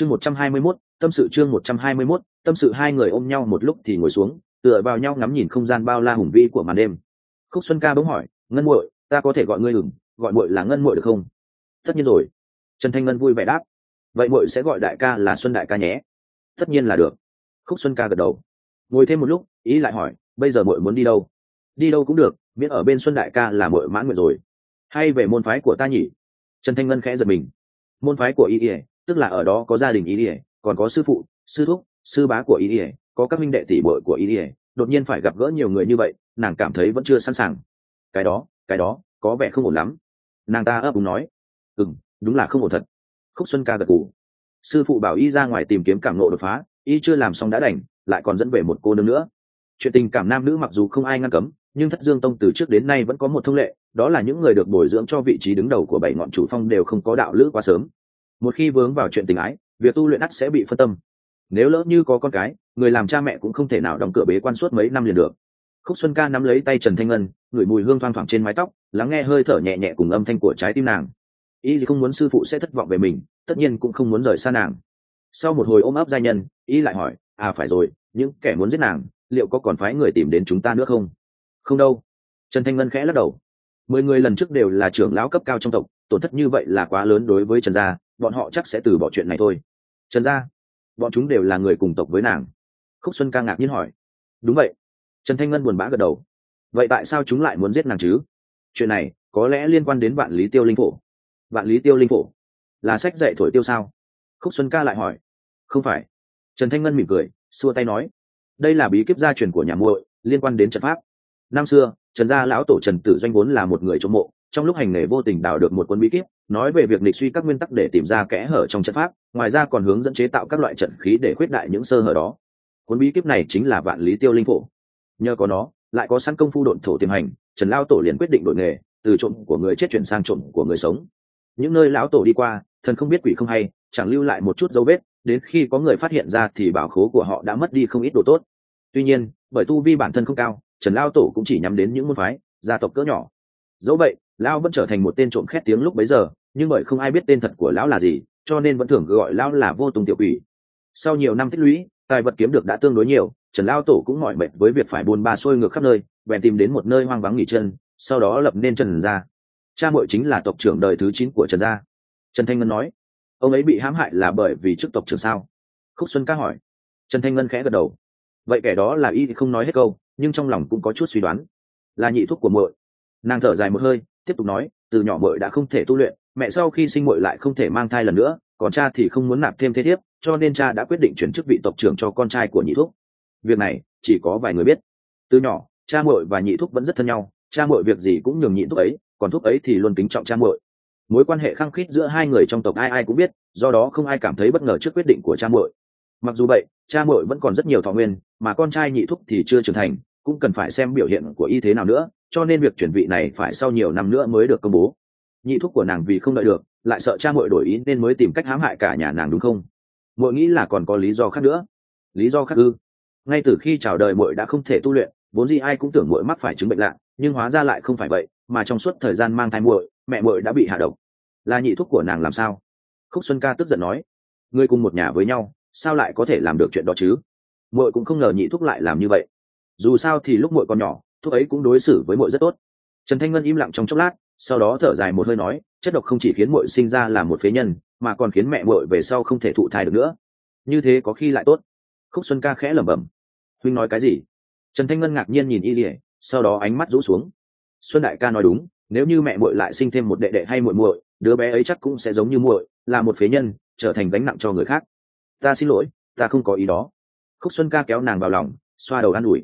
chương một trăm hai mươi 121, tâm sự chương một trăm hai mươi 121, tâm sự hai người ôm nhau một lúc thì ngồi xuống tựa vào nhau ngắm nhìn không gian bao la hùng vĩ của màn đêm. Khúc xuân ca bỗng hỏi ngân muội ta có thể gọi ngươi ừng gọi muội là ngân muội được không? Tất nhiên rồi. Trần thanh ngân vui vẻ đáp vậy muội sẽ gọi đại ca là xuân đại ca nhé. Tất nhiên là được. Khúc xuân ca gật đầu. Ngồi thêm một lúc ý lại hỏi bây giờ muội muốn đi đâu? Đi đâu cũng được miễn ở bên xuân đại ca là muội mãn nguyện rồi. Hay về môn phái của ta nhỉ? Trần thanh ngân khẽ giật mình. Môn phái của ý ỉa tức là ở đó có gia đình ý ỉa, còn có sư phụ, sư thúc, sư bá của ý ỉa, có các minh đệ tỷ bội của ý ỉa, đột nhiên phải gặp gỡ nhiều người như vậy, nàng cảm thấy vẫn chưa sẵn sàng. Cái đó cái đó, có vẻ không ổn lắm. Nàng ta ấp úng nói. Ừ m đúng là không ổn thật. Khúc xuân ca gật cù sư phụ bảo y ra ngoài tìm kiếm cảm nộ đột phá, y chưa làm xong đã đành, lại còn dẫn về một cô nương nữa. Chuyện tình cảm nam nữ mặc dù không ai ngăn cấm, nhưng thất dương tông từ trước đến nay vẫn có một thông lệ, đó là những người được bồi dưỡng cho vị trí đứng đầu của bảy ngọn chủ phong đều không có đạo lữ quá sớm một khi vướng vào chuyện tình ái, việc tu luyện ắt sẽ bị phân tâm. Nếu lỡ như có con cái, người làm cha mẹ cũng không thể nào đóng cửa bế quan suốt mấy năm liền được. Khúc xuân ca nắm lấy tay trần thanh ngân, ngửi mùi hương thoang thoảng trên mái tóc, lắng nghe hơi thở nhẹ nhẹ cùng âm thanh của trái tim nàng. Y không muốn sư phụ sẽ thất vọng về mình, tất nhiên cũng không muốn rời xa nàng. Sau một hồi ôm ấp gia nhân y lại hỏi à phải rồi, những kẻ muốn giết nàng, liệu có còn phái người tìm đến chúng ta nữa không? Không đâu. Trần thanh ngân khẽ lắc đầu. Mười người lần trước đều là trưởng lão cấp cao trong tộc, tổn thất như vậy là quá lớn đối với trần gia bọn họ chắc sẽ từ bỏ chuyện này thôi. Trần gia, bọn chúng đều là người cùng tộc với nàng. Khúc xuân ca ngạc nhiên hỏi. Đúng vậy. Trần thanh ngân buồn bã gật đầu. Vậy tại sao chúng lại muốn giết nàng chứ? Chuyện này có lẽ liên quan đến vạn lý tiêu linh phổ. Vạn lý tiêu linh phổ là sách dạy thổi tiêu sao? Khúc xuân ca lại hỏi. Không phải. Trần thanh ngân mỉm cười, xua tay nói. Đây là bí kíp gia truyền của nhà muội, liên quan đến trận pháp. Năm xưa, trần gia lão tổ trần tử doanh vốn là một người trong mộ, trong lúc hành nghề vô tình đào được một cuốn bí kíp nói về việc lịch suy các nguyên tắc để tìm ra kẽ hở trong trận pháp, ngoài ra còn hướng dẫn chế tạo các loại trận khí để khuyết đại những sơ hở đó. Cuốn bí kíp này chính là vạn lý tiêu linh phổ. Nhờ có nó, lại có sẵn công phu độn thổ tiềm hành, trần lao tổ liền quyết định đổi nghề, từ trộm của người chết chuyển sang trộm của người sống. Những nơi lão tổ đi qua, thần không biết quỷ không hay, chẳng lưu lại một chút dấu vết, đến khi có người phát hiện ra thì bảo khố của họ đã mất đi không ít đồ tốt. Tuy nhiên, bởi tu vi bản thân không cao, trần lao tổ cũng chỉ nhắm đến những môn phái, gia tộc cỡ nhỏ. Dẫu vậy lão vẫn trở thành một tên trộm khét tiếng lúc bấy giờ, nhưng bởi không ai biết tên thật của lão là gì, cho nên vẫn thường gọi lão là vô tùng tiểu quỷ. Sau nhiều năm tích lũy, tài vật kiếm được đã tương đối nhiều, trần lao tổ cũng mỏi mệt với việc phải buôn ba xuôi ngược khắp nơi, bèn tìm đến một nơi hoang vắng nghỉ chân, sau đó lập nên trần gia. Cha mội chính là tộc trưởng đời thứ chín của trần gia. Trần thanh ngân nói, ông ấy bị hãm hại là bởi vì chức tộc trưởng sao? Khúc xuân ca hỏi. Trần thanh ngân khẽ gật đầu. Vậy kẻ đó là y không nói hết câu, nhưng trong lòng cũng có chút suy đoán. Là nhị thuốc của muội. Nàng thở dài một hơi tiếp tục nói, từ nhỏ muội đã không thể tu luyện, mẹ sau khi sinh muội lại không thể mang thai lần nữa, còn cha thì không muốn nạp thêm thế thiếp, cho nên cha đã quyết định chuyển chức vị tộc trưởng cho con trai của nhị thúc. Việc này, chỉ có vài người biết. Từ nhỏ, cha muội và nhị thúc vẫn rất thân nhau, cha muội việc gì cũng nhường nhị thúc ấy, còn thúc ấy thì luôn kính trọng cha muội. Mối quan hệ khăng khít giữa hai người trong tộc ai ai cũng biết, do đó không ai cảm thấy bất ngờ trước quyết định của cha muội. Mặc dù vậy, cha muội vẫn còn rất nhiều thọ nguyên, mà con trai nhị thúc thì chưa trưởng thành, cũng cần phải xem biểu hiện của y thế nào nữa cho nên việc chuyển vị này phải sau nhiều năm nữa mới được công bố. Nhị thúc của nàng vì không đợi được, lại sợ cha mội đổi ý nên mới tìm cách hãm hại cả nhà nàng đúng không? Mội nghĩ là còn có lý do khác nữa. Lý do khác ư? Ngay từ khi chào đời mội đã không thể tu luyện, vốn gì ai cũng tưởng mội mắc phải chứng bệnh lạ, nhưng hóa ra lại không phải vậy, mà trong suốt thời gian mang thai muội, mẹ muội đã bị hạ độc. Là nhị thuốc của nàng làm sao? Khúc xuân ca tức giận nói. Ngươi cùng một nhà với nhau, sao lại có thể làm được chuyện đó chứ? Muội cũng không ngờ nhị thuốc lại làm như vậy. Dù sao thì lúc muội còn nhỏ thuốc ấy cũng đối xử với muội rất tốt. Trần thanh ngân im lặng trong chốc lát, sau đó thở dài một hơi nói, chất độc không chỉ khiến muội sinh ra là một phế nhân, mà còn khiến mẹ muội về sau không thể thụ thai được nữa. Như thế có khi lại tốt. Khúc xuân ca khẽ lẩm bẩm. Huynh nói cái gì? Trần thanh ngân ngạc nhiên nhìn y dỉa sau đó ánh mắt rũ xuống. Xuân đại ca nói đúng, nếu như mẹ muội lại sinh thêm một đệ đệ hay muội muội, đứa bé ấy chắc cũng sẽ giống như muội, là một phế nhân, trở thành gánh nặng cho người khác. Ta xin lỗi, ta không có ý đó. Khúc xuân ca kéo nàng vào lòng, xoa đầu an ủi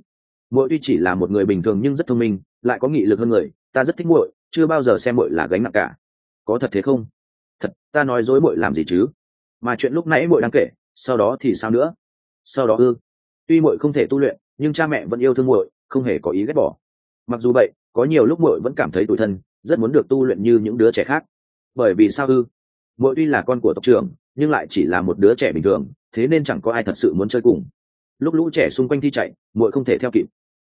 muội tuy chỉ là một người bình thường nhưng rất thông minh, lại có nghị lực hơn người, ta rất thích muội, chưa bao giờ xem muội là gánh nặng cả. Có thật thế không? Thật, ta nói dối muội làm gì chứ? Mà chuyện lúc nãy muội đang kể, sau đó thì sao nữa? Sau đó ư? Tuy muội không thể tu luyện, nhưng cha mẹ vẫn yêu thương muội, không hề có ý ghét bỏ. Mặc dù vậy, có nhiều lúc muội vẫn cảm thấy tủi thân, rất muốn được tu luyện như những đứa trẻ khác. Bởi vì sao ư? Muội tuy là con của tộc trưởng, nhưng lại chỉ là một đứa trẻ bình thường, thế nên chẳng có ai thật sự muốn chơi cùng. Lúc lũ trẻ xung quanh thi chạy, muội không thể theo kịp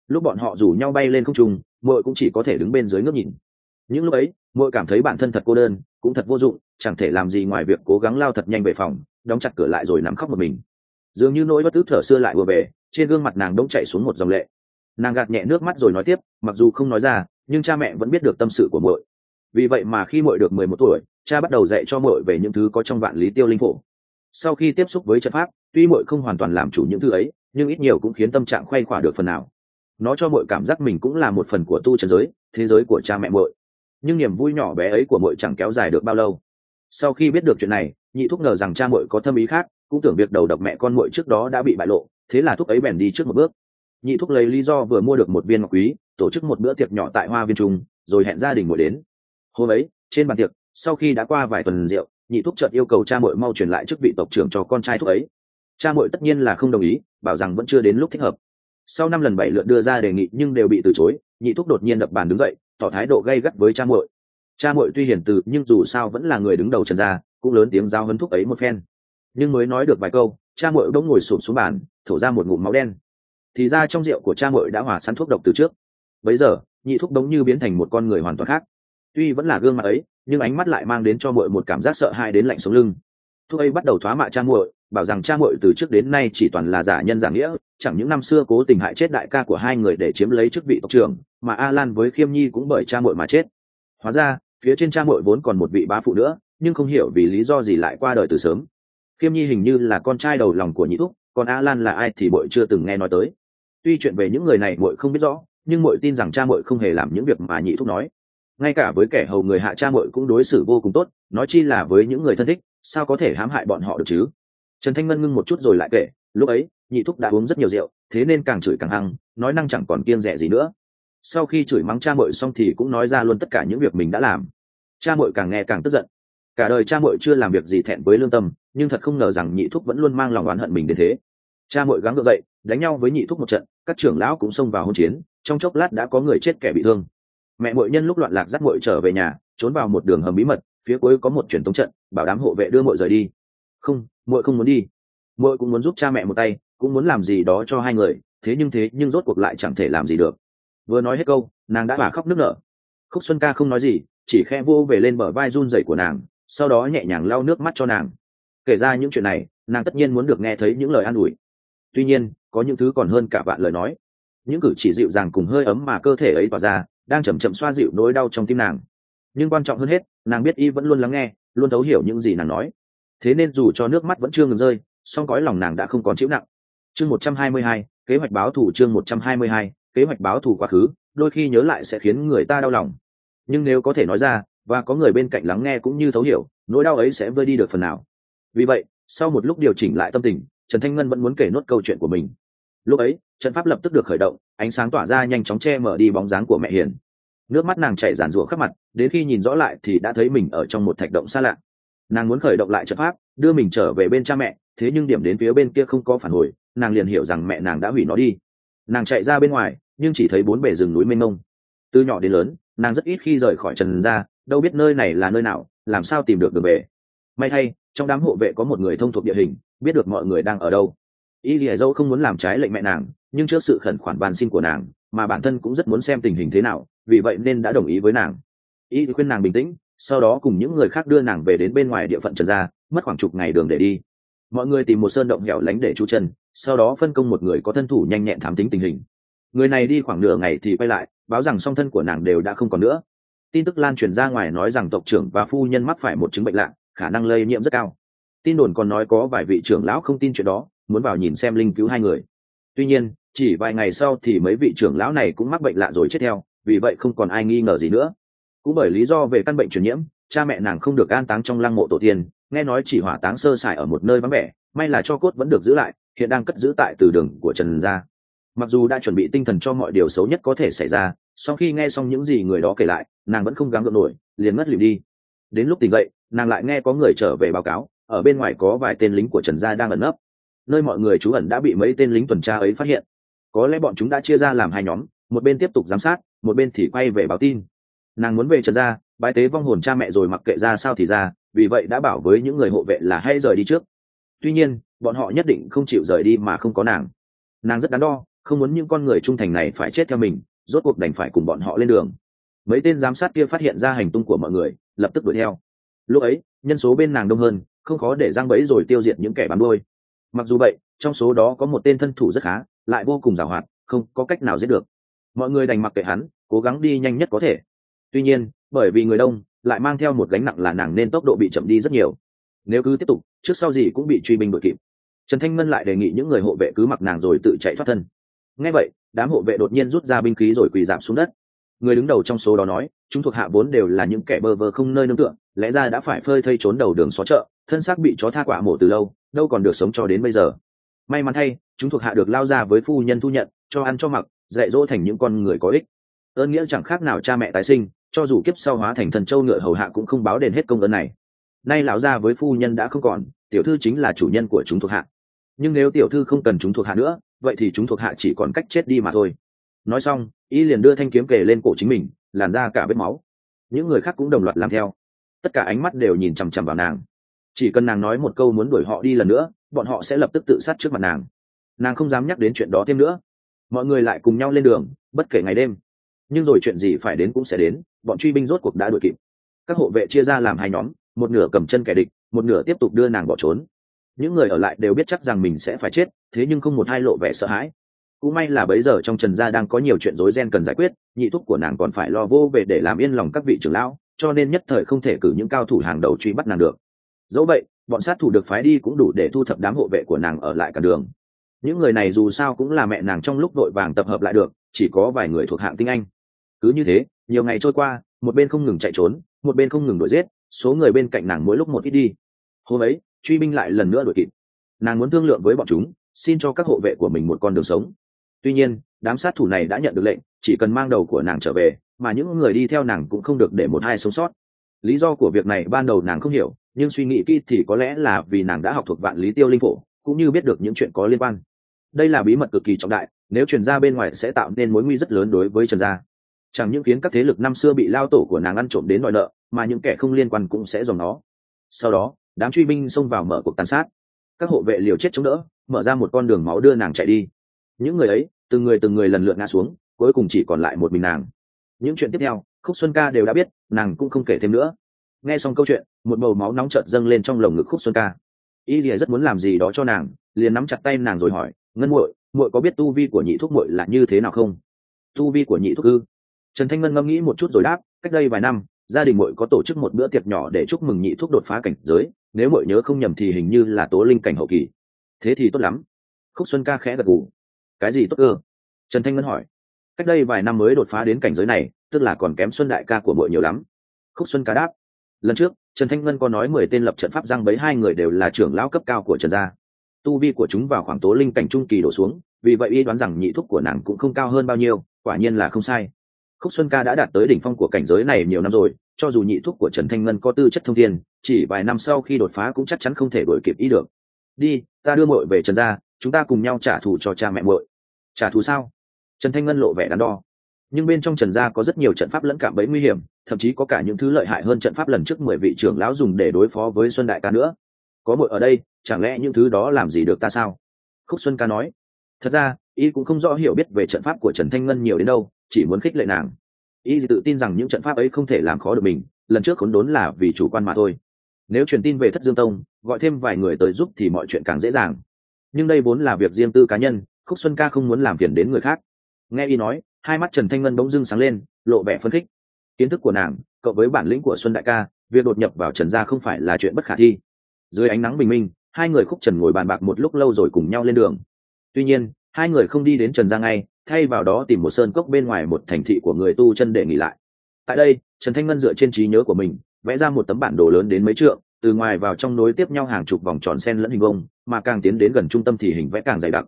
lúc bọn họ rủ nhau bay lên không trung, muội cũng chỉ có thể đứng bên dưới ngước nhìn. Những lúc ấy, muội cảm thấy bản thân thật cô đơn, cũng thật vô dụng, chẳng thể làm gì ngoài việc cố gắng lao thật nhanh về phòng, đóng chặt cửa lại rồi nắm khóc một mình. Dường như nỗi bất ức thở xưa lại vừa về, trên gương mặt nàng đỗng chạy xuống một dòng lệ. Nàng gạt nhẹ nước mắt rồi nói tiếp, mặc dù không nói ra, nhưng cha mẹ vẫn biết được tâm sự của muội. Vì vậy mà khi muội được mười một tuổi, cha bắt đầu dạy cho muội về những thứ có trong vạn lý tiêu linh phổ. Sau khi tiếp xúc với trận pháp, tuy muội không hoàn toàn làm chủ những thứ ấy, nhưng ít nhiều cũng khiến tâm trạng khoay khỏa được phần nào nó cho bội cảm giác mình cũng là một phần của tu trần giới, thế giới của cha mẹ bội nhưng niềm vui nhỏ bé ấy của bội chẳng kéo dài được bao lâu. Sau khi biết được chuyện này, nhị thúc ngờ rằng cha bội có thâm ý khác, cũng tưởng việc đầu độc mẹ con bội trước đó đã bị bại lộ, thế là thúc ấy bèn đi trước một bước. Nhị thúc lấy lý do vừa mua được một viên ngọc quý, tổ chức một bữa tiệc nhỏ tại hoa viên trung, rồi hẹn gia đình muội đến. Hôm ấy, trên bàn tiệc, sau khi đã qua vài tuần rượu, nhị thúc chợt yêu cầu cha muội mau truyền lại chức vị tộc trưởng cho con trai thúc ấy. Cha muội tất nhiên là không đồng ý, bảo rằng vẫn chưa đến lúc thích hợp sau năm lần bảy lượt đưa ra đề nghị nhưng đều bị từ chối, nhị thúc đột nhiên đập bàn đứng dậy, tỏ thái độ gay gắt với cha muội. Cha muội tuy hiền từ, nhưng dù sao vẫn là người đứng đầu trần gia, cũng lớn tiếng giao hấn thúc ấy một phen. Nhưng mới nói được vài câu, cha muội đống ngồi sụp xuống bàn, thổ ra một ngụm máu đen. Thì ra trong rượu của cha muội đã hòa sẵn thuốc độc từ trước. Bấy giờ, nhị thúc đống như biến thành một con người hoàn toàn khác. Tuy vẫn là gương mặt ấy, nhưng ánh mắt lại mang đến cho muội một cảm giác sợ hãi đến lạnh sống lưng. Thúc ấy bắt đầu thoá mạ cha muội bảo rằng cha muội từ trước đến nay chỉ toàn là giả nhân giả nghĩa, chẳng những năm xưa cố tình hại chết đại ca của hai người để chiếm lấy chức vị tộc trưởng, mà a lan với khiêm nhi cũng bởi cha muội mà chết. Hóa ra, phía trên cha muội vốn còn một vị bá phụ nữa, nhưng không hiểu vì lý do gì lại qua đời từ sớm. Khiêm nhi hình như là con trai đầu lòng của nhị thúc, còn a lan là ai thì muội chưa từng nghe nói tới. Tuy chuyện về những người này muội không biết rõ, nhưng muội tin rằng cha muội không hề làm những việc mà nhị thúc nói. Ngay cả với kẻ hầu người hạ cha muội cũng đối xử vô cùng tốt, nói chi là với những người thân thích, sao có thể hãm hại bọn họ được chứ? Trần thanh ngân ngưng một chút rồi lại kể, lúc ấy, nhị thúc đã uống rất nhiều rượu, thế nên càng chửi càng hăng, nói năng chẳng còn kiêng rẻ gì nữa. Sau khi chửi mắng cha muội xong thì cũng nói ra luôn tất cả những việc mình đã làm. Cha muội càng nghe càng tức giận. Cả đời cha muội chưa làm việc gì thẹn với lương tâm, nhưng thật không ngờ rằng nhị thúc vẫn luôn mang lòng oán hận mình đến thế. Cha muội gắng gượng dậy, đánh nhau với nhị thúc một trận, các trưởng lão cũng xông vào hôn chiến, trong chốc lát đã có người chết kẻ bị thương. Mẹ muội nhân lúc loạn lạc dắt muội trở về nhà, trốn vào một đường hầm bí mật, phía cuối có một truyền tống trận, bảo đám hộ vệ đưa muội rời đi. Không muội không muốn đi. Muội cũng muốn giúp cha mẹ một tay, cũng muốn làm gì đó cho hai người, thế nhưng thế, nhưng rốt cuộc lại chẳng thể làm gì được. Vừa nói hết câu, nàng đã bà khóc nức nở. Khúc xuân ca không nói gì, chỉ khe vô về lên bờ vai run rẩy của nàng, sau đó nhẹ nhàng lau nước mắt cho nàng. Kể ra những chuyện này, nàng tất nhiên muốn được nghe thấy những lời an ủi. Tuy nhiên, có những thứ còn hơn cả vạn lời nói. Những cử chỉ dịu dàng cùng hơi ấm mà cơ thể ấy tỏa ra, đang chậm chậm xoa dịu nỗi đau trong tim nàng. Nhưng quan trọng hơn hết, nàng biết y vẫn luôn lắng nghe, luôn thấu hiểu những gì nàng nói thế nên dù cho nước mắt vẫn chưa ngừng rơi, song cõi lòng nàng đã không còn chịu nặng. Chương một trăm hai mươi hai, kế hoạch báo thủ chương một trăm hai mươi hai, kế hoạch báo thù quá khứ, đôi khi nhớ lại sẽ khiến người ta đau lòng. Nhưng nếu có thể nói ra, và có người bên cạnh lắng nghe cũng như thấu hiểu, nỗi đau ấy sẽ vơi đi được phần nào. Vì vậy, sau một lúc điều chỉnh lại tâm tình, trần thanh ngân vẫn muốn kể nốt câu chuyện của mình. Lúc ấy, trận pháp lập tức được khởi động, ánh sáng tỏa ra nhanh chóng che mở đi bóng dáng của mẹ hiền. Nước mắt nàng chảy giản rủa khắp mặt, đến khi nhìn rõ lại thì đã thấy mình ở trong một thạch động xa lạ nàng muốn khởi động lại trận pháp, đưa mình trở về bên cha mẹ, thế nhưng điểm đến phía bên kia không có phản hồi, nàng liền hiểu rằng mẹ nàng đã hủy nó đi. Nàng chạy ra bên ngoài, nhưng chỉ thấy bốn bể rừng núi mênh mông. Từ nhỏ đến lớn, nàng rất ít khi rời khỏi trần ra đâu biết nơi này là nơi nào, làm sao tìm được đường về. May thay, trong đám hộ vệ có một người thông thuộc địa hình, biết được mọi người đang ở đâu. Y dì dâu không muốn làm trái lệnh mẹ nàng, nhưng trước sự khẩn khoản bàn xin của nàng, mà bản thân cũng rất muốn xem tình hình thế nào, vì vậy nên đã đồng ý với nàng. Y khuyên nàng bình tĩnh sau đó cùng những người khác đưa nàng về đến bên ngoài địa phận trần gia, mất khoảng chục ngày đường để đi. Mọi người tìm một sơn động hẻo lánh để trú chân, sau đó phân công một người có thân thủ nhanh nhẹn thám tính tình hình. Người này đi khoảng nửa ngày thì quay lại, báo rằng song thân của nàng đều đã không còn nữa. Tin tức lan truyền ra ngoài nói rằng tộc trưởng và phu nhân mắc phải một chứng bệnh lạ, khả năng lây nhiễm rất cao. Tin đồn còn nói có vài vị trưởng lão không tin chuyện đó, muốn vào nhìn xem linh cứu hai người. Tuy nhiên, chỉ vài ngày sau thì mấy vị trưởng lão này cũng mắc bệnh lạ rồi chết theo, vì vậy không còn ai nghi ngờ gì nữa cũng bởi lý do về căn bệnh truyền nhiễm, cha mẹ nàng không được an táng trong lăng mộ tổ tiên, nghe nói chỉ hỏa táng sơ sài ở một nơi vắng vẻ, may là cho cốt vẫn được giữ lại, hiện đang cất giữ tại từ đường của trần gia. Mặc dù đã chuẩn bị tinh thần cho mọi điều xấu nhất có thể xảy ra, sau khi nghe xong những gì người đó kể lại, nàng vẫn không gắng gượng nổi, liền ngất lịm đi. Đến lúc tỉnh dậy, nàng lại nghe có người trở về báo cáo, ở bên ngoài có vài tên lính của trần gia đang ẩn nấp. Nơi mọi người trú ẩn đã bị mấy tên lính tuần tra ấy phát hiện. Có lẽ bọn chúng đã chia ra làm hai nhóm, một bên tiếp tục giám sát, một bên thì quay về báo tin nàng muốn về trần gia, bái tế vong hồn cha mẹ rồi mặc kệ ra sao thì ra, vì vậy đã bảo với những người hộ vệ là hãy rời đi trước. Tuy nhiên, bọn họ nhất định không chịu rời đi mà không có nàng. Nàng rất đắn đo, không muốn những con người trung thành này phải chết theo mình, rốt cuộc đành phải cùng bọn họ lên đường. Mấy tên giám sát kia phát hiện ra hành tung của mọi người, lập tức đuổi theo. Lúc ấy, nhân số bên nàng đông hơn, không khó để giang bẫy rồi tiêu diệt những kẻ bám đôi mặc dù vậy, trong số đó có một tên thân thủ rất khá, lại vô cùng giàu hoạt không có cách nào giết được. Mọi người đành mặc kệ hắn, cố gắng đi nhanh nhất có thể tuy nhiên, bởi vì người đông, lại mang theo một gánh nặng là nàng nên tốc độ bị chậm đi rất nhiều. Nếu cứ tiếp tục, trước sau gì cũng bị truy binh đội kịp. Trần thanh ngân lại đề nghị những người hộ vệ cứ mặc nàng rồi tự chạy thoát thân. Ngay vậy, đám hộ vệ đột nhiên rút ra binh khí rồi quỳ giảm xuống đất. Người đứng đầu trong số đó nói, chúng thuộc hạ vốn đều là những kẻ bơ vơ không nơi nương tựa, lẽ ra đã phải phơi thây trốn đầu đường xó chợ, thân xác bị chó tha quả mổ từ lâu, đâu còn được sống cho đến bây giờ. May mắn thay, chúng thuộc hạ được lao ra với phu nhân thu nhận, cho ăn cho mặc, dạy dỗ thành những con người có ích. Ơn nghĩa chẳng khác nào cha mẹ tái sinh cho dù kiếp sau hóa thành thần châu ngựa hầu hạ cũng không báo đền hết công ơn này. Nay lão gia với phu nhân đã không còn, tiểu thư chính là chủ nhân của chúng thuộc hạ. Nhưng nếu tiểu thư không cần chúng thuộc hạ nữa, vậy thì chúng thuộc hạ chỉ còn cách chết đi mà thôi. Nói xong, y liền đưa thanh kiếm kề lên cổ chính mình, làn ra cả vết máu. Những người khác cũng đồng loạt làm theo. Tất cả ánh mắt đều nhìn chằm chằm vào nàng. Chỉ cần nàng nói một câu muốn đuổi họ đi lần nữa, bọn họ sẽ lập tức tự sát trước mặt nàng. Nàng không dám nhắc đến chuyện đó thêm nữa. Mọi người lại cùng nhau lên đường, bất kể ngày đêm nhưng rồi chuyện gì phải đến cũng sẽ đến, bọn truy binh rốt cuộc đã đuổi kịp. Các hộ vệ chia ra làm hai nhóm, một nửa cầm chân kẻ địch, một nửa tiếp tục đưa nàng bỏ trốn. Những người ở lại đều biết chắc rằng mình sẽ phải chết, thế nhưng không một hai lộ vẻ sợ hãi. Cũng may là bấy giờ trong trần gia đang có nhiều chuyện rối ren cần giải quyết, nhị thúc của nàng còn phải lo vô về để làm yên lòng các vị trưởng lão, cho nên nhất thời không thể cử những cao thủ hàng đầu truy bắt nàng được. Dẫu vậy, bọn sát thủ được phái đi cũng đủ để thu thập đám hộ vệ của nàng ở lại cả đường. Những người này dù sao cũng là mẹ nàng trong lúc đội vàng tập hợp lại được, chỉ có vài người thuộc hạng tinh anh cứ như thế, nhiều ngày trôi qua, một bên không ngừng chạy trốn, một bên không ngừng đuổi giết, số người bên cạnh nàng mỗi lúc một ít đi. Hôm ấy, truy binh lại lần nữa đuổi kịp. Nàng muốn thương lượng với bọn chúng, xin cho các hộ vệ của mình một con đường sống. Tuy nhiên, đám sát thủ này đã nhận được lệnh, chỉ cần mang đầu của nàng trở về, mà những người đi theo nàng cũng không được để một hai sống sót. Lý do của việc này ban đầu nàng không hiểu, nhưng suy nghĩ kỹ thì có lẽ là vì nàng đã học thuộc vạn lý tiêu linh phổ, cũng như biết được những chuyện có liên quan. Đây là bí mật cực kỳ trọng đại, nếu truyền ra bên ngoài sẽ tạo nên mối nguy rất lớn đối với trần gia chẳng những khiến các thế lực năm xưa bị lao tổ của nàng ăn trộm đến đòi nợ, mà những kẻ không liên quan cũng sẽ dòng nó. Sau đó, đám truy binh xông vào mở cuộc tàn sát. Các hộ vệ liều chết chống đỡ, mở ra một con đường máu đưa nàng chạy đi. Những người ấy, từng người từng người lần lượt ngã xuống, cuối cùng chỉ còn lại một mình nàng. Những chuyện tiếp theo, khúc xuân ca đều đã biết, nàng cũng không kể thêm nữa. Nghe xong câu chuyện, một bầu máu nóng trợt dâng lên trong lồng ngực khúc xuân ca. Y lìa rất muốn làm gì đó cho nàng, liền nắm chặt tay nàng rồi hỏi, ngân muội muội có biết tu vi của nhị thuốc muội là như thế nào không? Tu vi của nhị thuốc ư? Trần thanh ngân ngẫm nghĩ một chút rồi đáp, cách đây vài năm, gia đình muội có tổ chức một bữa tiệc nhỏ để chúc mừng nhị thuốc đột phá cảnh giới, nếu muội nhớ không nhầm thì hình như là tố linh cảnh hậu kỳ. Thế thì tốt lắm. Khúc xuân ca khẽ gật gù. Cái gì tốt ư trần thanh ngân hỏi. Cách đây vài năm mới đột phá đến cảnh giới này, tức là còn kém xuân đại ca của muội nhiều lắm. Khúc xuân ca đáp. Lần trước, trần thanh ngân có nói mười tên lập trận pháp giang bấy hai người đều là trưởng lão cấp cao của trần gia. Tu vi của chúng vào khoảng tố linh cảnh trung kỳ đổ xuống, vì vậy y đoán rằng nhị thúc của nàng cũng không cao hơn bao nhiêu, quả nhiên là không sai khúc xuân ca đã đạt tới đỉnh phong của cảnh giới này nhiều năm rồi, cho dù nhị thuốc của trần thanh ngân có tư chất thông thiên, chỉ vài năm sau khi đột phá cũng chắc chắn không thể đuổi kịp ý được. Đi, ta đưa muội về trần gia, chúng ta cùng nhau trả thù cho cha mẹ muội. Trả thù sao? Trần thanh ngân lộ vẻ đắn đo. Nhưng bên trong trần gia có rất nhiều trận pháp lẫn cảm bẫy nguy hiểm, thậm chí có cả những thứ lợi hại hơn trận pháp lần trước mười vị trưởng lão dùng để đối phó với xuân đại ca nữa. Có muội ở đây, chẳng lẽ những thứ đó làm gì được ta sao? Khúc xuân ca nói. Thật ra y cũng không rõ hiểu biết về trận pháp của trần thanh ngân nhiều đến đâu, chỉ muốn khích lệ nàng. Y tự tin rằng những trận pháp ấy không thể làm khó được mình, lần trước khốn đốn là vì chủ quan mà thôi. Nếu truyền tin về thất dương tông, gọi thêm vài người tới giúp thì mọi chuyện càng dễ dàng. Nhưng đây vốn là việc riêng tư cá nhân, khúc xuân ca không muốn làm phiền đến người khác. Nghe y nói, hai mắt trần thanh ngân bỗng dưng sáng lên, lộ vẻ phấn khích. Kiến thức của nàng, cộng với bản lĩnh của xuân đại ca, việc đột nhập vào trần gia không phải là chuyện bất khả thi. Dưới ánh nắng bình minh, hai người khúc trần ngồi bàn bạc một lúc lâu rồi cùng nhau lên đường. Tuy nhiên hai người không đi đến trần gia ngay, thay vào đó tìm một sơn cốc bên ngoài một thành thị của người tu chân để nghỉ lại. Tại đây, trần thanh ngân dựa trên trí nhớ của mình, vẽ ra một tấm bản đồ lớn đến mấy trượng, từ ngoài vào trong nối tiếp nhau hàng chục vòng tròn sen lẫn hình vông mà càng tiến đến gần trung tâm thì hình vẽ càng dày đặc.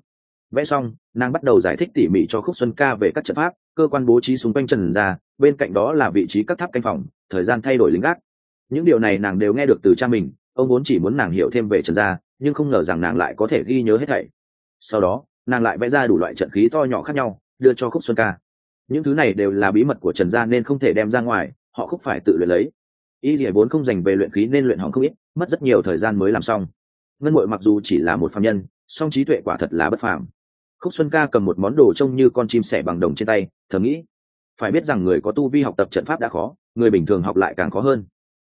Vẽ xong, nàng bắt đầu giải thích tỉ mỉ cho khúc xuân ca về các trận pháp, cơ quan bố trí xung quanh trần ra, bên cạnh đó là vị trí các tháp canh phòng, thời gian thay đổi lính gác. Những điều này nàng đều nghe được từ cha mình, ông vốn chỉ muốn nàng hiểu thêm về trần gia nhưng không ngờ rằng nàng lại có thể ghi nhớ hết thảy. Sau đó nàng lại vẽ ra đủ loại trận khí to nhỏ khác nhau, đưa cho khúc xuân ca. Những thứ này đều là bí mật của trần gia nên không thể đem ra ngoài, họ khúc phải tự luyện lấy. Y dỉa vốn không dành về luyện khí nên luyện hỏng không ít, mất rất nhiều thời gian mới làm xong. Ngân mội mặc dù chỉ là một phạm nhân, song trí tuệ quả thật là bất phàm. Khúc xuân ca cầm một món đồ trông như con chim sẻ bằng đồng trên tay, thầm nghĩ, phải biết rằng người có tu vi học tập trận pháp đã khó, người bình thường học lại càng khó hơn.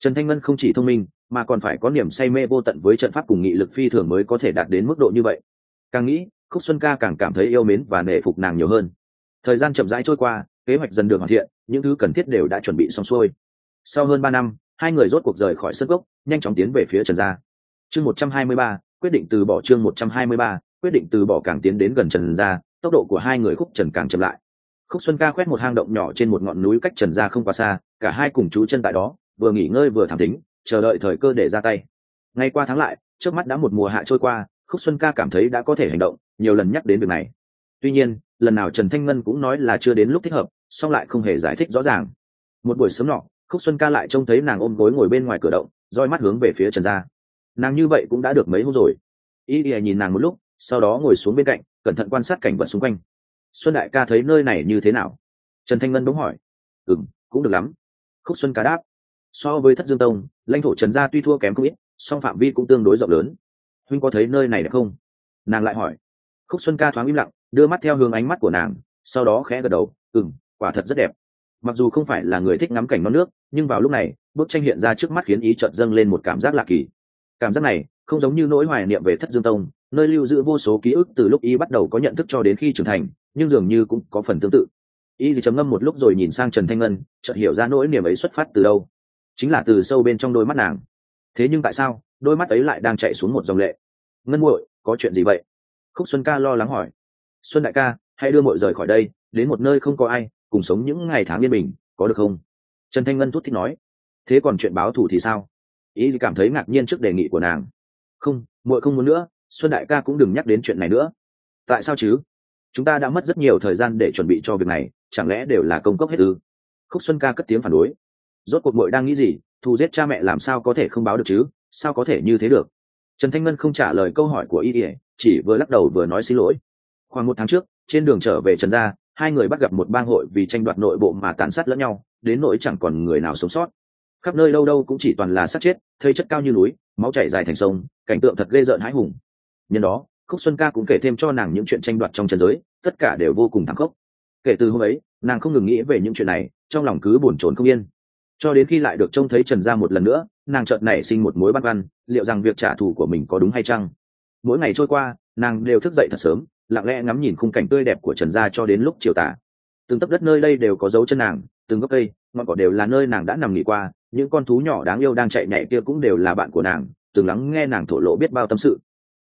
Trần thanh ngân không chỉ thông minh, mà còn phải có niềm say mê vô tận với trận pháp cùng nghị lực phi thường mới có thể đạt đến mức độ như vậy. Càng nghĩ khúc xuân ca càng cảm thấy yêu mến và nể phục nàng nhiều hơn. Thời gian chậm rãi trôi qua, kế hoạch dần được hoàn thiện, những thứ cần thiết đều đã chuẩn bị xong xuôi. Sau hơn ba năm, hai người rốt cuộc rời khỏi sân gốc, nhanh chóng tiến về phía trần gia. Chương một trăm hai mươi ba, quyết định từ bỏ chương một trăm hai mươi ba, quyết định từ bỏ càng tiến đến gần trần gia, tốc độ của hai người khúc trần càng chậm lại. Khúc xuân ca quét một hang động nhỏ trên một ngọn núi cách trần gia không quá xa, cả hai cùng chú chân tại đó, vừa nghỉ ngơi vừa thảm tính chờ đợi thời cơ để ra tay. Ngay qua tháng lại, trước mắt đã một mùa hạ trôi qua khúc xuân ca cảm thấy đã có thể hành động, nhiều lần nhắc đến việc này. Tuy nhiên, lần nào trần thanh ngân cũng nói là chưa đến lúc thích hợp, song lại không hề giải thích rõ ràng. Một buổi sớm nọ, khúc xuân ca lại trông thấy nàng ôm gối ngồi bên ngoài cửa động, roi mắt hướng về phía trần gia. Nàng như vậy cũng đã được mấy hôm rồi. Y ỉa nhìn nàng một lúc, sau đó ngồi xuống bên cạnh, cẩn thận quan sát cảnh vật xung quanh. Xuân đại ca thấy nơi này như thế nào? Trần thanh ngân đúng hỏi. Ừ m cũng được lắm. Khúc xuân ca đáp. So với thất dương tông, lãnh thổ trần gia tuy thua kém không ít, song phạm vi cũng tương đối rộng lớn huynh có thấy nơi này được không? Nàng lại hỏi. Khúc xuân ca thoáng im lặng, đưa mắt theo hướng ánh mắt của nàng, sau đó khẽ gật đầu ừ m quả thật rất đẹp. Mặc dù không phải là người thích ngắm cảnh non nước, nhưng vào lúc này, bức tranh hiện ra trước mắt khiến ý trợt dâng lên một cảm giác lạ kỳ. Cảm giác này, không giống như nỗi hoài niệm về thất dương tông, nơi lưu giữ vô số ký ức từ lúc y bắt đầu có nhận thức cho đến khi trưởng thành, nhưng dường như cũng có phần tương tự. Y thì chấm ngâm một lúc rồi nhìn sang trần thanh ngân, chợt hiểu ra nỗi niềm ấy xuất phát từ đâu. Chính là từ sâu bên trong đôi mắt nàng. Thế nhưng tại sao? Đôi mắt ấy lại đang chạy xuống một dòng lệ. Ngân muội, có chuyện gì vậy? Khúc xuân ca lo lắng hỏi. Xuân đại ca, hãy đưa muội rời khỏi đây, đến một nơi không có ai, cùng sống những ngày tháng yên bình, có được không? Trần thanh ngân thút thích nói. Thế còn chuyện báo thù thì sao? Ý thì cảm thấy ngạc nhiên trước đề nghị của nàng. Không, muội không muốn nữa, xuân đại ca cũng đừng nhắc đến chuyện này nữa. Tại sao chứ? Chúng ta đã mất rất nhiều thời gian để chuẩn bị cho việc này, chẳng lẽ đều là công cốc hết ư? Khúc xuân ca cất tiếng phản đối. Rốt cuộc muội đang nghĩ gì? Thù giết cha mẹ làm sao có thể không báo được chứ? Sao có thể như thế được? Trần thanh ngân không trả lời câu hỏi của y ỉa chỉ vừa lắc đầu vừa nói xin lỗi. Khoảng một tháng trước, trên đường trở về trần gia, hai người bắt gặp một bang hội vì tranh đoạt nội bộ mà tàn sát lẫn nhau, đến nỗi chẳng còn người nào sống sót. Khắp nơi đâu đâu cũng chỉ toàn là sát chết, thây chất cao như núi, máu chảy dài thành sông, cảnh tượng thật ghê rợn hãi hùng. Nhân đó, khúc xuân ca cũng kể thêm cho nàng những chuyện tranh đoạt trong trần giới, tất cả đều vô cùng thảm khốc. Kể từ hôm ấy, nàng không ngừng nghĩ về những chuyện này, trong lòng cứ bồn chồn không yên cho đến khi lại được trông thấy trần gia một lần nữa, nàng chợt nảy sinh một mối băn khoăn, liệu rằng việc trả thù của mình có đúng hay chăng? Mỗi ngày trôi qua, nàng đều thức dậy thật sớm, lặng lẽ ngắm nhìn khung cảnh tươi đẹp của trần gia cho đến lúc chiều tả từng tấc đất nơi đây đều có dấu chân nàng, từng gốc cây, ngọn cỏ đều là nơi nàng đã nằm nghỉ qua, những con thú nhỏ đáng yêu đang chạy nhảy kia cũng đều là bạn của nàng, từng lắng nghe nàng thổ lộ biết bao tâm sự.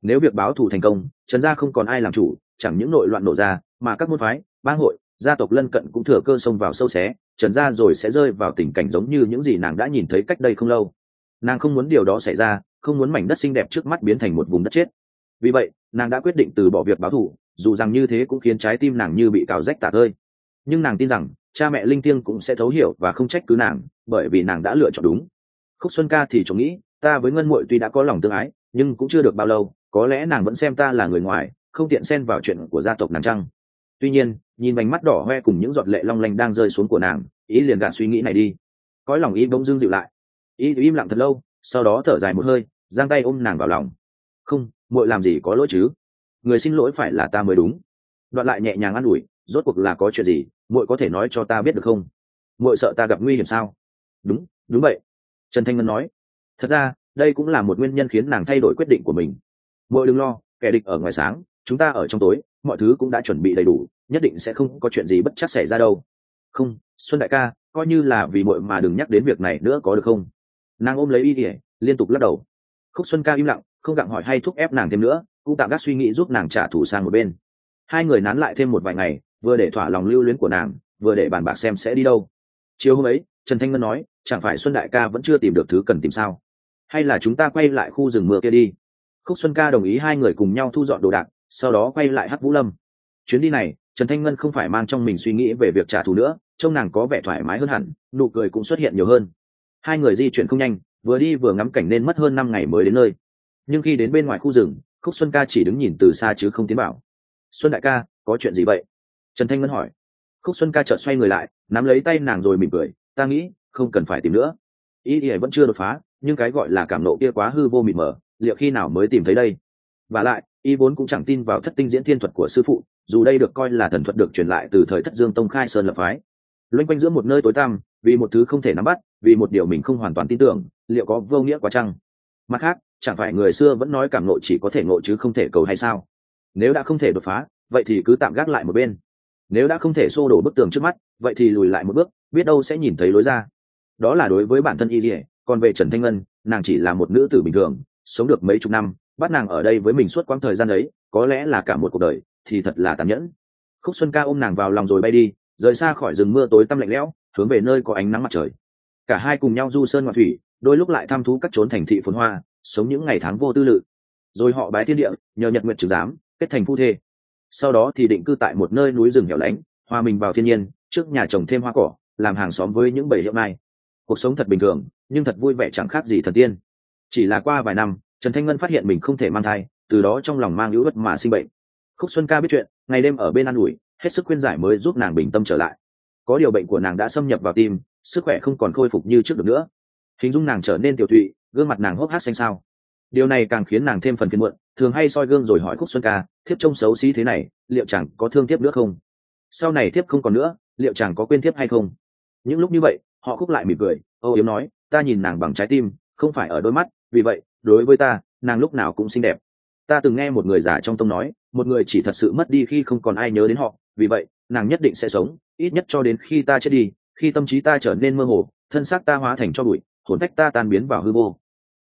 Nếu việc báo thù thành công, trần gia không còn ai làm chủ, chẳng những nội loạn nổ ra, mà các môn phái, bang hội, gia tộc lân cận cũng thừa cơ xông vào sâu xé trần gia rồi sẽ rơi vào tình cảnh giống như những gì nàng đã nhìn thấy cách đây không lâu. Nàng không muốn điều đó xảy ra, không muốn mảnh đất xinh đẹp trước mắt biến thành một vùng đất chết. Vì vậy, nàng đã quyết định từ bỏ việc báo thù, dù rằng như thế cũng khiến trái tim nàng như bị cào rách tả tơi. Nhưng nàng tin rằng, cha mẹ linh thiêng cũng sẽ thấu hiểu và không trách cứ nàng, bởi vì nàng đã lựa chọn đúng. Khúc xuân ca thì chồng nghĩ, ta với ngân muội tuy đã có lòng tương ái, nhưng cũng chưa được bao lâu, có lẽ nàng vẫn xem ta là người ngoài, không tiện xen vào chuyện của gia tộc nàng trăng tuy nhiên nhìn vành mắt đỏ hoe cùng những giọt lệ long lanh đang rơi xuống của nàng, ý liền gạt suy nghĩ này đi. Cõi lòng ý bỗng dưng dịu lại. Ý im lặng thật lâu, sau đó thở dài một hơi, giang tay ôm nàng vào lòng. Không, muội làm gì có lỗi chứ? Người xin lỗi phải là ta mới đúng. Đoạn lại nhẹ nhàng an ủi, rốt cuộc là có chuyện gì, muội có thể nói cho ta biết được không? Muội sợ ta gặp nguy hiểm sao? Đúng đúng vậy. Trần thanh ngân nói. Thật ra, đây cũng là một nguyên nhân khiến nàng thay đổi quyết định của mình. Muội đừng lo, kẻ địch ở ngoài sáng, chúng ta ở trong tối, mọi thứ cũng đã chuẩn bị đầy đủ nhất định sẽ không có chuyện gì bất chắc xảy ra đâu. Không, xuân đại ca, coi như là vì muội mà đừng nhắc đến việc này nữa có được không? Nàng ôm lấy y ỉa liên tục lắc đầu. Khúc xuân ca im lặng, không gặng hỏi hay thúc ép nàng thêm nữa, cũng tạm gác suy nghĩ giúp nàng trả thù sang một bên. Hai người nán lại thêm một vài ngày, vừa để thỏa lòng lưu luyến của nàng, vừa để bàn bạc xem sẽ đi đâu. Chiều hôm ấy, trần thanh ngân nói, chẳng phải xuân đại ca vẫn chưa tìm được thứ cần tìm sao? Hay là chúng ta quay lại khu rừng mưa kia đi? Khúc xuân ca đồng ý hai người cùng nhau thu dọn đồ đạc, sau đó quay lại hắc vũ lâm chuyến đi này, trần thanh ngân không phải mang trong mình suy nghĩ về việc trả thù nữa, trông nàng có vẻ thoải mái hơn hẳn, nụ cười cũng xuất hiện nhiều hơn. Hai người di chuyển không nhanh, vừa đi vừa ngắm cảnh nên mất hơn năm ngày mới đến nơi. Nhưng khi đến bên ngoài khu rừng, khúc xuân ca chỉ đứng nhìn từ xa chứ không tiến bảo xuân đại ca, có chuyện gì vậy? Trần thanh ngân hỏi. Khúc xuân ca chợt xoay người lại, nắm lấy tay nàng rồi mỉm cười, ta nghĩ, không cần phải tìm nữa. Ý ỉa vẫn chưa đột phá, nhưng cái gọi là cảm nộ kia quá hư vô mịt mờ, liệu khi nào mới tìm thấy đây? Và lại, y vốn cũng chẳng tin vào thất tinh diễn thiên thuật của sư phụ dù đây được coi là thần thuật được truyền lại từ thời thất dương tông khai sơn lập phái. Loanh quanh giữa một nơi tối tăm vì một thứ không thể nắm bắt vì một điều mình không hoàn toàn tin tưởng liệu có vô nghĩa quá chăng? Mặt khác chẳng phải người xưa vẫn nói cảm nộ chỉ có thể ngộ chứ không thể cầu hay sao? Nếu đã không thể đột phá vậy thì cứ tạm gác lại một bên. Nếu đã không thể xô đổ bức tường trước mắt vậy thì lùi lại một bước biết đâu sẽ nhìn thấy lối ra. Đó là đối với bản thân y dỉa còn về trần thanh ngân nàng chỉ là một nữ tử bình thường sống được mấy chục năm bắt nàng ở đây với mình suốt quãng thời gian ấy, có lẽ là cả một cuộc đời thì thật là tàn nhẫn. Khúc xuân ca ôm nàng vào lòng rồi bay đi, rời xa khỏi rừng mưa tối tăm lạnh lẽo, hướng về nơi có ánh nắng mặt trời. Cả hai cùng nhau du sơn ngoại thủy, đôi lúc lại thăm thú các trốn thành thị phồn hoa, sống những ngày tháng vô tư lự. Rồi họ bái thiên địa, nhờ nhật nguyện trừ giám, kết thành phu thê. Sau đó thì định cư tại một nơi núi rừng hẻo lánh, hòa mình vào thiên nhiên, trước nhà trồng thêm hoa cỏ, làm hàng xóm với những bầy hiệu mai. Cuộc sống thật bình thường, nhưng thật vui vẻ chẳng khác gì thần tiên. Chỉ là qua vài năm, trần thanh ngân phát hiện mình không thể mang thai, từ đó trong lòng mang hữu bất mà sinh bệnh khúc xuân ca biết chuyện, ngày đêm ở bên an ủi, hết sức khuyên giải mới giúp nàng bình tâm trở lại. Có điều bệnh của nàng đã xâm nhập vào tim, sức khỏe không còn khôi phục như trước được nữa. Hình dung nàng trở nên tiểu thụy, gương mặt nàng hốc hát xanh sao điều này càng khiến nàng thêm phần phiền muộn, thường hay soi gương rồi hỏi khúc xuân ca, thiếp trông xấu xí thế này, liệu chẳng có thương thiếp nữa không? Sau này thiếp không còn nữa, liệu chẳng có quên thiếp hay không? Những lúc như vậy, họ khúc lại mỉm cười âu yếm nói, ta nhìn nàng bằng trái tim, không phải ở đôi mắt, vì vậy, đối với ta, nàng lúc nào cũng xinh đẹp. Ta từng nghe một người già trong tông nói một người chỉ thật sự mất đi khi không còn ai nhớ đến họ, vì vậy, nàng nhất định sẽ sống, ít nhất cho đến khi ta chết đi, khi tâm trí ta trở nên mơ hồ, thân xác ta hóa thành cho bụi, hồn phách ta tan biến vào hư vô.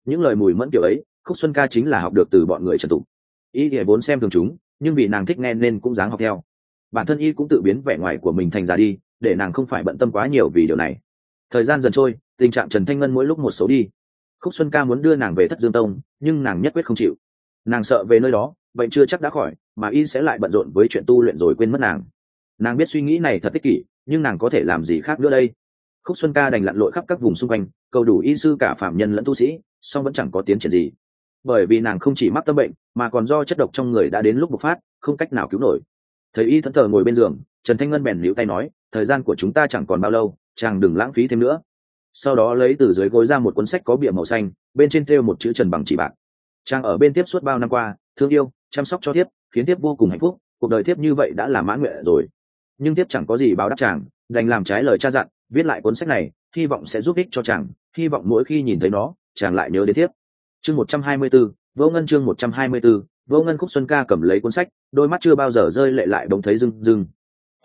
Những lời mùi mẫn kiểu ấy, khúc xuân ca chính là học được từ bọn người trần tục. Y thì vốn xem thường chúng, nhưng vì nàng thích nghe nên cũng dáng học theo. Bản thân y cũng tự biến vẻ ngoài của mình thành già đi, để nàng không phải bận tâm quá nhiều vì điều này. Thời gian dần trôi, tình trạng trần thanh ngân mỗi lúc một xấu đi. Khúc xuân ca muốn đưa nàng về thất dương tông, nhưng nàng nhất quyết không chịu nàng sợ về nơi đó, bệnh chưa chắc đã khỏi, mà y sẽ lại bận rộn với chuyện tu luyện rồi quên mất nàng. Nàng biết suy nghĩ này thật tích kỷ, nhưng nàng có thể làm gì khác nữa đây? Khúc xuân ca đành lặn lội khắp các vùng xung quanh, cầu đủ y sư cả phạm nhân lẫn tu sĩ, song vẫn chẳng có tiến triển gì. Bởi vì nàng không chỉ mắc tâm bệnh, mà còn do chất độc trong người đã đến lúc bộc phát, không cách nào cứu nổi. Thấy y thẫn thờ ngồi bên giường, trần thanh ngân bèn liễu tay nói, thời gian của chúng ta chẳng còn bao lâu, chàng đừng lãng phí thêm nữa. Sau đó lấy từ dưới gối ra một cuốn sách có bìa màu xanh, bên trên thêu một chữ trần bằng chỉ bạc chàng ở bên tiếp suốt bao năm qua thương yêu chăm sóc cho tiếp khiến tiếp vô cùng hạnh phúc cuộc đời tiếp như vậy đã là mãn nguyện rồi. Nhưng tiếp chẳng có gì báo đáp chàng đành làm trái lời cha dặn viết lại cuốn sách này hy vọng sẽ giúp ích cho chàng hy vọng mỗi khi nhìn thấy nó chàng lại nhớ đến tiếp. Chương một trăm hai mươi 124, vô ngân chương một trăm hai mươi 124, vô ngân khúc xuân ca cầm lấy cuốn sách đôi mắt chưa bao giờ rơi lệ lại đống thấy rưng rưng.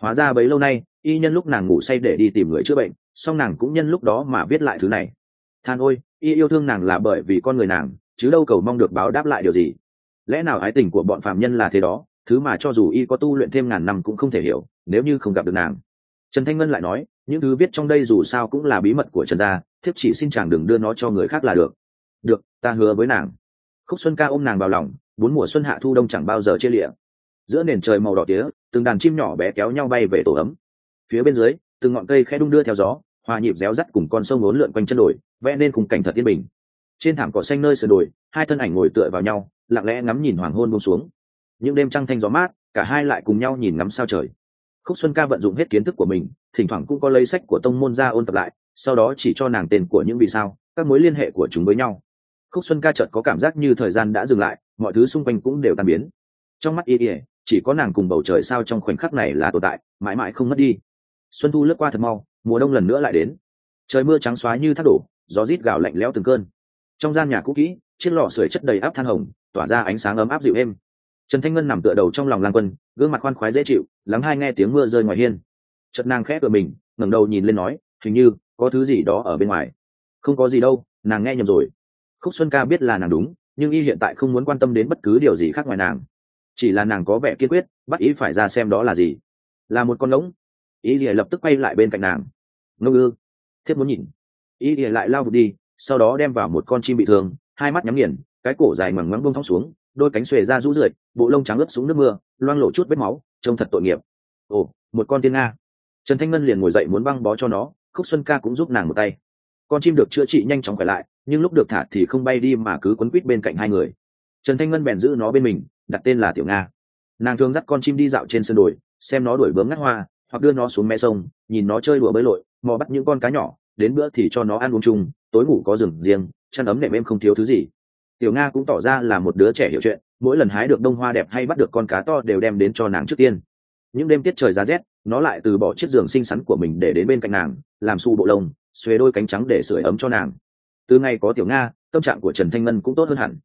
Hóa ra bấy lâu nay y nhân lúc nàng ngủ say để đi tìm người chữa bệnh song nàng cũng nhân lúc đó mà viết lại thứ này. Than ôi y yêu thương nàng là bởi vì con người nàng chứ đâu cầu mong được báo đáp lại điều gì. Lẽ nào ái tình của bọn phạm nhân là thế đó, thứ mà cho dù y có tu luyện thêm ngàn năm cũng không thể hiểu, nếu như không gặp được nàng. Trần thanh ngân lại nói, những thứ viết trong đây dù sao cũng là bí mật của trần gia, thiếp chỉ xin chàng đừng đưa nó cho người khác là được. Được, ta hứa với nàng. Khúc xuân ca ôm nàng vào lòng, bốn mùa xuân hạ thu đông chẳng bao giờ chia lịa. Giữa nền trời màu đỏ tía, từng đàn chim nhỏ bé kéo nhau bay về tổ ấm. Phía bên dưới, từng ngọn cây khẽ đung đưa theo gió hòa nhịp réo rắt cùng con sông ốn lượn quanh chân đồi, vẽ nên khung cảnh thật yên bình trên thảm cỏ xanh nơi sườn đồi, hai thân ảnh ngồi tựa vào nhau, lặng lẽ ngắm nhìn hoàng hôn buông xuống. Những đêm trăng thanh gió mát, cả hai lại cùng nhau nhìn ngắm sao trời. Khúc xuân ca vận dụng hết kiến thức của mình, thỉnh thoảng cũng có lấy sách của tông môn ra ôn tập lại, sau đó chỉ cho nàng tên của những vì sao, các mối liên hệ của chúng với nhau. Khúc xuân ca chợt có cảm giác như thời gian đã dừng lại, mọi thứ xung quanh cũng đều tan biến. Trong mắt y ỉa chỉ có nàng cùng bầu trời sao trong khoảnh khắc này là tồn tại, mãi mãi không mất đi. Xuân thu lướt qua thật mau, mùa đông lần nữa lại đến. Trời mưa trắng xóa như thác đổ, gió rít gào lạnh lẽo từng cơn trong gian nhà cũ kỹ, chiếc lò sưởi chất đầy áp than hồng, tỏa ra ánh sáng ấm áp dịu êm. Trần thanh ngân nằm tựa đầu trong lòng lang quân, gương mặt khoan khoái dễ chịu, lắng hai nghe tiếng mưa rơi ngoài hiên. Chật nàng khẽ cửa mình, ngẩng đầu nhìn lên nói, hình như có thứ gì đó ở bên ngoài. Không có gì đâu, nàng nghe nhầm rồi. Khúc xuân ca biết là nàng đúng, nhưng y hiện tại không muốn quan tâm đến bất cứ điều gì khác ngoài nàng. Chỉ là nàng có vẻ kiên quyết, bắt ý phải ra xem đó là gì. Là một con ngỗng. Ý thì lập tức quay lại bên cạnh nàng. Ngâu ư? Thiếp muốn nhìn. Ý thì lại lao vụt đi sau đó đem vào một con chim bị thương, hai mắt nhắm nghiền, cái cổ dài ngoằng ngoắng bông thong xuống, đôi cánh xuề ra rũ rượi, bộ lông trắng ướt xuống nước mưa, loang lộ chút vết máu, trông thật tội nghiệp. Ồ, một con tiên nga. Trần thanh ngân liền ngồi dậy muốn băng bó cho nó, khúc xuân ca cũng giúp nàng một tay. Con chim được chữa trị nhanh chóng khỏe lại, nhưng lúc được thả thì không bay đi mà cứ quấn quít bên cạnh hai người. Trần thanh ngân bèn giữ nó bên mình, đặt tên là tiểu nga. Nàng thường dắt con chim đi dạo trên sân đồi, xem nó đuổi bướm ngắt hoa, hoặc đưa nó xuống mé sông, nhìn nó chơi đùa bơi lội, mò bắt những con cá nhỏ, đến bữa thì cho nó ăn uống chung tối ngủ có rừng riêng, chăn ấm nệm em không thiếu thứ gì. Tiểu nga cũng tỏ ra là một đứa trẻ hiểu chuyện, mỗi lần hái được đông hoa đẹp hay bắt được con cá to đều đem đến cho nàng trước tiên. Những đêm tiết trời giá rét, nó lại từ bỏ chiếc giường xinh xắn của mình để đến bên cạnh nàng, làm xù bộ lông xuê đôi cánh trắng để sưởi ấm cho nàng. Từ ngày có tiểu nga, tâm trạng của trần thanh ngân cũng tốt hơn hẳn.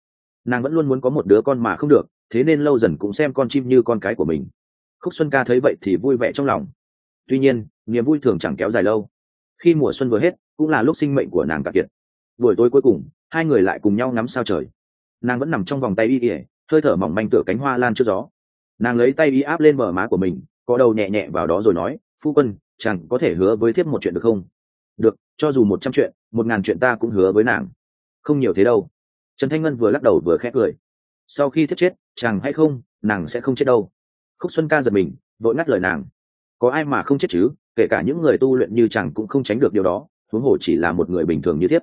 Nàng vẫn luôn muốn có một đứa con mà không được, thế nên lâu dần cũng xem con chim như con cái của mình. Khúc xuân ca thấy vậy thì vui vẻ trong lòng. Tuy nhiên, niềm vui thường chẳng kéo dài lâu. Khi mùa xuân vừa hết cũng là lúc sinh mệnh của nàng cạn kiệt. Buổi tối cuối cùng, hai người lại cùng nhau ngắm sao trời. Nàng vẫn nằm trong vòng tay y ỉa hơi thở mỏng manh tựa cánh hoa lan trước gió. Nàng lấy tay y áp lên bờ má của mình, có đầu nhẹ nhẹ vào đó rồi nói, phu quân, chẳng có thể hứa với thiếp một chuyện được không? Được, cho dù một trăm chuyện, một ngàn chuyện ta cũng hứa với nàng. Không nhiều thế đâu. Trần thanh ngân vừa lắc đầu vừa khét cười. Sau khi thiếp chết, chàng hay không, nàng sẽ không chết đâu. Khúc xuân ca giật mình, vội ngắt lời nàng. Có ai mà không chết chứ, kể cả những người tu luyện như chàng cũng không tránh được điều đó huống hồ chỉ là một người bình thường như thiếp.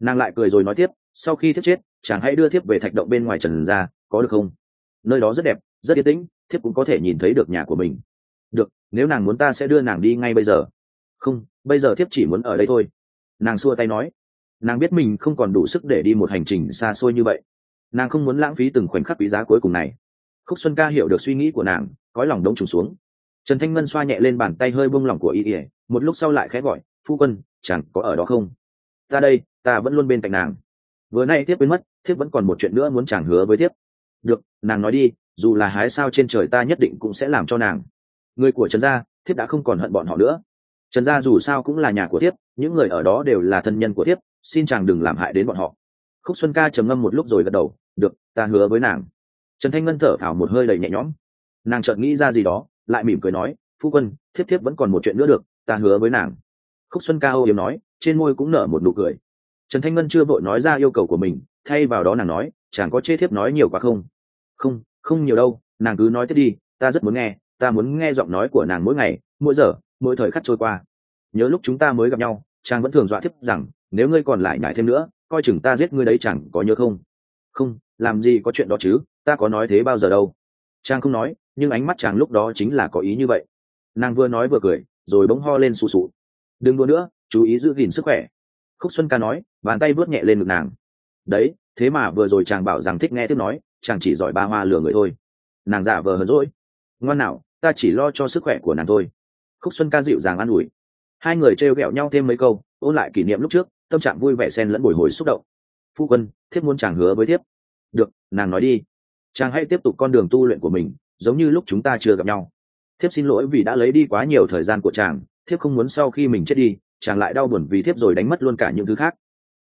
Nàng lại cười rồi nói tiếp, sau khi thiếp chết, chàng hãy đưa thiếp về thạch động bên ngoài trần ra, có được không? Nơi đó rất đẹp, rất yên tĩnh, thiếp cũng có thể nhìn thấy được nhà của mình. Được, nếu nàng muốn ta sẽ đưa nàng đi ngay bây giờ. Không, bây giờ thiếp chỉ muốn ở đây thôi. Nàng xua tay nói. Nàng biết mình không còn đủ sức để đi một hành trình xa xôi như vậy. Nàng không muốn lãng phí từng khoảnh khắc quý giá cuối cùng này. Khúc xuân ca hiểu được suy nghĩ của nàng cói lòng đống trùng xuống. Trần thanh ngân xoa nhẹ lên bàn tay hơi buông lỏng của y ỉa một lúc sau lại khẽ gọi, phu quân chẳng có ở đó không? Ta đây, ta vẫn luôn bên cạnh nàng. Vừa nay thiếp quên mất, thiếp vẫn còn một chuyện nữa muốn chàng hứa với thiếp. Được, nàng nói đi, dù là hái sao trên trời ta nhất định cũng sẽ làm cho nàng. Người của trần gia, thiếp đã không còn hận bọn họ nữa. Trần gia dù sao cũng là nhà của thiếp, những người ở đó đều là thân nhân của thiếp, xin chàng đừng làm hại đến bọn họ. Khúc xuân ca trầm ngâm một lúc rồi gật đầu, được, ta hứa với nàng. Trần thanh ngân thở phào một hơi đầy nhẹ nhõm. Nàng chợt nghĩ ra gì đó, lại mỉm cười nói, phu quân, thiếp thiếp vẫn còn một chuyện nữa được, ta hứa với nàng khúc xuân ca âu yếm nói, trên môi cũng nở một nụ cười. Trần thanh ngân chưa vội nói ra yêu cầu của mình, thay vào đó nàng nói chẳng có chê thiếp nói nhiều quá không? Không không nhiều đâu, nàng cứ nói tiếp đi, ta rất muốn nghe, ta muốn nghe giọng nói của nàng mỗi ngày, mỗi giờ, mỗi thời khắc trôi qua. Nhớ lúc chúng ta mới gặp nhau, chàng vẫn thường dọa thiếp rằng, nếu ngươi còn lại nhải thêm nữa, coi chừng ta giết ngươi đấy chẳng có nhớ không? Không, làm gì có chuyện đó chứ, ta có nói thế bao giờ đâu. Chàng không nói, nhưng ánh mắt chàng lúc đó chính là có ý như vậy. Nàng vừa nói vừa cười, rồi bỗng ho lên sù sụ đừng đua nữa, chú ý giữ gìn sức khỏe. Khúc xuân ca nói, bàn tay vớt nhẹ lên ngực nàng. Đấy, thế mà vừa rồi chàng bảo rằng thích nghe tiếp nói, chàng chỉ giỏi ba hoa lừa người thôi. Nàng giả vờ hờn rỗi ngoan nào, ta chỉ lo cho sức khỏe của nàng thôi. Khúc xuân ca dịu dàng an ủi. Hai người trêu ghẹo nhau thêm mấy câu, ôn lại kỷ niệm lúc trước, tâm trạng vui vẻ xen lẫn bồi hồi xúc động. Phu quân, thiếp muốn chàng hứa với thiếp. Được, nàng nói đi. Chàng hãy tiếp tục con đường tu luyện của mình, giống như lúc chúng ta chưa gặp nhau. Thiếp xin lỗi vì đã lấy đi quá nhiều thời gian của chàng thiếp không muốn sau khi mình chết đi, chàng lại đau buồn vì thiếp rồi đánh mất luôn cả những thứ khác.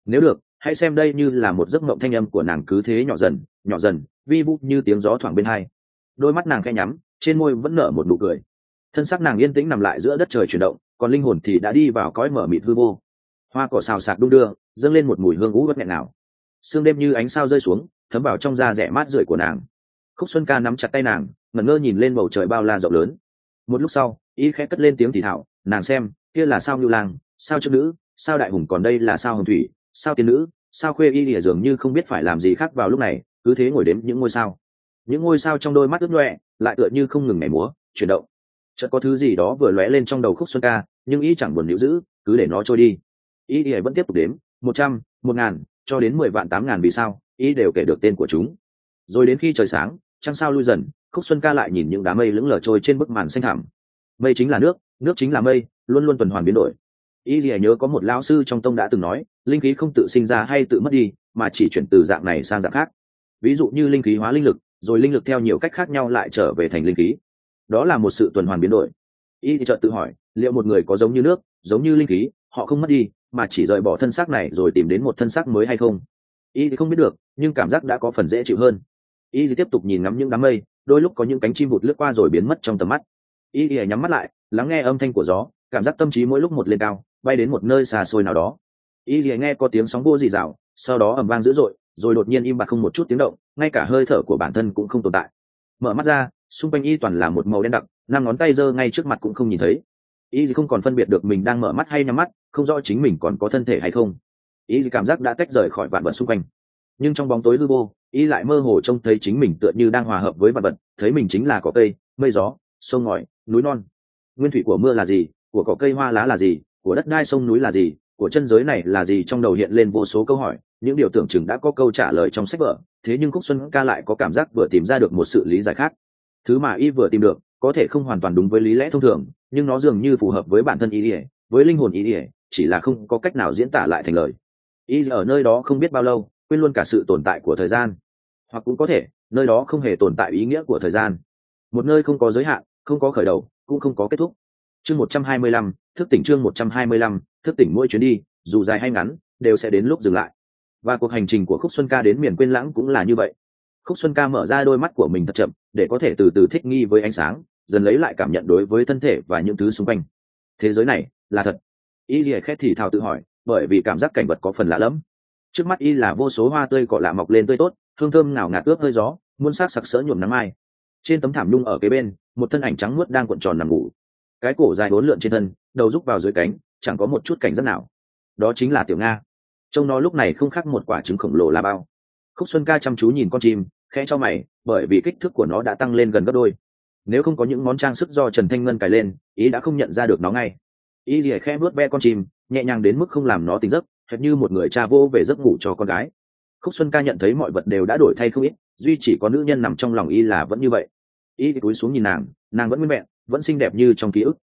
Nếu được, hãy xem đây như là một giấc mộng thanh âm của nàng cứ thế nhỏ dần nhỏ dần, vi vu như tiếng gió thoảng bên hai. Đôi mắt nàng khẽ nhắm, trên môi vẫn nở một nụ cười. Thân xác nàng yên tĩnh nằm lại giữa đất trời chuyển động, còn linh hồn thì đã đi vào cõi mở mịt hư vô. Hoa cỏ xào sạc đung đưa, dâng lên một mùi hương ú bất nghẹn nào. Sương đêm như ánh sao rơi xuống, thấm vào trong da rẻ mát rượi của nàng. Khúc xuân ca nắm chặt tay nàng, ngẩn ngơ nhìn lên bầu trời bao la rộng lớn. Một lúc sau, y khẽ cất lên tiếng thì thảo nàng xem, kia là sao ngưu lang, sao chức nữ, sao đại hùng còn đây là sao hồng thủy, sao tiên nữ, sao khuê y lìa dường như không biết phải làm gì khác vào lúc này, cứ thế ngồi đếm những ngôi sao. Những ngôi sao trong đôi mắt ướt nhoẹ lại tựa như không ngừng nhảy múa, chuyển động. Chợt có thứ gì đó vừa lóe lên trong đầu khúc xuân ca, nhưng y chẳng buồn níu giữ, cứ để nó trôi đi. Ý y vẫn tiếp tục đếm, một trăm, một ngàn, cho đến mười vạn tám ngàn vì sao ý đều kể được tên của chúng. Rồi đến khi trời sáng, trăng sao lui dần, khúc xuân ca lại nhìn những đám mây lững lờ trôi trên bức màn xanh thẳm. Mây chính là nước nước chính là mây, luôn luôn tuần hoàn biến đổi. Y lìa nhớ có một lão sư trong tông đã từng nói, linh khí không tự sinh ra hay tự mất đi, mà chỉ chuyển từ dạng này sang dạng khác. Ví dụ như linh khí hóa linh lực, rồi linh lực theo nhiều cách khác nhau lại trở về thành linh khí. Đó là một sự tuần hoàn biến đổi. Y thì chợt tự hỏi, liệu một người có giống như nước, giống như linh khí, họ không mất đi, mà chỉ rời bỏ thân xác này rồi tìm đến một thân xác mới hay không? Y thì không biết được, nhưng cảm giác đã có phần dễ chịu hơn. Y thì tiếp tục nhìn ngắm những đám mây, đôi lúc có những cánh chim vụt lướt qua rồi biến mất trong tầm mắt. Y thì nhắm mắt lại lắng nghe âm thanh của gió cảm giác tâm trí mỗi lúc một lên cao bay đến một nơi xa xôi nào đó. Y thì nghe có tiếng sóng vô dị dào, sau đó ầm vang dữ dội rồi đột nhiên im bặt không một chút tiếng động ngay cả hơi thở của bản thân cũng không tồn tại. Mở mắt ra xung quanh y toàn là một màu đen đặc năm ngón tay giơ ngay trước mặt cũng không nhìn thấy. Y thì không còn phân biệt được mình đang mở mắt hay nhắm mắt không rõ chính mình còn có thân thể hay không. Y thì cảm giác đã tách rời khỏi vạn vật xung quanh. Nhưng trong bóng tối hư vô y lại mơ hồ trông thấy chính mình tựa như đang hòa hợp với vạn vật thấy mình chính là cỏ cây mây gió sông ngòi núi non nguyên thủy của mưa là gì, của cỏ cây hoa lá là gì, của đất đai sông núi là gì, của chân giới này là gì trong đầu hiện lên vô số câu hỏi, những điều tưởng chừng đã có câu trả lời trong sách vở, thế nhưng khúc xuân ca lại có cảm giác vừa tìm ra được một sự lý giải khác. Thứ mà y vừa tìm được, có thể không hoàn toàn đúng với lý lẽ thông thường, nhưng nó dường như phù hợp với bản thân Y ỉa với linh hồn Y ỉa chỉ là không có cách nào diễn tả lại thành lời. Y ở nơi đó không biết bao lâu, quên luôn cả sự tồn tại của thời gian. Hoặc cũng có thể, nơi đó không hề tồn tại ý nghĩa của thời gian. Một nơi không có giới hạn, không có khởi đầu cũng không có kết thúc. Chương một trăm hai mươi lăm, thức tỉnh chương một trăm hai mươi lăm, thức tỉnh mỗi chuyến đi, dù dài hay ngắn, đều sẽ đến lúc dừng lại. Và cuộc hành trình của khúc xuân ca đến miền quên lãng cũng là như vậy. Khúc xuân ca mở ra đôi mắt của mình thật chậm, để có thể từ từ thích nghi với ánh sáng, dần lấy lại cảm nhận đối với thân thể và những thứ xung quanh. Thế giới này, là thật. Y lìa khét thì thào tự hỏi, bởi vì cảm giác cảnh vật có phần lạ lẫm. Trước mắt y là vô số hoa tươi cọ lạ mọc lên tươi tốt, hương thơm nào ngạt ướp hơi gió, muôn sắc sặc sỡ nhuộm nắng mai. Trên tấm thảm nhung ở kế bên một thân ảnh trắng muốt đang cuộn tròn nằm ngủ. Cái cổ dài bốn lượn trên thân, đầu rúc vào dưới cánh, chẳng có một chút cảnh giác nào. Đó chính là tiểu nga. Trông nó lúc này không khác một quả trứng khổng lồ là bao. Khúc xuân ca chăm chú nhìn con chim, khẽ cho mày, bởi vì kích thước của nó đã tăng lên gần gấp đôi. Nếu không có những món trang sức do trần thanh ngân cài lên, ý đã không nhận ra được nó ngay. Ý lìa khe vuốt ve con chim, nhẹ nhàng đến mức không làm nó tỉnh giấc, hệt như một người cha vô về giấc ngủ cho con gái. Khúc xuân ca nhận thấy mọi vật đều đã đổi thay không ít, duy chỉ có nữ nhân nằm trong lòng y là vẫn như vậy y cúi xuống nhìn nàng nàng vẫn nguyên vẹn, vẫn xinh đẹp như trong ký ức.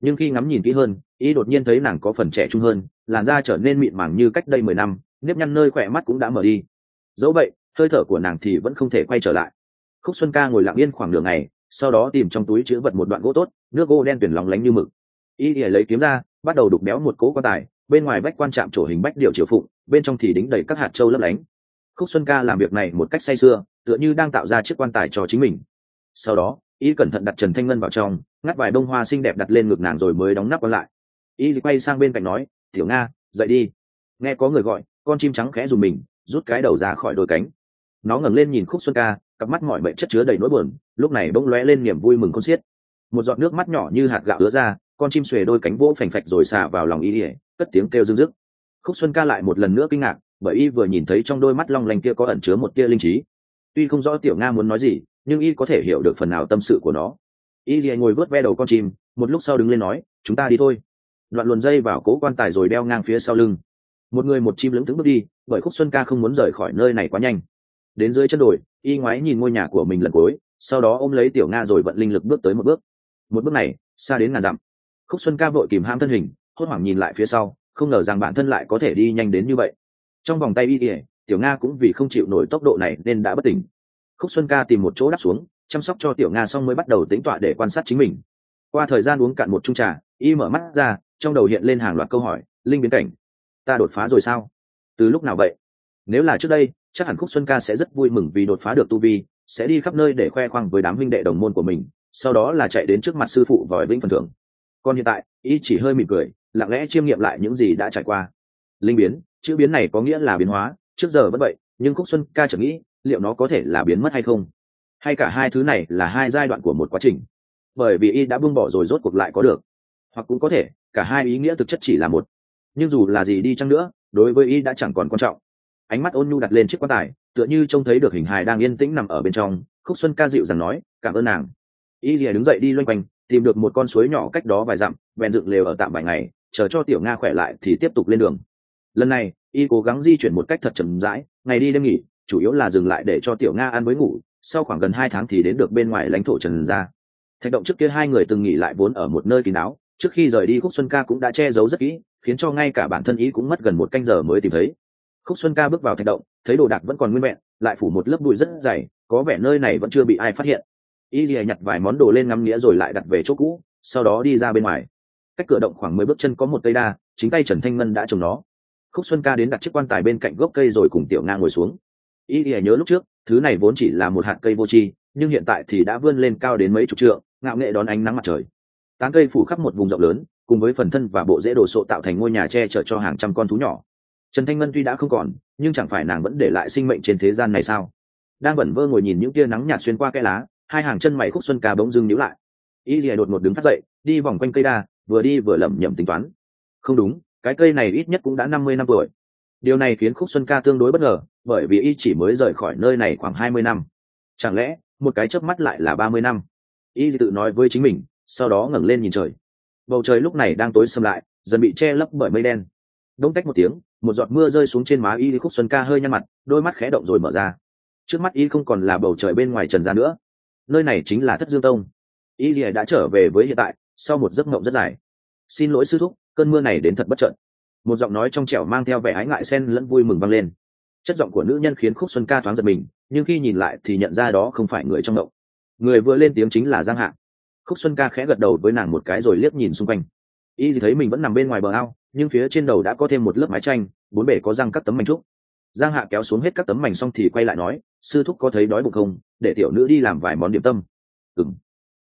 Nhưng khi ngắm nhìn kỹ hơn, y đột nhiên thấy nàng có phần trẻ trung hơn, làn da trở nên mịn màng như cách đây mười năm, nếp nhăn nơi khỏe mắt cũng đã mở đi. Dẫu vậy, hơi thở của nàng thì vẫn không thể quay trở lại. Khúc xuân ca ngồi lặng yên khoảng nửa ngày, sau đó tìm trong túi chữ vật một đoạn gỗ tốt, nước gỗ đen tuyển lóng lánh như mực. Y ỉa lấy kiếm ra, bắt đầu đục béo một cố quan tài, bên ngoài bách quan trạm trổ hình bách điệu triều phụng, bên trong thì đính đầy các hạt trâu lấp lánh. Khúc xuân ca làm việc này một cách say sưa, tựa như đang tạo ra chiếc quan tài cho chính mình sau đó, y cẩn thận đặt trần thanh ngân vào trong, ngắt vài bông hoa xinh đẹp đặt lên ngực nàng rồi mới đóng nắp còn lại. Y quay sang bên cạnh nói, tiểu nga, dậy đi. Nghe có người gọi, con chim trắng khẽ dùng mình, rút cái đầu ra khỏi đôi cánh. Nó ngẩng lên nhìn khúc xuân ca, cặp mắt mọi bệnh chất chứa đầy nỗi buồn, lúc này bỗng lóe lên niềm vui mừng con xiết. Một giọt nước mắt nhỏ như hạt gạo ứa ra, con chim xuề đôi cánh vỗ phành phạch rồi xả vào lòng y ỉa cất tiếng kêu rưng rức. Khúc xuân ca lại một lần nữa kinh ngạc, bởi y vừa nhìn thấy trong đôi mắt long lanh kia có ẩn chứa một tia linh trí. Tuy không rõ tiểu nga muốn nói gì nhưng y có thể hiểu được phần nào tâm sự của nó. Y thì ngồi vớt ve đầu con chim, một lúc sau đứng lên nói, chúng ta đi thôi. Đoạn luồn dây vào cố quan tài rồi đeo ngang phía sau lưng. Một người một chim lững thững bước đi, bởi khúc xuân ca không muốn rời khỏi nơi này quá nhanh. Đến dưới chân đồi, y ngoái nhìn ngôi nhà của mình lần cuối, sau đó ôm lấy tiểu nga rồi vận linh lực bước tới một bước. Một bước này, xa đến ngàn dặm. Khúc xuân ca vội kìm hãm thân hình, hốt hoảng nhìn lại phía sau, không ngờ rằng bản thân lại có thể đi nhanh đến như vậy. Trong vòng tay y ỉa tiểu nga cũng vì không chịu nổi tốc độ này nên đã bất tỉnh khúc xuân ca tìm một chỗ đắp xuống, chăm sóc cho tiểu nga xong mới bắt đầu tính tọa để quan sát chính mình. Qua thời gian uống cạn một chung trà, y mở mắt ra, trong đầu hiện lên hàng loạt câu hỏi, linh biến cảnh, ta đột phá rồi sao? Từ lúc nào vậy? Nếu là trước đây, chắc hẳn khúc xuân ca sẽ rất vui mừng vì đột phá được tu vi, sẽ đi khắp nơi để khoe khoang với đám huynh đệ đồng môn của mình, sau đó là chạy đến trước mặt sư phụ vòi vĩnh phần thưởng. Còn hiện tại, y chỉ hơi mỉm cười, lặng lẽ chiêm nghiệm lại những gì đã trải qua. Linh biến, chữ biến này có nghĩa là biến hóa, trước giờ vẫn vậy, nhưng khúc xuân ca chẳng nghĩ liệu nó có thể là biến mất hay không? Hay cả hai thứ này là hai giai đoạn của một quá trình? Bởi vì y đã buông bỏ rồi rốt cuộc lại có được. Hoặc cũng có thể, cả hai ý nghĩa thực chất chỉ là một. Nhưng dù là gì đi chăng nữa, đối với y đã chẳng còn quan trọng. Ánh mắt ôn nhu đặt lên chiếc quan tài, tựa như trông thấy được hình hài đang yên tĩnh nằm ở bên trong, khúc xuân ca dịu rằng nói, cảm ơn nàng. Y lìa đứng dậy đi loanh quanh, tìm được một con suối nhỏ cách đó vài dặm, bèn dựng lều ở tạm vài ngày, chờ cho tiểu nga khỏe lại thì tiếp tục lên đường. Lần này, y cố gắng di chuyển một cách thật chậm rãi, ngày đi đêm nghỉ chủ yếu là dừng lại để cho tiểu nga ăn với ngủ, sau khoảng gần hai tháng thì đến được bên ngoài lãnh thổ trần gia. Thạch động trước kia hai người từng nghỉ lại vốn ở một nơi kín đáo, trước khi rời đi khúc xuân ca cũng đã che giấu rất kỹ, khiến cho ngay cả bản thân ý cũng mất gần một canh giờ mới tìm thấy. Khúc xuân ca bước vào thạch động, thấy đồ đạc vẫn còn nguyên vẹn, lại phủ một lớp bụi rất dày, có vẻ nơi này vẫn chưa bị ai phát hiện. Y lìa nhặt vài món đồ lên ngắm nghĩa rồi lại đặt về chỗ cũ, sau đó đi ra bên ngoài. Cách cửa động khoảng mười bước chân có một cây đa, chính tay trần thanh ngân đã trồng nó. Khúc xuân ca đến đặt chiếc quan tài bên cạnh gốc cây rồi cùng tiểu nga ngồi xuống y y nhớ lúc trước, thứ này vốn chỉ là một hạt cây vô tri, nhưng hiện tại thì đã vươn lên cao đến mấy chục trượng, ngạo nghệ đón ánh nắng mặt trời. Tán cây phủ khắp một vùng rộng lớn, cùng với phần thân và bộ rễ đồ sộ tạo thành ngôi nhà che chở cho hàng trăm con thú nhỏ. Trần thanh ngân tuy đã không còn, nhưng chẳng phải nàng vẫn để lại sinh mệnh trên thế gian này sao? Đang bẩn vơ ngồi nhìn những tia nắng nhạt xuyên qua cái lá, hai hàng chân mày khúc xuân ca bỗng dưng nhíu lại. Y lìa đột ngột đứng phát dậy, đi vòng quanh cây đa, vừa đi vừa lẩm nhẩm tính toán. Không đúng, cái cây này ít nhất cũng đã năm mươi năm tuổi. Điều này khiến khúc xuân ca tương đối bất ngờ bởi vì y chỉ mới rời khỏi nơi này khoảng hai mươi năm. Chẳng lẽ, một cái chớp mắt lại là ba mươi năm? Y tự nói với chính mình, sau đó ngẩng lên nhìn trời. Bầu trời lúc này đang tối xâm lại, dần bị che lấp bởi mây đen. Đông tách một tiếng, một giọt mưa rơi xuống trên má y khúc xuân ca hơi nhăn mặt, đôi mắt khẽ động rồi mở ra. Trước mắt y không còn là bầu trời bên ngoài trần ra nữa. Nơi này chính là thất dương tông. Y lìa đã trở về với hiện tại, sau một giấc mộng rất dài. Xin lỗi sư thúc, cơn mưa này đến thật bất chợt. một giọng nói trong trẻo mang theo vẻ ái ngại xen lẫn vui mừng vang lên chất giọng của nữ nhân khiến khúc xuân ca thoáng giật mình, nhưng khi nhìn lại thì nhận ra đó không phải người trong động. người vừa lên tiếng chính là giang hạ. Khúc xuân ca khẽ gật đầu với nàng một cái rồi liếc nhìn xung quanh. Y thì thấy mình vẫn nằm bên ngoài bờ ao, nhưng phía trên đầu đã có thêm một lớp mái tranh, bốn bể có răng các tấm mảnh trúc. Giang hạ kéo xuống hết các tấm mảnh xong thì quay lại nói, sư thúc có thấy đói bụng không? Để tiểu nữ đi làm vài món điểm tâm. Ừng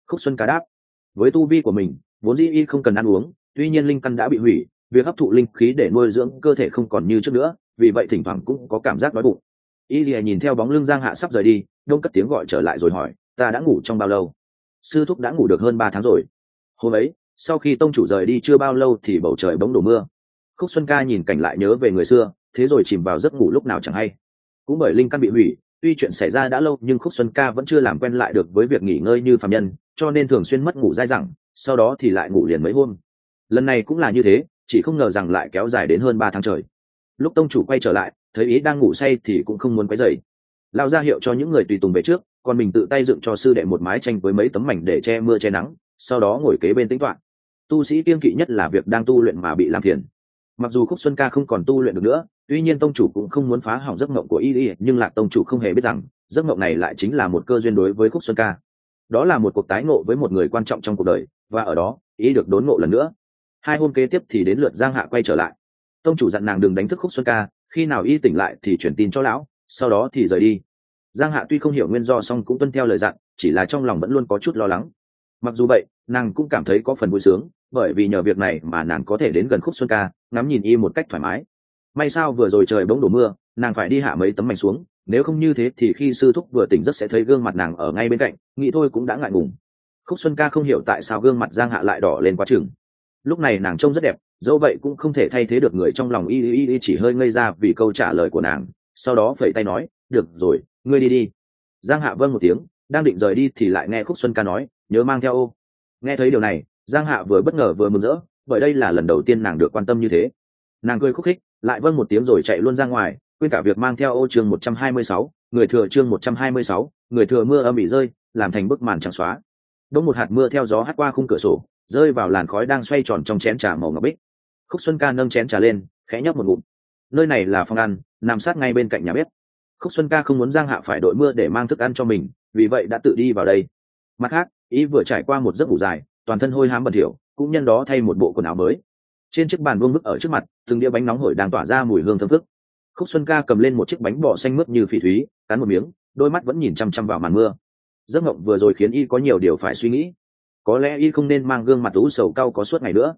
khúc xuân ca đáp, với tu vi của mình, vốn dĩ y không cần ăn uống, tuy nhiên linh căn đã bị hủy, việc hấp thụ linh khí để nuôi dưỡng cơ thể không còn như trước nữa vì vậy thỉnh thoảng cũng có cảm giác đói bụng. Y lìa nhìn theo bóng lưng giang hạ sắp rời đi, đông cất tiếng gọi trở lại rồi hỏi, ta đã ngủ trong bao lâu? Sư thúc đã ngủ được hơn ba tháng rồi. Hôm ấy, sau khi tông chủ rời đi chưa bao lâu thì bầu trời bỗng đổ mưa. Khúc xuân ca nhìn cảnh lại nhớ về người xưa, thế rồi chìm vào giấc ngủ lúc nào chẳng hay. Cũng bởi linh căn bị hủy, tuy chuyện xảy ra đã lâu nhưng khúc xuân ca vẫn chưa làm quen lại được với việc nghỉ ngơi như phạm nhân, cho nên thường xuyên mất ngủ dai dẳng, sau đó thì lại ngủ liền mấy hôm. Lần này cũng là như thế, chỉ không ngờ rằng lại kéo dài đến hơn ba tháng trời lúc tông chủ quay trở lại, thấy ý đang ngủ say thì cũng không muốn quấy dậy lao ra hiệu cho những người tùy tùng về trước, còn mình tự tay dựng cho sư đệ một mái tranh với mấy tấm mảnh để che mưa che nắng, sau đó ngồi kế bên tính toán tu sĩ kiên kỵ nhất là việc đang tu luyện mà bị làm phiền. Mặc dù khúc xuân ca không còn tu luyện được nữa, tuy nhiên tông chủ cũng không muốn phá hỏng giấc mộng của y y nhưng lạc tông chủ không hề biết rằng, giấc mộng này lại chính là một cơ duyên đối với khúc xuân ca. Đó là một cuộc tái ngộ với một người quan trọng trong cuộc đời, và ở đó y được đốn ngộ lần nữa. Hai hôm kế tiếp thì đến lượt giang hạ quay trở lại tông chủ dặn nàng đừng đánh thức khúc xuân ca, khi nào y tỉnh lại thì chuyển tin cho lão, sau đó thì rời đi. Giang hạ tuy không hiểu nguyên do song cũng tuân theo lời dặn, chỉ là trong lòng vẫn luôn có chút lo lắng. Mặc dù vậy, nàng cũng cảm thấy có phần vui sướng, bởi vì nhờ việc này mà nàng có thể đến gần khúc xuân ca, ngắm nhìn y một cách thoải mái. May sao vừa rồi trời bỗng đổ mưa, nàng phải đi hạ mấy tấm mảnh xuống, nếu không như thế thì khi sư thúc vừa tỉnh giấc sẽ thấy gương mặt nàng ở ngay bên cạnh, nghĩ thôi cũng đã ngại ngùng. Khúc xuân ca không hiểu tại sao gương mặt giang hạ lại đỏ lên quá chừng. Lúc này nàng trông rất đẹp dẫu vậy cũng không thể thay thế được người trong lòng y y y chỉ hơi ngây ra vì câu trả lời của nàng, sau đó phẩy tay nói, được rồi, ngươi đi đi. Giang hạ vâng một tiếng, đang định rời đi thì lại nghe khúc xuân ca nói, nhớ mang theo ô. Nghe thấy điều này, giang hạ vừa bất ngờ vừa mừng rỡ, bởi đây là lần đầu tiên nàng được quan tâm như thế. Nàng cười khúc khích, lại vâng một tiếng rồi chạy luôn ra ngoài, quên cả việc mang theo ô chương một trăm hai mươi sáu, người thừa chương một trăm hai mươi sáu, người thừa mưa âm bị rơi, làm thành bức màn trắng xóa. Đ một hạt mưa theo gió hát qua khung cửa sổ, rơi vào làn khói đang xoay tròn trong chén trà màu ngọc bích khúc xuân ca nâng chén trà lên, khẽ nhấp một ngụm. Nơi này là phòng ăn, nằm sát ngay bên cạnh nhà bếp. Khúc xuân ca không muốn giang hạ phải đội mưa để mang thức ăn cho mình, vì vậy đã tự đi vào đây. Mặt khác, ý vừa trải qua một giấc ngủ dài, toàn thân hôi hám bẩn thỉu, cũng nhân đó thay một bộ quần áo mới. Trên chiếc bàn vuông bức ở trước mặt, từng đĩa bánh nóng hổi đang tỏa ra mùi hương thơm phức. Khúc xuân ca cầm lên một chiếc bánh bò xanh mướt như phỉ thúy, cắn một miếng, đôi mắt vẫn nhìn chăm chăm vào màn mưa. Giấc mộng vừa rồi khiến y có nhiều điều phải suy nghĩ. Có lẽ y không nên mang gương mặt lũ sầu cau có suốt ngày nữa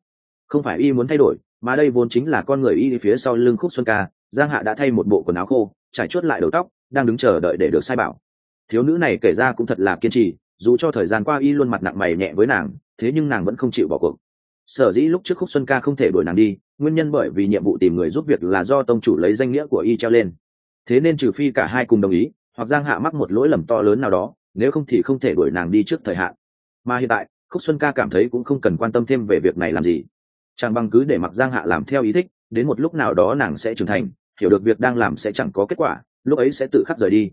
không phải y muốn thay đổi, mà đây vốn chính là con người y phía sau lưng khúc xuân ca, giang hạ đã thay một bộ quần áo khô, trải chuốt lại đầu tóc, đang đứng chờ đợi để được sai bảo. Thiếu nữ này kể ra cũng thật là kiên trì, dù cho thời gian qua y luôn mặt nặng mày nhẹ với nàng, thế nhưng nàng vẫn không chịu bỏ cuộc. Sở dĩ lúc trước khúc xuân ca không thể đuổi nàng đi, nguyên nhân bởi vì nhiệm vụ tìm người giúp việc là do tông chủ lấy danh nghĩa của y treo lên. Thế nên trừ phi cả hai cùng đồng ý, hoặc giang hạ mắc một lỗi lầm to lớn nào đó, nếu không thì không thể đuổi nàng đi trước thời hạn. Mà hiện tại, khúc xuân ca cảm thấy cũng không cần quan tâm thêm về việc này làm gì chẳng bằng cứ để mặc giang hạ làm theo ý thích, đến một lúc nào đó nàng sẽ trưởng thành, hiểu được việc đang làm sẽ chẳng có kết quả, lúc ấy sẽ tự khắc rời đi.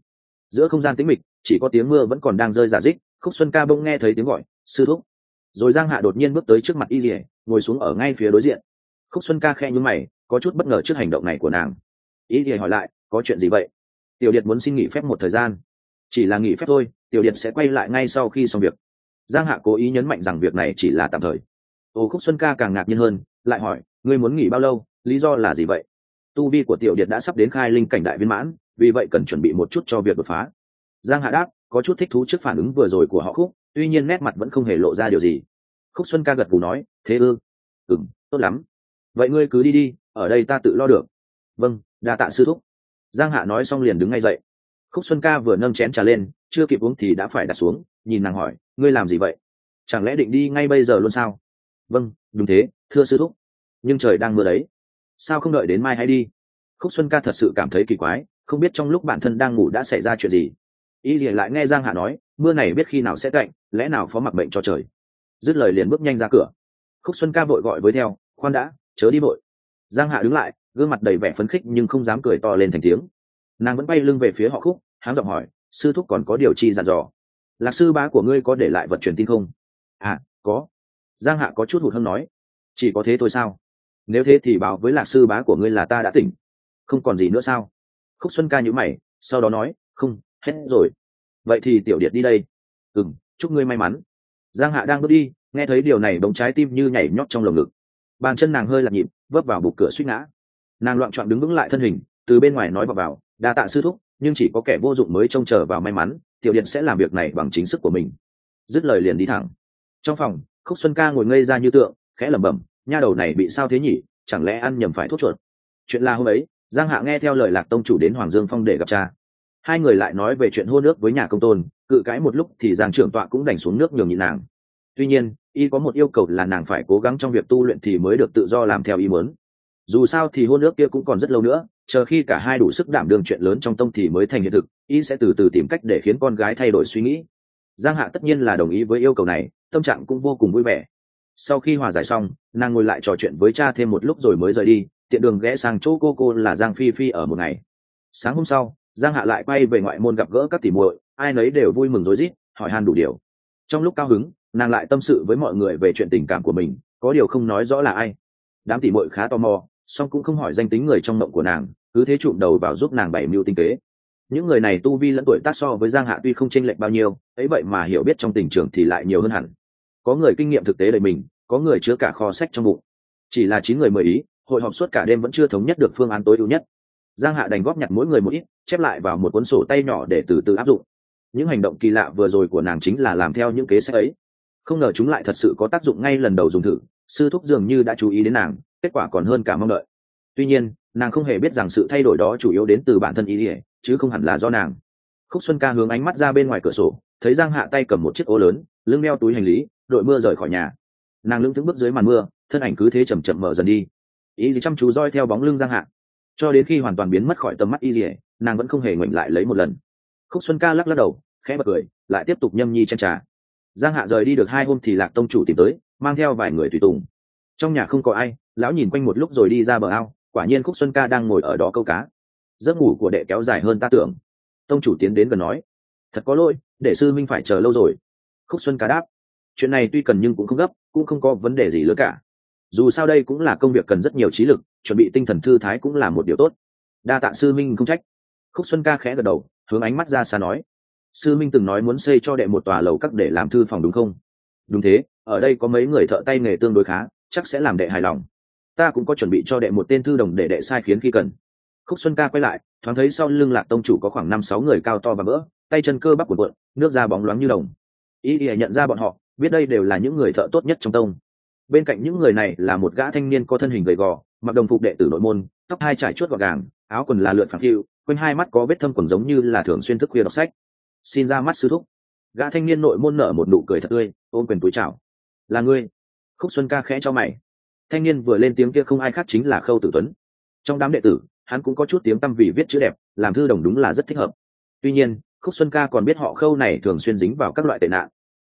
Giữa không gian tĩnh mịch, chỉ có tiếng mưa vẫn còn đang rơi giả dích khúc xuân ca bỗng nghe thấy tiếng gọi, sư thúc. Rồi giang hạ đột nhiên bước tới trước mặt y rỉa ngồi xuống ở ngay phía đối diện. Khúc xuân ca khe nhún mày, có chút bất ngờ trước hành động này của nàng. Y rỉa hỏi lại, có chuyện gì vậy? Tiểu điệt muốn xin nghỉ phép một thời gian. Chỉ là nghỉ phép thôi, tiểu điệt sẽ quay lại ngay sau khi xong việc. Giang hạ cố ý nhấn mạnh rằng việc này chỉ là tạm thời ô khúc xuân ca càng ngạc nhiên hơn, lại hỏi, ngươi muốn nghỉ bao lâu? Lý do là gì vậy? Tu vi của tiểu Điện đã sắp đến khai linh cảnh đại viên mãn, vì vậy cần chuẩn bị một chút cho việc đột phá. Giang hạ đáp, có chút thích thú trước phản ứng vừa rồi của họ khúc, tuy nhiên nét mặt vẫn không hề lộ ra điều gì. Khúc xuân ca gật cù nói, thế ư? Ừ tốt lắm. Vậy ngươi cứ đi đi, ở đây ta tự lo được. Vâng đa tạ sư thúc. Giang hạ nói xong liền đứng ngay dậy. Khúc xuân ca vừa nâng chén trà lên, chưa kịp uống thì đã phải đặt xuống, nhìn nàng hỏi, ngươi làm gì vậy? Chẳng lẽ định đi ngay bây giờ luôn sao? Vâng đúng thế, thưa sư thúc. Nhưng trời đang mưa đấy. Sao không đợi đến mai hay đi? Khúc xuân ca thật sự cảm thấy kỳ quái, không biết trong lúc bản thân đang ngủ đã xảy ra chuyện gì. Y liền lại nghe giang hạ nói, mưa này biết khi nào sẽ cạnh lẽ nào phó mặc bệnh cho trời? Dứt lời liền bước nhanh ra cửa. Khúc xuân ca vội gọi với theo, khoan đã, chớ đi vội. Giang hạ đứng lại, gương mặt đầy vẻ phấn khích nhưng không dám cười to lên thành tiếng. Nàng vẫn bay lưng về phía họ khúc, háng giọng hỏi, sư thúc còn có điều chi dặn dò? Lạc sư bá của ngươi có để lại vật truyền tin không? À có giang hạ có chút hụt hâm nói, chỉ có thế thôi sao? Nếu thế thì báo với lạc sư bá của ngươi là ta đã tỉnh. Không còn gì nữa sao? Khúc xuân ca nhữ mày, sau đó nói, không, hết rồi. Vậy thì tiểu điệt đi đây. Ừ m chúc ngươi may mắn. Giang hạ đang bước đi, nghe thấy điều này bóng trái tim như nhảy nhót trong lồng ngực. Bàn chân nàng hơi lạc nhịp, vấp vào bục cửa suýt ngã. Nàng loạn trọn đứng vững lại thân hình, từ bên ngoài nói vào vào, đa tạ sư thúc, nhưng chỉ có kẻ vô dụng mới trông chờ vào may mắn, tiểu điện sẽ làm việc này bằng chính sức của mình. Dứt lời liền đi thẳng. Trong phòng khúc xuân ca ngồi ngây ra như tượng, khẽ lẩm bẩm, nha đầu này bị sao thế nhỉ? Chẳng lẽ ăn nhầm phải thuốc chuột? Chuyện là hôm ấy, giang hạ nghe theo lời lạc tông chủ đến hoàng dương phong để gặp cha. Hai người lại nói về chuyện hô nước với nhà công tôn, cự cãi một lúc thì giang trưởng tọa cũng đành xuống nước nhường nhịn nàng. Tuy nhiên, y có một yêu cầu là nàng phải cố gắng trong việc tu luyện thì mới được tự do làm theo ý muốn. Dù sao thì hôn nước kia cũng còn rất lâu nữa, chờ khi cả hai đủ sức đảm đương chuyện lớn trong tông thì mới thành hiện thực, y sẽ từ từ tìm cách để khiến con gái thay đổi suy nghĩ. Giang hạ tất nhiên là đồng ý với yêu cầu này tâm trạng cũng vô cùng vui vẻ. Sau khi hòa giải xong, nàng ngồi lại trò chuyện với cha thêm một lúc rồi mới rời đi, tiện đường ghé sang chỗ cô cô là giang phi phi ở một ngày. Sáng hôm sau, giang hạ lại quay về ngoại môn gặp gỡ các tỉ muội, ai nấy đều vui mừng rối rít, hỏi han đủ điều. Trong lúc cao hứng, nàng lại tâm sự với mọi người về chuyện tình cảm của mình, có điều không nói rõ là ai. Đám tỉ muội khá tò mò, song cũng không hỏi danh tính người trong mộng của nàng, cứ thế chụm đầu vào giúp nàng bày mưu tinh kế. Những người này tu vi lẫn tuổi tác so với giang hạ tuy không chênh lệch bao nhiêu, ấy vậy mà hiểu biết trong tình trường thì lại nhiều hơn hẳn có người kinh nghiệm thực tế đầy mình, có người chứa cả kho sách trong bụng. Chỉ là chín người mời ý, hội họp suốt cả đêm vẫn chưa thống nhất được phương án tối ưu nhất. Giang hạ đành góp nhặt mỗi người một ít, chép lại vào một cuốn sổ tay nhỏ để từ từ áp dụng. Những hành động kỳ lạ vừa rồi của nàng chính là làm theo những kế sách ấy. Không ngờ chúng lại thật sự có tác dụng ngay lần đầu dùng thử, sư thúc dường như đã chú ý đến nàng, kết quả còn hơn cả mong đợi. Tuy nhiên, nàng không hề biết rằng sự thay đổi đó chủ yếu đến từ bản thân ý ỉa chứ không hẳn là do nàng. Khúc xuân ca hướng ánh mắt ra bên ngoài cửa sổ, thấy giang hạ tay cầm một chiếc ô lớn, lưng đeo túi hành lý đội mưa rời khỏi nhà. Nàng lưng thững bước dưới màn mưa, thân ảnh cứ thế chầm chậm mở dần đi. Ý gì chăm chú roi theo bóng lưng giang hạ. Cho đến khi hoàn toàn biến mất khỏi tầm mắt y dỉa nàng vẫn không hề ngoảnh lại lấy một lần. Khúc xuân ca lắc lắc đầu, khẽ bật cười, lại tiếp tục nhâm nhi chen trà. Giang hạ rời đi được hai hôm thì lạc tông chủ tìm tới, mang theo vài người tùy tùng. Trong nhà không có ai, lão nhìn quanh một lúc rồi đi ra bờ ao, quả nhiên khúc xuân ca đang ngồi ở đó câu cá. Giấc ngủ của đệ kéo dài hơn ta tưởng. Tông chủ tiến đến gần nói, thật có lỗi, để sư minh phải chờ lâu rồi. Khúc xuân ca đáp chuyện này tuy cần nhưng cũng không gấp, cũng không có vấn đề gì lớn cả. Dù sao đây cũng là công việc cần rất nhiều trí lực, chuẩn bị tinh thần thư thái cũng là một điều tốt. Đa tạ sư minh không trách. Khúc xuân ca khẽ gật đầu, hướng ánh mắt ra xa nói. Sư minh từng nói muốn xây cho đệ một tòa lầu các để làm thư phòng đúng không? Đúng thế, ở đây có mấy người thợ tay nghề tương đối khá, chắc sẽ làm đệ hài lòng. Ta cũng có chuẩn bị cho đệ một tên thư đồng để đệ sai khiến khi cần. Khúc xuân ca quay lại, thoáng thấy sau lưng lạc tông chủ có khoảng năm sáu người cao to và vỡ tay chân cơ bắp cuộn cuộn, nước da bóng loáng như đồng. Ý ý nhận ra bọn họ biết đây đều là những người thợ tốt nhất trong tông. Bên cạnh những người này là một gã thanh niên có thân hình gầy gò, mặc đồng phục đệ tử nội môn, tóc hai trải chuốt gọn gàng, áo quần là lượn phẳng phiu, quanh hai mắt có vết thâm quần giống như là thường xuyên thức khuya đọc sách. Xin ra mắt sư thúc. Gã thanh niên nội môn nở một nụ cười thật tươi, ôm quyền túi chào. Là ngươi. Khúc xuân ca khẽ cho mày. Thanh niên vừa lên tiếng kia không ai khác chính là khâu tử tuấn. Trong đám đệ tử, hắn cũng có chút tiếng tăm vì viết chữ đẹp, làm thư đồng đúng là rất thích hợp. Tuy nhiên, khúc xuân ca còn biết họ khâu này thường xuyên dính vào các loại tệ nạn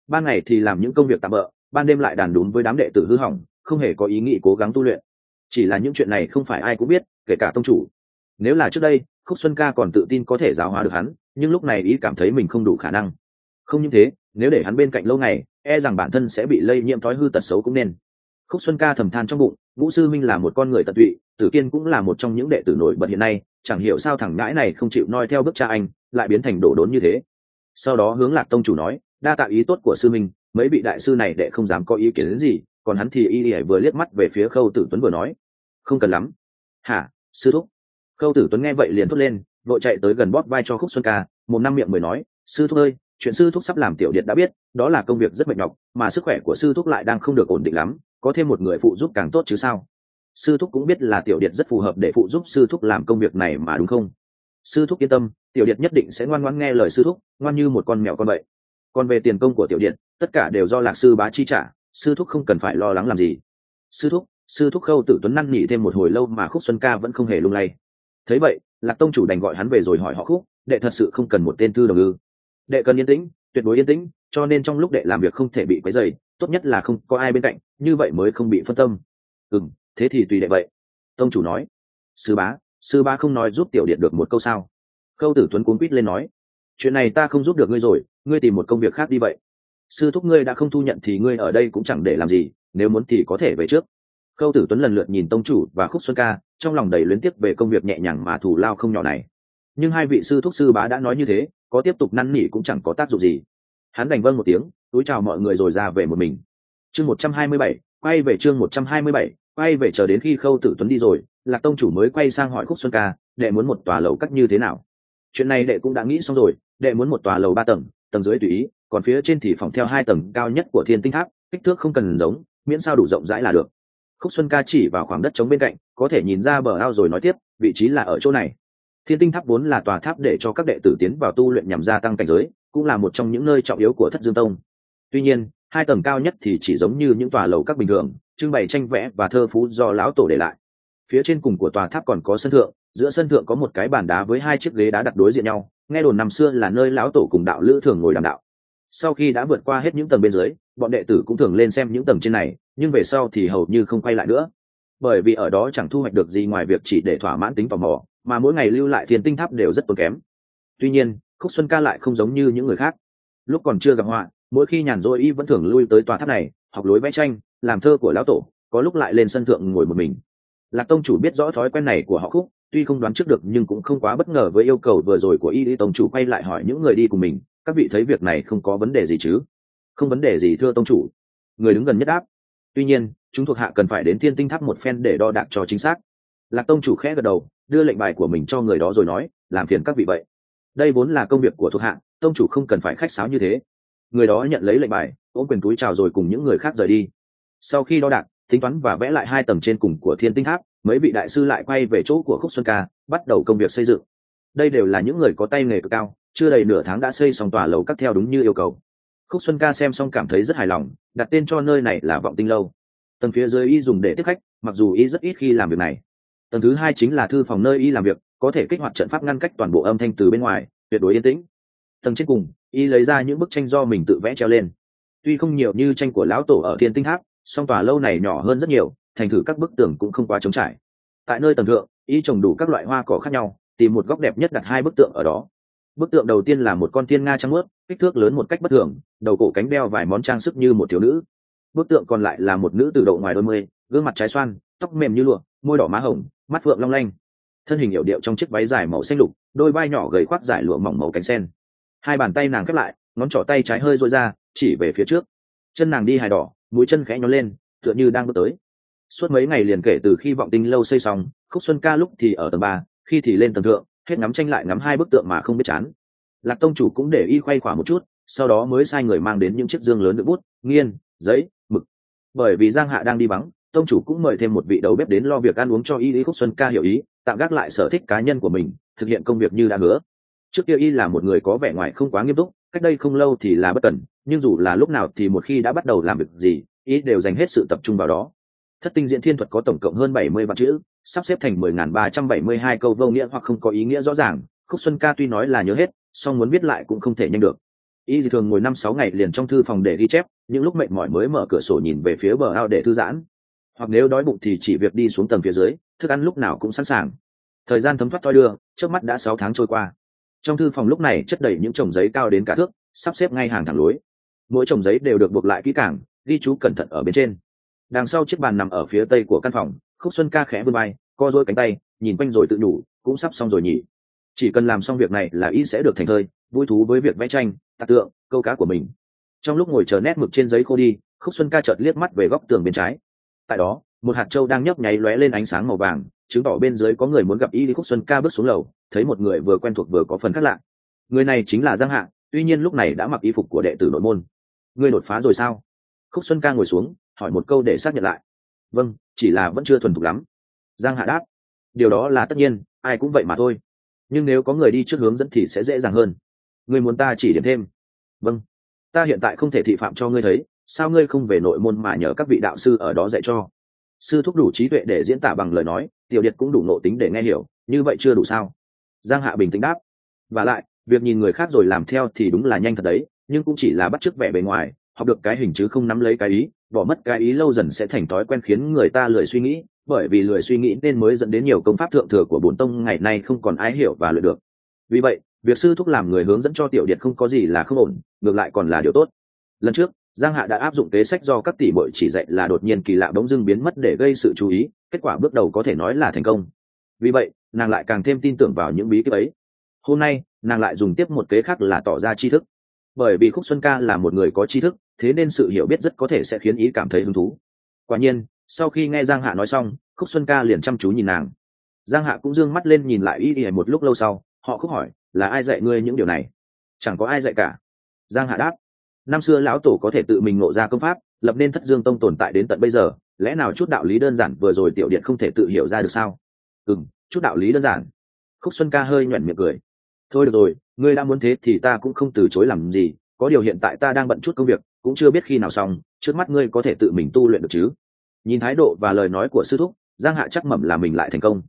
ban ngày thì làm những công việc tạm bỡ ban đêm lại đàn đúng với đám đệ tử hư hỏng, không hề có ý nghĩ cố gắng tu luyện. Chỉ là những chuyện này không phải ai cũng biết, kể cả tông chủ. Nếu là trước đây, khúc xuân ca còn tự tin có thể giáo hóa được hắn, nhưng lúc này ý cảm thấy mình không đủ khả năng. Không những thế, nếu để hắn bên cạnh lâu ngày e rằng bản thân sẽ bị lây nhiễm thói hư tật xấu cũng nên. Khúc xuân ca thầm than trong bụng ngũ sư minh là một con người tận tụy, tử kiên cũng là một trong những đệ tử nổi bật hiện nay, chẳng hiểu sao thằng ngãi này không chịu noi theo bước cha anh, lại biến thành đổ đốn như thế. Sau đó hướng lạc tông chủ nói đa tạo ý tốt của sư minh, mấy vị đại sư này đệ không dám có ý kiến đến gì, còn hắn thì y ỉa vừa liếc mắt về phía khâu tử tuấn vừa nói. Không cần lắm. Hả, sư thúc? Khâu tử tuấn nghe vậy liền thốt lên, vội chạy tới gần bóp vai cho khúc xuân ca, một năm miệng mới nói, sư thúc ơi, chuyện sư thúc sắp làm tiểu điện đã biết, đó là công việc rất mệt nhọc, mà sức khỏe của sư thúc lại đang không được ổn định lắm, có thêm một người phụ giúp càng tốt chứ sao? Sư thúc cũng biết là tiểu điện rất phù hợp để phụ giúp sư thúc làm công việc này mà đúng không? Sư thúc yên tâm, tiểu điện nhất định sẽ ngoan ngoãn nghe lời sư thúc, ngoan như một con mèo con vậy còn về tiền công của tiểu điện, tất cả đều do lạc sư bá chi trả, sư thúc không cần phải lo lắng làm gì. Sư thúc sư thúc khâu tử tuấn năn nỉ thêm một hồi lâu mà khúc xuân ca vẫn không hề lung lay. Thấy vậy, lạc tông chủ đành gọi hắn về rồi hỏi họ khúc, đệ thật sự không cần một tên thư đồng ư. Đệ cần yên tĩnh, tuyệt đối yên tĩnh, cho nên trong lúc đệ làm việc không thể bị quấy dày tốt nhất là không có ai bên cạnh, như vậy mới không bị phân tâm. Ừ thế thì tùy đệ vậy. Tông chủ nói. Sư bá sư bá không nói giúp tiểu điện được một câu sao? Khâu tử tuấn cuốn quýt lên nói. Chuyện này ta không giúp được ngươi rồi ngươi tìm một công việc khác đi vậy. Sư thúc ngươi đã không thu nhận thì ngươi ở đây cũng chẳng để làm gì, nếu muốn thì có thể về trước. Khâu tử tuấn lần lượt nhìn tông chủ và khúc xuân ca, trong lòng đầy luyến tiếp về công việc nhẹ nhàng mà thù lao không nhỏ này. Nhưng hai vị sư thúc sư bá đã nói như thế, có tiếp tục năn nỉ cũng chẳng có tác dụng gì. Hắn đành vâng một tiếng, túi chào mọi người rồi ra về một mình. Chương một trăm hai mươi bảy, quay về chương một trăm hai mươi bảy, quay về chờ đến khi khâu tử tuấn đi rồi, lạc tông chủ mới quay sang hỏi khúc xuân ca, đệ muốn một tòa lầu cắt như thế nào? Chuyện này đệ cũng đã nghĩ xong rồi, đệ muốn một tòa lầu ba tầng tầng dưới tùy ý, còn phía trên thì phòng theo hai tầng cao nhất của thiên tinh tháp, kích thước không cần giống, miễn sao đủ rộng rãi là được. Khúc xuân ca chỉ vào khoảng đất trống bên cạnh, có thể nhìn ra bờ ao rồi nói tiếp, vị trí là ở chỗ này. Thiên tinh tháp vốn là tòa tháp để cho các đệ tử tiến vào tu luyện nhằm gia tăng cảnh giới, cũng là một trong những nơi trọng yếu của thất dương tông. Tuy nhiên, hai tầng cao nhất thì chỉ giống như những tòa lầu các bình thường, trưng bày tranh vẽ và thơ phú do lão tổ để lại. Phía trên cùng của tòa tháp còn có sân thượng, giữa sân thượng có một cái bàn đá với hai chiếc ghế đá đặt đối diện nhau nghe đồn năm xưa là nơi lão tổ cùng đạo lữ thường ngồi đàm đạo. Sau khi đã vượt qua hết những tầng bên dưới, bọn đệ tử cũng thường lên xem những tầng trên này, nhưng về sau thì hầu như không quay lại nữa. Bởi vì ở đó chẳng thu hoạch được gì ngoài việc chỉ để thỏa mãn tính tò mò, mà mỗi ngày lưu lại thiên tinh tháp đều rất tốn kém. Tuy nhiên, khúc xuân ca lại không giống như những người khác. Lúc còn chưa gặp họa, mỗi khi nhàn rỗi y vẫn thường lui tới tòa tháp này, học lối vẽ tranh, làm thơ của lão tổ, có lúc lại lên sân thượng ngồi một mình. Lạc tông chủ biết rõ thói quen này của họ khúc tuy không đoán trước được nhưng cũng không quá bất ngờ với yêu cầu vừa rồi của y lý tông chủ quay lại hỏi những người đi cùng mình, các vị thấy việc này không có vấn đề gì chứ? Không vấn đề gì, thưa tông chủ. Người đứng gần nhất đáp. Tuy nhiên, chúng thuộc hạ cần phải đến thiên tinh tháp một phen để đo đạc cho chính xác. Lạc tông chủ khẽ gật đầu, đưa lệnh bài của mình cho người đó rồi nói, làm phiền các vị vậy. Đây vốn là công việc của thuộc hạ, tông chủ không cần phải khách sáo như thế. Người đó nhận lấy lệnh bài, ôm quyền túi chào rồi cùng những người khác rời đi. Sau khi đo đạc, tính toán và vẽ lại hai tầng trên cùng của thiên tinh tháp mấy vị đại sư lại quay về chỗ của khúc xuân ca, bắt đầu công việc xây dựng. Đây đều là những người có tay nghề cực cao, chưa đầy nửa tháng đã xây xong tòa lầu các theo đúng như yêu cầu. Khúc xuân ca xem xong cảm thấy rất hài lòng, đặt tên cho nơi này là vọng tinh lâu. Tầng phía dưới y dùng để tiếp khách, mặc dù y rất ít khi làm việc này. Tầng thứ hai chính là thư phòng nơi y làm việc, có thể kích hoạt trận pháp ngăn cách toàn bộ âm thanh từ bên ngoài, tuyệt đối yên tĩnh. Tầng trên cùng, y lấy ra những bức tranh do mình tự vẽ treo lên. Tuy không nhiều như tranh của lão tổ ở thiên tinh tháp, song tòa lâu này nhỏ hơn rất nhiều thành thử các bức tường cũng không quá trống trải. Tại nơi tầng thượng, y trồng đủ các loại hoa cỏ khác nhau, tìm một góc đẹp nhất đặt hai bức tượng ở đó. Bức tượng đầu tiên là một con thiên nga trắng mướt, kích thước lớn một cách bất thường, đầu cổ cánh đeo vài món trang sức như một thiếu nữ. Bức tượng còn lại là một nữ từ độ ngoài đôi mươi, gương mặt trái xoan, tóc mềm như lụa, môi đỏ má hồng, mắt phượng long lanh. Thân hình hiệu điệu trong chiếc váy dài màu xanh lục, đôi vai nhỏ gầy khoác dài lụa mỏng màu cánh sen. Hai bàn tay nàng khép lại, ngón trỏ tay trái hơi rối ra, chỉ về phía trước. Chân nàng đi hài đỏ, mũi chân khẽ nhón lên, tựa như đang bước tới suốt mấy ngày liền kể từ khi vọng tinh lâu xây xong, khúc xuân ca lúc thì ở tầng ba, khi thì lên tầng thượng, hết ngắm tranh lại ngắm hai bức tượng mà không biết chán. Lạc tông chủ cũng để y khoay khỏa một chút, sau đó mới sai người mang đến những chiếc dương lớn đựng bút, nghiên, giấy, mực. Bởi vì giang hạ đang đi vắng, tông chủ cũng mời thêm một vị đầu bếp đến lo việc ăn uống cho y lý khúc xuân ca hiểu ý, tạm gác lại sở thích cá nhân của mình, thực hiện công việc như đã hứa. Trước kia y là một người có vẻ ngoài không quá nghiêm túc, cách đây không lâu thì là bất cần nhưng dù là lúc nào thì một khi đã bắt đầu làm việc gì, y đều dành hết sự tập trung vào đó thất tinh diễn thiên thuật có tổng cộng hơn bảy mươi vạn chữ, sắp xếp thành mười ngàn ba trăm bảy mươi hai câu vô nghĩa hoặc không có ý nghĩa rõ ràng. Khúc xuân ca tuy nói là nhớ hết, song muốn viết lại cũng không thể nhanh được. Y thì thường ngồi năm sáu ngày liền trong thư phòng để ghi chép những lúc mệt mỏi mới mở cửa sổ nhìn về phía bờ ao để thư giãn. Hoặc nếu đói bụng thì chỉ việc đi xuống tầng phía dưới, thức ăn lúc nào cũng sẵn sàng. Thời gian thấm thoát thoi đưa, trước mắt đã sáu tháng trôi qua. Trong thư phòng lúc này chất đầy những chồng giấy cao đến cả thước, sắp xếp ngay hàng thẳng lối. Mỗi chồng giấy đều được buộc lại kỹ càng, ghi chú cẩn thận ở bên trên đằng sau chiếc bàn nằm ở phía tây của căn phòng khúc xuân ca khẽ vươn bay co dôi cánh tay nhìn quanh rồi tự đủ, cũng sắp xong rồi nhỉ. Chỉ cần làm xong việc này là y sẽ được thành thơi vui thú với việc vẽ tranh tạc tượng câu cá của mình. Trong lúc ngồi chờ nét mực trên giấy khô đi khúc xuân ca chợt liếc mắt về góc tường bên trái. Tại đó một hạt trâu đang nhấp nháy lóe lên ánh sáng màu vàng chứng tỏ bên dưới có người muốn gặp y lý khúc xuân ca bước xuống lầu thấy một người vừa quen thuộc vừa có phần khác lạ. Người này chính là giang hạ tuy nhiên lúc này đã mặc y phục của đệ tử nội môn. Ngươi đột phá rồi sao? Khúc xuân ca ngồi xuống hỏi một câu để xác nhận lại. Vâng chỉ là vẫn chưa thuần thục lắm. Giang hạ đáp, điều đó là tất nhiên, ai cũng vậy mà thôi. Nhưng nếu có người đi trước hướng dẫn thì sẽ dễ dàng hơn. Ngươi muốn ta chỉ điểm thêm. Vâng. Ta hiện tại không thể thị phạm cho ngươi thấy, sao ngươi không về nội môn mà nhờ các vị đạo sư ở đó dạy cho? Sư thúc đủ trí tuệ để diễn tả bằng lời nói, tiểu điệt cũng đủ nộ tính để nghe hiểu, như vậy chưa đủ sao? Giang hạ bình tĩnh đáp, và lại, việc nhìn người khác rồi làm theo thì đúng là nhanh thật đấy, nhưng cũng chỉ là bắt chước vẻ bề ngoài, học được cái hình chứ không nắm lấy cái ý bỏ mất cái ý lâu dần sẽ thành thói quen khiến người ta lười suy nghĩ, bởi vì lười suy nghĩ nên mới dẫn đến nhiều công pháp thượng thừa của bổn tông ngày nay không còn ai hiểu và luyện được. Vì vậy, việc sư thúc làm người hướng dẫn cho tiểu điện không có gì là không ổn, ngược lại còn là điều tốt. Lần trước, giang hạ đã áp dụng kế sách do các tỷ bội chỉ dạy là đột nhiên kỳ lạ bỗng dưng biến mất để gây sự chú ý, kết quả bước đầu có thể nói là thành công. Vì vậy, nàng lại càng thêm tin tưởng vào những bí kíp ấy. Hôm nay, nàng lại dùng tiếp một kế khác là tỏ ra tri thức bởi vì khúc xuân ca là một người có tri thức, thế nên sự hiểu biết rất có thể sẽ khiến ý cảm thấy hứng thú. Quả nhiên, sau khi nghe giang hạ nói xong, khúc xuân ca liền chăm chú nhìn nàng. Giang hạ cũng d ư ơ n g mắt lên nhìn lại y y một lúc lâu sau, họ khúc hỏi, là ai dạy ngươi những điều này? Chẳng có ai dạy cả. Giang hạ đáp, năm xưa lão tổ có thể tự mình ngộ ra công pháp, lập nên thất dương tông tồn tại đến tận bây giờ, lẽ nào chút đạo lý đơn giản vừa rồi tiểu điện không thể tự hiểu ra được sao? Ừ chút đạo lý đơn giản. Khúc xuân ca hơi nhoẻn miệng cười thôi được rồi, ngươi đã muốn thế thì ta cũng không từ chối làm gì, có điều hiện tại ta đang bận chút công việc, cũng chưa biết khi nào xong, trước mắt ngươi có thể tự mình tu luyện được chứ? Nhìn thái độ và lời nói của sư thúc, giang hạ chắc mẩm là mình lại thành công.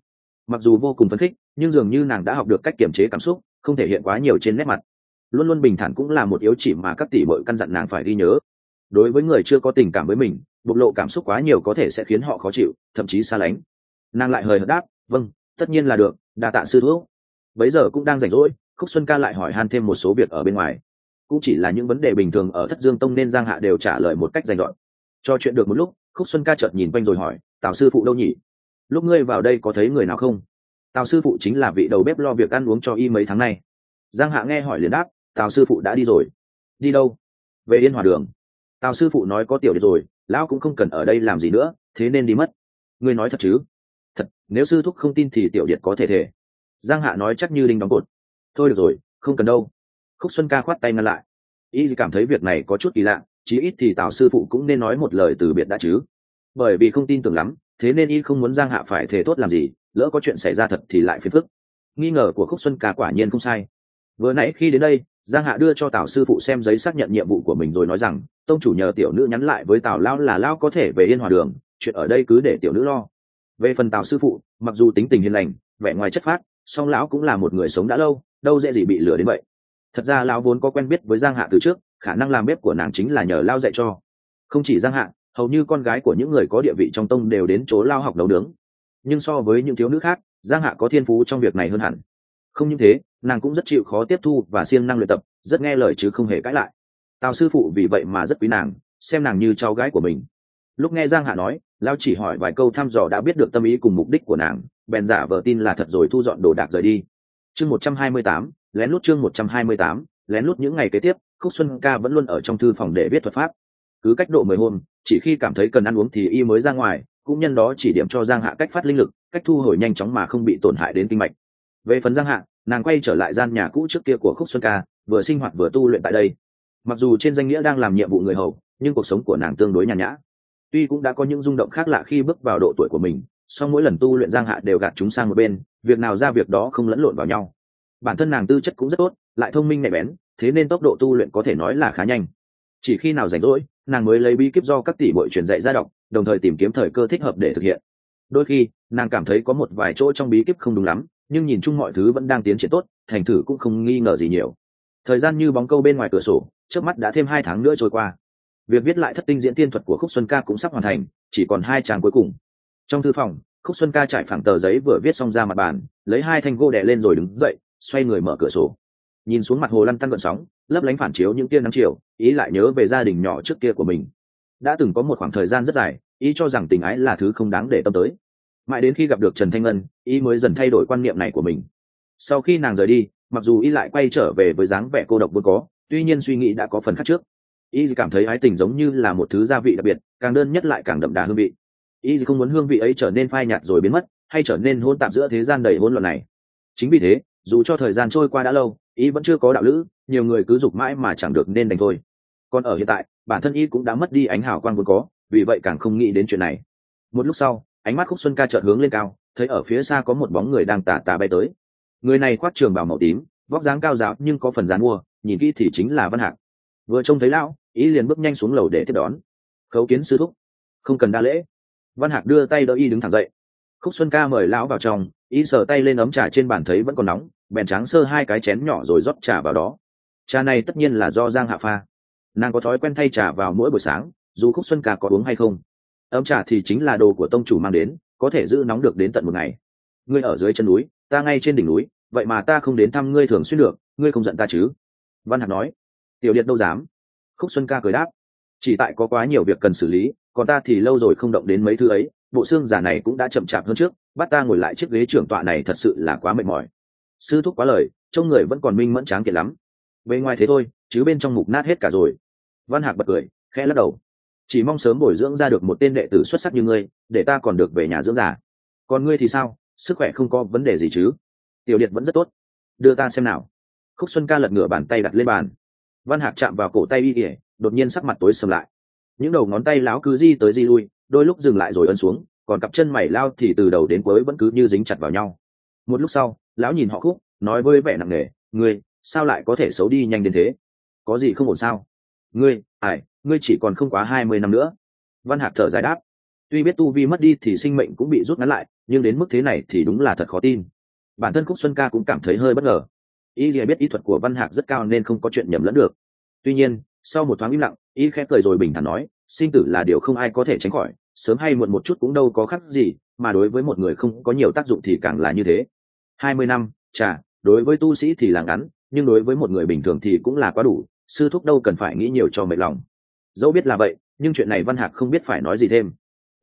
Mặc dù vô cùng phấn khích, nhưng dường như nàng đã học được cách kiềm chế cảm xúc, không thể hiện quá nhiều trên nét mặt. Luôn luôn bình thản cũng là một yếu chỉ mà các tỷ bội căn dặn nàng phải ghi nhớ. Đối với người chưa có tình cảm với mình, bộc lộ cảm xúc quá nhiều có thể sẽ khiến họ khó chịu, thậm chí xa lánh. Nàng lại hời hợt đáp vâng tất nhiên là được, đa tạ sư thuốc bấy giờ cũng đang rảnh rỗi, khúc xuân ca lại hỏi han thêm một số việc ở bên ngoài. Cũng chỉ là những vấn đề bình thường ở thất dương tông nên giang hạ đều trả lời một cách rành rọn. Cho chuyện được một lúc, khúc xuân ca chợt nhìn quanh rồi hỏi, tào sư phụ đâu nhỉ? Lúc ngươi vào đây có thấy người nào không? Tào sư phụ chính là vị đầu bếp lo việc ăn uống cho y mấy tháng nay. Giang hạ nghe hỏi liền đáp, tào sư phụ đã đi rồi. Đi đâu? Về yên hòa đường. Tào sư phụ nói có tiểu đi rồi, lão cũng không cần ở đây làm gì nữa, thế nên đi mất. Ngươi nói thật chứ? Thật, nếu sư thúc không tin thì tiểu điệt có thể thể giang hạ nói chắc như đinh đóng cột. Thôi được rồi, không cần đâu. Khúc xuân ca khoát tay ngăn lại. Y cảm thấy việc này có chút kỳ lạ, chí ít thì tào sư phụ cũng nên nói một lời từ biệt đã chứ. Bởi vì không tin tưởng lắm, thế nên y không muốn giang hạ phải thề tốt làm gì, lỡ có chuyện xảy ra thật thì lại phiền phức. Nghi ngờ của khúc xuân ca quả nhiên không sai. Vừa nãy khi đến đây, giang hạ đưa cho tào sư phụ xem giấy xác nhận nhiệm vụ của mình rồi nói rằng, tông chủ nhờ tiểu nữ nhắn lại với tào lao là lao có thể về yên hòa đường, chuyện ở đây cứ để tiểu nữ lo. Về phần tào sư phụ, mặc dù tính tình hiền lành, vẻ ngoài chất phát song lão cũng là một người sống đã lâu, đâu dễ gì bị lừa đến vậy. Thật ra lão vốn có quen biết với giang hạ từ trước, khả năng làm bếp của nàng chính là nhờ lao dạy cho. Không chỉ giang hạ, hầu như con gái của những người có địa vị trong tông đều đến chỗ lao học nấu nướng. Nhưng so với những thiếu nữ khác, giang hạ có thiên phú trong việc này hơn hẳn. Không những thế, nàng cũng rất chịu khó tiếp thu và siêng năng luyện tập, rất nghe lời chứ không hề cãi lại. Tào sư phụ vì vậy mà rất quý nàng, xem nàng như cháu gái của mình. Lúc nghe giang hạ nói lao chỉ hỏi vài câu thăm dò đã biết được tâm ý cùng mục đích của nàng bèn giả vờ tin là thật rồi thu dọn đồ đạc rời đi. Chương một trăm hai mươi tám, lén lút chương một trăm hai mươi tám, lén lút những ngày kế tiếp, khúc xuân ca vẫn luôn ở trong thư phòng để viết thuật pháp. Cứ cách độ mười hôm, chỉ khi cảm thấy cần ăn uống thì y mới ra ngoài, cũng nhân đó chỉ điểm cho giang hạ cách phát linh lực, cách thu hồi nhanh chóng mà không bị tổn hại đến kinh mạch. Về phần giang hạ, nàng quay trở lại gian nhà cũ trước kia của khúc xuân ca, vừa sinh hoạt vừa tu luyện tại đây. Mặc dù trên danh nghĩa đang làm nhiệm vụ người hầu, nhưng cuộc sống của nàng tương đối nhàn nhã. Tuy cũng đã có những rung động khác lạ khi bước vào độ tuổi của mình song mỗi lần tu luyện giang hạ đều gạt chúng sang một bên, việc nào ra việc đó không lẫn lộn vào nhau. Bản thân nàng tư chất cũng rất tốt, lại thông minh nhạy bén, thế nên tốc độ tu luyện có thể nói là khá nhanh. Chỉ khi nào rảnh rỗi, nàng mới lấy bí kíp do các tỷ bội truyền dạy ra đọc, đồng thời tìm kiếm thời cơ thích hợp để thực hiện. Đôi khi, nàng cảm thấy có một vài chỗ trong bí kíp không đúng lắm, nhưng nhìn chung mọi thứ vẫn đang tiến triển tốt, thành thử cũng không nghi ngờ gì nhiều. Thời gian như bóng câu bên ngoài cửa sổ, trước mắt đã thêm hai tháng nữa trôi qua. Việc viết lại thất tinh diễn tiên thuật của khúc xuân ca cũng sắp hoàn thành, chỉ còn hai tràng cuối cùng trong thư phòng, khúc xuân ca trải phẳng tờ giấy vừa viết xong ra mặt bàn, lấy hai thanh gô đẻ lên rồi đứng dậy, xoay người mở cửa sổ. Nhìn xuống mặt hồ lăn tăn gợn sóng, lấp lánh phản chiếu những tia nắng chiều, ý lại nhớ về gia đình nhỏ trước kia của mình. Đã từng có một khoảng thời gian rất dài, ý cho rằng tình ái là thứ không đáng để tâm tới. Mãi đến khi gặp được trần thanh ngân, ý mới dần thay đổi quan niệm này của mình. Sau khi nàng rời đi, mặc dù ý lại quay trở về với dáng vẻ cô độc vốn có, tuy nhiên suy nghĩ đã có phần khác trước. Ý cảm thấy ái tình giống như là một thứ gia vị đặc biệt, càng đơn nhất lại càng đậm đà hương vị ý không muốn hương vị ấy trở nên phai nhạt rồi biến mất, hay trở nên hôn tạp giữa thế gian đầy hỗn loạn này? Chính vì thế, dù cho thời gian trôi qua đã lâu, ý vẫn chưa có đạo lữ, nhiều người cứ dục mãi mà chẳng được nên đành thôi. Còn ở hiện tại, bản thân ý cũng đã mất đi ánh hào quang vốn có, vì vậy càng không nghĩ đến chuyện này. Một lúc sau, ánh mắt khúc xuân ca chợt hướng lên cao, thấy ở phía xa có một bóng người đang tà tà bay tới. Người này khoác trường bào màu tím, vóc dáng cao giáo nhưng có phần dán mua, nhìn kỹ thì chính là văn hạc. Vừa trông thấy lão, ý liền bước nhanh xuống lầu để tiếp đón. Khấu kiến sư thúc, không cần đa lễ văn hạc đưa tay đỡ y đứng thẳng dậy. Khúc xuân ca mời lão vào trong, y sờ tay lên ấm trà trên bàn thấy vẫn còn nóng, bèn tráng sơ hai cái chén nhỏ rồi rót trà vào đó. Trà này tất nhiên là do giang hạ pha. Nàng có thói quen thay trà vào mỗi buổi sáng, dù khúc xuân ca có uống hay không. Ấm trà thì chính là đồ của tông chủ mang đến, có thể giữ nóng được đến tận một ngày. Ngươi ở dưới chân núi, ta ngay trên đỉnh núi, vậy mà ta không đến thăm ngươi thường xuyên được, ngươi không giận ta chứ? Văn hạc nói. Tiểu điện đâu dám. Khúc xuân ca cười đáp. Chỉ tại có quá nhiều việc cần xử lý còn ta thì lâu rồi không động đến mấy thứ ấy, bộ xương giả này cũng đã chậm chạp hơn trước, bắt ta ngồi lại chiếc ghế trưởng tọa này thật sự là quá mệt mỏi. Sư thúc quá lời, trông người vẫn còn minh mẫn tráng kiệt lắm. Về ngoài thế thôi, chứ bên trong mục nát hết cả rồi. Văn hạc bật cười, khẽ lắc đầu. Chỉ mong sớm bồi dưỡng ra được một tên đệ tử xuất sắc như ngươi, để ta còn được về nhà dưỡng giả. còn ngươi thì sao? Sức khỏe không có vấn đề gì chứ? Tiểu điện vẫn rất tốt. Đưa ta xem nào. Khúc xuân ca lật ngửa bàn tay đặt lên bàn. Văn hạc chạm vào cổ tay y ỉa đột nhiên sắc mặt tối sầm lại những đầu ngón tay láo cứ di tới di lui, đôi lúc dừng lại rồi ân xuống, còn cặp chân mày lao thì từ đầu đến cuối vẫn cứ như dính chặt vào nhau. Một lúc sau, lão nhìn họ khúc, nói với vẻ nặng nề, ngươi, sao lại có thể xấu đi nhanh đến thế? Có gì không ổn sao? Ngươi ải ngươi chỉ còn không quá hai mươi năm nữa. Văn hạc thở dài đáp, tuy biết tu vi mất đi thì sinh mệnh cũng bị rút ngắn lại, nhưng đến mức thế này thì đúng là thật khó tin. Bản thân khúc xuân ca cũng cảm thấy hơi bất ngờ. Y lìa biết ý thuật của văn hạc rất cao nên không có chuyện nhầm lẫn được. Tuy nhiên, sau một thoáng im lặng y khép cười rồi bình thản nói, sinh tử là điều không ai có thể tránh khỏi, sớm hay muộn một chút cũng đâu có khác gì, mà đối với một người không có nhiều tác dụng thì càng là như thế. Hai mươi năm, chà, đối với tu sĩ thì là ngắn, nhưng đối với một người bình thường thì cũng là quá đủ, sư thúc đâu cần phải nghĩ nhiều cho mệt lòng. Dẫu biết là vậy, nhưng chuyện này văn hạc không biết phải nói gì thêm.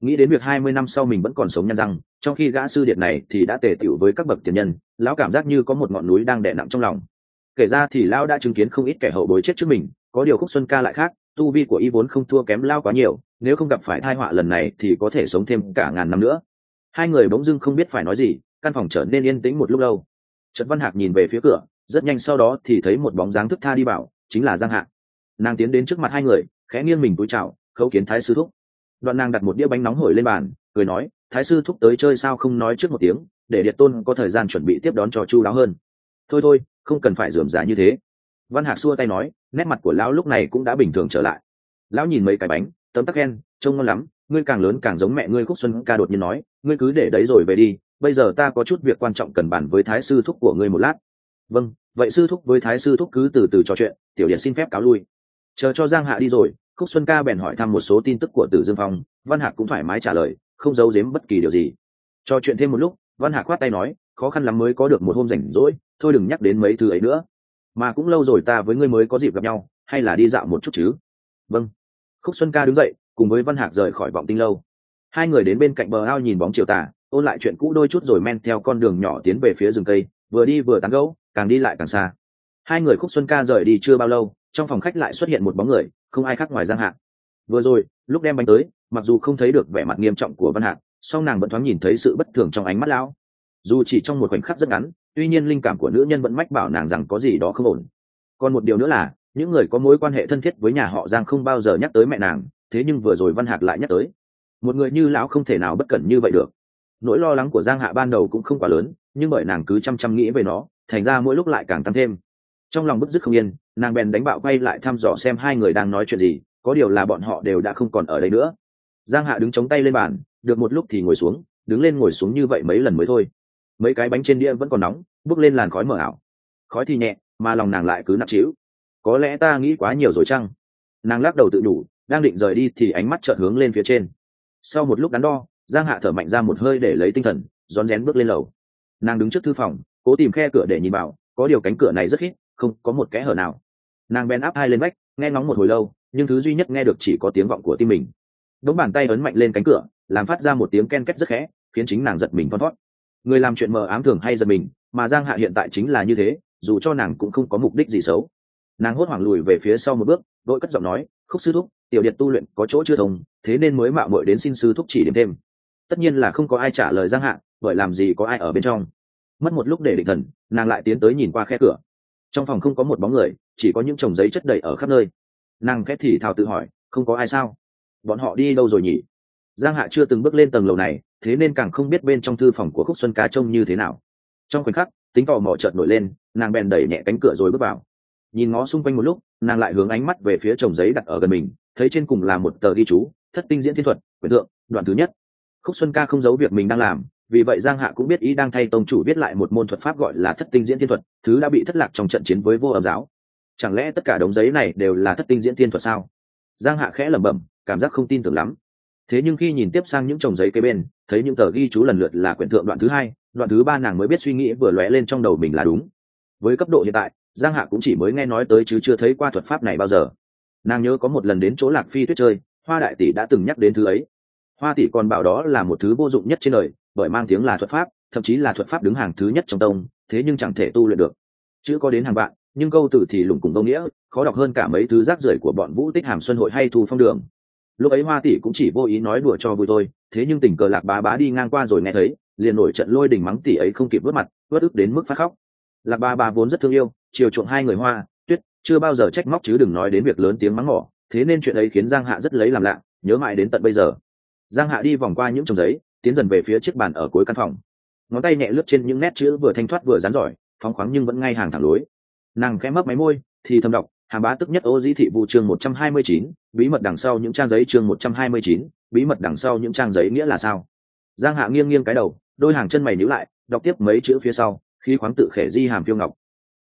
Nghĩ đến việc hai mươi năm sau mình vẫn còn sống nhăn răng, trong khi gã sư điện này thì đã tề tiểu với các bậc tiền nhân, lão cảm giác như có một ngọn núi đang đè nặng trong lòng. Kể ra thì lão đã chứng kiến không ít kẻ hậu bối chết trước mình, có điều khúc xuân ca lại khác tu vi của y vốn không thua kém lao quá nhiều, nếu không gặp phải thai họa lần này thì có thể sống thêm cả ngàn năm nữa. Hai người bỗng dưng không biết phải nói gì, căn phòng trở nên yên tĩnh một lúc lâu. Trần văn hạc nhìn về phía cửa, rất nhanh sau đó thì thấy một bóng dáng thức tha đi bảo chính là giang hạc nàng tiến đến trước mặt hai người, khẽ nghiêng mình túi chào, khấu kiến thái sư thúc. Đoạn nàng đặt một đĩa bánh nóng hổi lên bàn, cười nói, thái sư thúc tới chơi sao không nói trước một tiếng, để điện tôn có thời gian chuẩn bị tiếp đón trò chu đáo hơn. Thôi thôi, không cần phải dườm giả như thế văn hạc xua tay nói, nét mặt của lão lúc này cũng đã bình thường trở lại. Lão nhìn mấy cái bánh, tấm tắc khen, trông ngon lắm, ngươi càng lớn càng giống mẹ ngươi khúc xuân ca đột nhiên nói, ngươi cứ để đấy rồi về đi, bây giờ ta có chút việc quan trọng cần bàn với thái sư thúc của ngươi một lát. Vâng vậy sư thúc với thái sư thúc cứ từ từ trò chuyện, tiểu điện xin phép cáo lui. Chờ cho giang hạ đi rồi, khúc xuân ca bèn hỏi thăm một số tin tức của tử dương phong, văn hạc cũng thoải mái trả lời, không giấu giếm bất kỳ điều gì. Trò chuyện thêm một lúc, văn hạc khoát tay nói, khó khăn lắm mới có được một hôm rảnh rỗi, thôi đừng nhắc đến mấy thứ ấy nữa mà cũng lâu rồi ta với ngươi mới có dịp gặp nhau, hay là đi dạo một chút chứ? Vâng. Khúc xuân ca đứng dậy, cùng với văn hạc rời khỏi vọng tinh lâu. Hai người đến bên cạnh bờ ao nhìn bóng chiều tà, ôn lại chuyện cũ đôi chút rồi men theo con đường nhỏ tiến về phía rừng cây, vừa đi vừa tán gẫu, càng đi lại càng xa. Hai người khúc xuân ca rời đi chưa bao lâu, trong phòng khách lại xuất hiện một bóng người, không ai khác ngoài giang hạc vừa rồi, lúc đem bánh tới, mặc dù không thấy được vẻ mặt nghiêm trọng của văn hạc, song nàng vẫn thoáng nhìn thấy sự bất thường trong ánh mắt lão. Dù chỉ trong một khoảnh khắc rất ngắn tuy nhiên linh cảm của nữ nhân vẫn mách bảo nàng rằng có gì đó không ổn. Còn một điều nữa là, những người có mối quan hệ thân thiết với nhà họ giang không bao giờ nhắc tới mẹ nàng, thế nhưng vừa rồi văn hạc lại nhắc tới. Một người như lão không thể nào bất cẩn như vậy được. Nỗi lo lắng của giang hạ ban đầu cũng không quá lớn, nhưng bởi nàng cứ chăm chăm nghĩ về nó, thành ra mỗi lúc lại càng tăng thêm. Trong lòng bức dứt không yên, nàng bèn đánh bạo quay lại thăm dò xem hai người đang nói chuyện gì, có điều là bọn họ đều đã không còn ở đây nữa. Giang hạ đứng chống tay lên bàn, được một lúc thì ngồi xuống, đứng lên ngồi xuống như vậy mấy lần mới thôi mấy cái bánh trên đĩa vẫn còn nóng, bước lên làn khói mờ ảo. Khói thì nhẹ, mà lòng nàng lại cứ nặng trĩu. Có lẽ ta nghĩ quá nhiều rồi chăng? Nàng lắc đầu tự đủ, đang định rời đi thì ánh mắt chợt hướng lên phía trên. Sau một lúc đắn đo, giang hạ thở mạnh ra một hơi để lấy tinh thần, rón rén bước lên lầu. Nàng đứng trước thư phòng, cố tìm khe cửa để nhìn vào, có điều cánh cửa này rất hít không có một kẽ hở nào. Nàng bèn áp hai lên vách, nghe ngóng một hồi lâu, nhưng thứ duy nhất nghe được chỉ có tiếng vọng của tim mình. Đống bàn tay ấn mạnh lên cánh cửa, làm phát ra một tiếng ken két rất khẽ, khiến chính nàng giật mình thon thót người làm chuyện mờ ám thường hay giật mình, mà giang hạ hiện tại chính là như thế, dù cho nàng cũng không có mục đích gì xấu. Nàng hốt hoảng lùi về phía sau một bước, đội cất giọng nói, khúc sư thúc, tiểu điện tu luyện có chỗ chưa thông, thế nên mới mạo muội đến xin sư thúc chỉ điểm thêm. Tất nhiên là không có ai trả lời giang hạ, bởi làm gì có ai ở bên trong. Mất một lúc để định thần, nàng lại tiến tới nhìn qua khe cửa. Trong phòng không có một bóng người, chỉ có những chồng giấy chất đầy ở khắp nơi. Nàng khét thì thào tự hỏi, không có ai sao? Bọn họ đi đâu rồi nhỉ? Giang hạ chưa từng bước lên tầng lầu này, thế nên càng không biết bên trong thư phòng của khúc xuân cá trông như thế nào. Trong khoảnh khắc, tính tò mò chợt nổi lên, nàng bèn đẩy nhẹ cánh cửa rồi bước vào. Nhìn ngó xung quanh một lúc, nàng lại hướng ánh mắt về phía chồng giấy đặt ở gần mình, thấy trên cùng là một tờ ghi chú, thất tinh diễn thiên thuật, quyền tượng đoạn thứ nhất. Khúc xuân ca không giấu việc mình đang làm, vì vậy giang hạ cũng biết ý đang thay tông chủ viết lại một môn thuật pháp gọi là thất tinh diễn thiên thuật thứ đã bị thất lạc trong trận chiến với vô âm giáo. Chẳng lẽ tất cả đống giấy này đều là thất tinh diễn thiên thuật sao? Giang hạ khẽ lẩm bẩm, cảm giác không tin tưởng lắm thế nhưng khi nhìn tiếp sang những chồng giấy kế bên, thấy những tờ ghi chú lần lượt là quyển thượng đoạn thứ hai, đoạn thứ ba nàng mới biết suy nghĩ vừa lóe lên trong đầu mình là đúng. Với cấp độ hiện tại, giang hạ cũng chỉ mới nghe nói tới chứ chưa thấy qua thuật pháp này bao giờ. Nàng nhớ có một lần đến chỗ lạc phi tuyết chơi, hoa đại tỷ đã từng nhắc đến thứ ấy. Hoa tỷ còn bảo đó là một thứ vô dụng nhất trên đời, bởi mang tiếng là thuật pháp, thậm chí là thuật pháp đứng hàng thứ nhất trong tông, thế nhưng chẳng thể tu luyện được. Chữ có đến hàng vạn, nhưng câu từ thì lủng cùng câu nghĩa, khó đọc hơn cả mấy thứ rác rưởi của bọn vũ tích hàm xuân hội hay thu phong đường lúc ấy hoa tỷ cũng chỉ vô ý nói đùa cho vui thôi, thế nhưng tình cờ lạc bá bá đi ngang qua rồi nghe thấy, liền nổi trận lôi đình mắng tỷ ấy không kịp vớt mặt, vớt ức đến mức phát khóc. Lạc bá bá vốn rất thương yêu, chiều chuộng hai người hoa, tuyết, chưa bao giờ trách móc chứ đừng nói đến việc lớn tiếng mắng mỏ, thế nên chuyện ấy khiến giang hạ rất lấy làm lạ, nhớ mãi đến tận bây giờ. Giang hạ đi vòng qua những chồng giấy, tiến dần về phía chiếc bàn ở cuối căn phòng. Ngón tay nhẹ lướt trên những nét chữ vừa thanh thoát vừa rán giỏi, phóng khoáng nhưng vẫn ngay hàng thẳng lối. Nàng khẽ mấp máy môi, thì thầm đọc hàm bá tức nhất ô dĩ thị vụ chương một trăm hai mươi chín bí mật đằng sau những trang giấy chương một trăm hai mươi chín bí mật đằng sau những trang giấy nghĩa là sao? Giang hạ nghiêng nghiêng cái đầu đôi hàng chân mày nhíu lại đọc tiếp mấy chữ phía sau khi khoáng tự khể di hàm phiêu ngọc.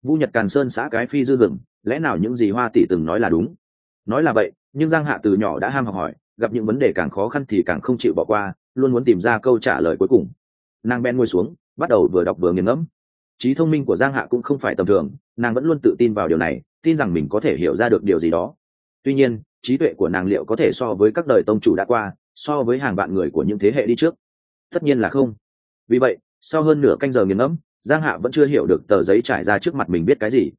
Vu nhật càn sơn xã cái phi dư gừng, lẽ nào những gì hoa tỷ từng nói là đúng? Nói là vậy nhưng giang hạ từ nhỏ đã ham học hỏi gặp những vấn đề càng khó khăn thì càng không chịu bỏ qua luôn muốn tìm ra câu trả lời cuối cùng. Nàng ben ngồi xuống bắt đầu vừa đọc vừa nghiền ngẫm. Trí thông minh của giang hạ cũng không phải tầm thường nàng vẫn luôn tự tin vào điều này tin rằng mình có thể hiểu ra được điều gì đó. Tuy nhiên, trí tuệ của nàng liệu có thể so với các đời tông chủ đã qua, so với hàng vạn người của những thế hệ đi trước? Tất nhiên là không. Vì vậy, sau hơn nửa canh giờ nghiền ngẫm, giang hạ vẫn chưa hiểu được tờ giấy trải ra trước mặt mình biết cái gì.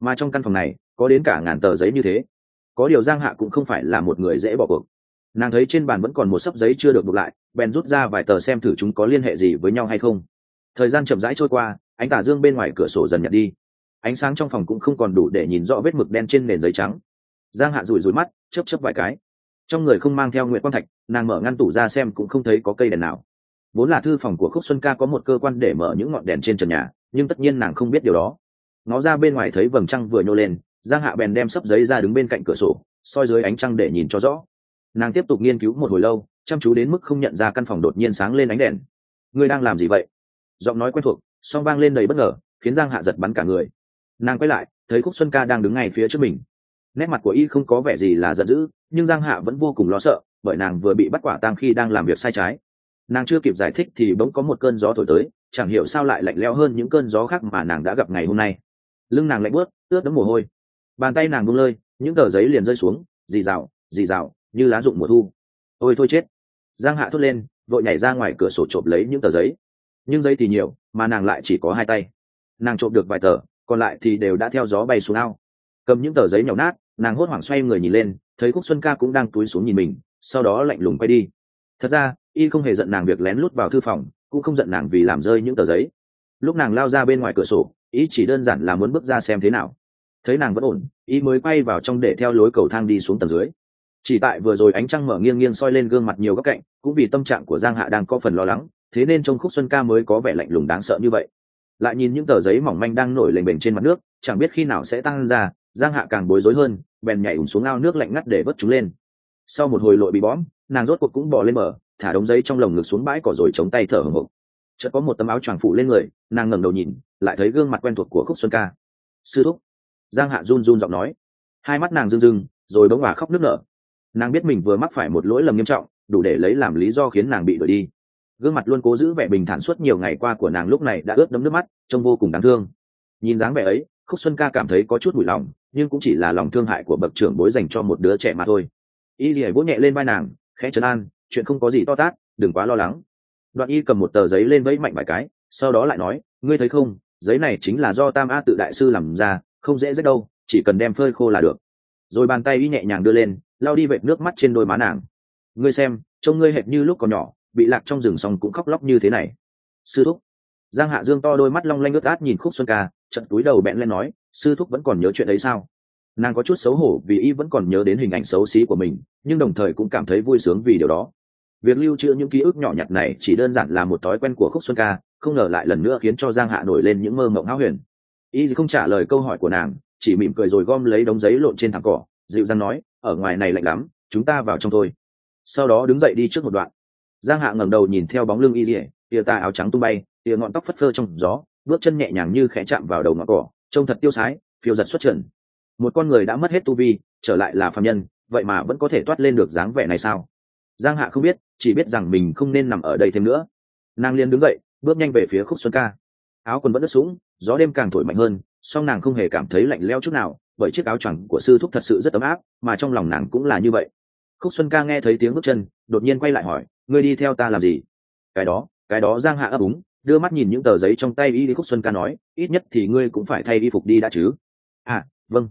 Mà trong căn phòng này, có đến cả ngàn tờ giấy như thế. Có điều giang hạ cũng không phải là một người dễ bỏ cuộc. Nàng thấy trên bàn vẫn còn một sấp giấy chưa được đục lại, bèn rút ra vài tờ xem thử chúng có liên hệ gì với nhau hay không. Thời gian chậm rãi trôi qua, ánh tà dương bên ngoài cửa sổ dần nhạt đi ánh sáng trong phòng cũng không còn đủ để nhìn rõ vết mực đen trên nền giấy trắng. Giang hạ rủi rủi mắt, chớp chớp vài cái. Trong người không mang theo nguyện quang thạch, nàng mở ngăn tủ ra xem cũng không thấy có cây đèn nào. Vốn là thư phòng của khúc xuân ca có một cơ quan để mở những ngọn đèn trên trần nhà, nhưng tất nhiên nàng không biết điều đó. Nó ra bên ngoài thấy vầng trăng vừa nhô lên, giang hạ bèn đem sấp giấy ra đứng bên cạnh cửa sổ, soi dưới ánh trăng để nhìn cho rõ. Nàng tiếp tục nghiên cứu một hồi lâu, chăm chú đến mức không nhận ra căn phòng đột nhiên sáng lên ánh đèn. Ngươi đang làm gì vậy? Giọng nói quen thuộc, song vang lên đầy bất ngờ, khiến giang hạ giật bắn cả người nàng quay lại, thấy khúc xuân ca đang đứng ngay phía trước mình. Nét mặt của y không có vẻ gì là giận dữ, nhưng giang hạ vẫn vô cùng lo sợ, bởi nàng vừa bị bắt quả tang khi đang làm việc sai trái. Nàng chưa kịp giải thích thì bỗng có một cơn gió thổi tới, chẳng hiểu sao lại lạnh lẽo hơn những cơn gió khác mà nàng đã gặp ngày hôm nay. Lưng nàng lạnh bớt ướt đẫm mồ hôi. Bàn tay nàng bung lơi, những tờ giấy liền rơi xuống, dì rào dì rào như lá rụng mùa thu. Ôi thôi chết. Giang hạ thốt lên, vội nhảy ra ngoài cửa sổ trộm lấy những tờ giấy. Nhưng giấy thì nhiều, mà nàng lại chỉ có hai tay. Nàng trộm được vài tờ còn lại thì đều đã theo gió bay xuống ao. Cầm những tờ giấy nhỏ nát, nàng hốt hoảng xoay người nhìn lên, thấy khúc xuân ca cũng đang túi xuống nhìn mình, sau đó lạnh lùng quay đi. Thật ra, y không hề giận nàng việc lén lút vào thư phòng, cũng không giận nàng vì làm rơi những tờ giấy. Lúc nàng lao ra bên ngoài cửa sổ ý chỉ đơn giản là muốn bước ra xem thế nào. Thấy nàng vẫn ổn ý mới quay vào trong để theo lối cầu thang đi xuống tầng dưới. Chỉ tại vừa rồi ánh trăng mở nghiêng nghiêng soi lên gương mặt nhiều góc cạnh, cũng vì tâm trạng của giang hạ đang có phần lo lắng, thế nên trong khúc xuân ca mới có vẻ lạnh lùng đáng sợ như vậy lại nhìn những tờ giấy mỏng manh đang nổi lềnh bềnh trên mặt nước, chẳng biết khi nào sẽ tăng ra, giang hạ càng bối rối hơn, bèn nhảy ủng xuống ao nước lạnh ngắt để vớt chúng lên. Sau một hồi lội bị bõm, nàng rốt cuộc cũng bỏ lên mở thả đống giấy trong lồng ngực xuống bãi cỏ rồi chống tay thở hồng hộc chợt có một tấm áo choàng phụ lên người, nàng ngẩng đầu nhìn, lại thấy gương mặt quen thuộc của khúc xuân ca. Sư thúc. Giang hạ run run giọng nói. Hai mắt nàng rưng rưng, rồi bỗng hòa khóc nức nở. Nàng biết mình vừa mắc phải một lỗi lầm nghiêm trọng, đủ để lấy làm lý do khiến nàng bị đuổi đi gương mặt luôn cố giữ vẻ bình thản suốt nhiều ngày qua của nàng lúc này đã ướt đẫm nước mắt, trông vô cùng đáng thương. Nhìn dáng vẻ ấy, khúc xuân ca cảm thấy có chút bụi lòng, nhưng cũng chỉ là lòng thương hại của bậc trưởng bối dành cho một đứa trẻ mà thôi. Y lìa vỗ nhẹ lên vai nàng, khẽ trấn an, chuyện không có gì to tát, đừng quá lo lắng. Đoạn y cầm một tờ giấy lên vẫy mạnh vài cái, sau đó lại nói, ngươi thấy không, giấy này chính là do tam a tự đại sư làm ra, không dễ rách đâu, chỉ cần đem phơi khô là được. Rồi bàn tay y nhẹ nhàng đưa lên lao đi vệt nước mắt trên đôi má nàng. Ngươi xem, trông ngươi hệt như lúc còn nhỏ bị lạc trong rừng xong cũng khóc lóc như thế này. Sư thúc. Giang hạ dương to đôi mắt long lanh ướt át nhìn khúc xuân ca trận túi đầu bẹn lên nói, sư thúc vẫn còn nhớ chuyện ấy sao? Nàng có chút xấu hổ vì y vẫn còn nhớ đến hình ảnh xấu xí của mình, nhưng đồng thời cũng cảm thấy vui sướng vì điều đó. Việc lưu trữ những ký ức nhỏ nhặt này chỉ đơn giản là một thói quen của khúc xuân ca, không ngờ lại lần nữa khiến cho giang hạ nổi lên những mơ mộng háo huyền. Y không trả lời câu hỏi của nàng, chỉ mỉm cười rồi gom lấy đống giấy lộn trên thảm cỏ, dịu dàng nói, ở ngoài này lạnh lắm, chúng ta vào trong thôi. Sau đó đứng dậy đi trước một đoạn giang hạ ngẩng đầu nhìn theo bóng lưng y ỉa tia tà áo trắng tung bay, tia ngọn tóc phất phơ trong gió, bước chân nhẹ nhàng như khẽ chạm vào đầu ngọn cỏ, trông thật tiêu sái, phiêu giật xuất trần. Một con người đã mất hết tu vi, trở lại là phạm nhân, vậy mà vẫn có thể toát lên được dáng vẻ này sao? Giang hạ không biết, chỉ biết rằng mình không nên nằm ở đây thêm nữa. Nàng liền đứng dậy, bước nhanh về phía khúc xuân ca. Áo quần vẫn ướt sũng, gió đêm càng thổi mạnh hơn, song nàng không hề cảm thấy lạnh leo chút nào, bởi chiếc áo choàng của sư thúc thật sự rất ấm áp, mà trong lòng nàng cũng là như vậy. Khúc xuân ca nghe thấy tiếng bước chân, đột nhiên quay lại hỏi ngươi đi theo ta làm gì? Cái đó cái đó giang hạ ấp úng, đưa mắt nhìn những tờ giấy trong tay y khúc xuân ca nói, ít nhất thì ngươi cũng phải thay y phục đi đã chứ. À vâng.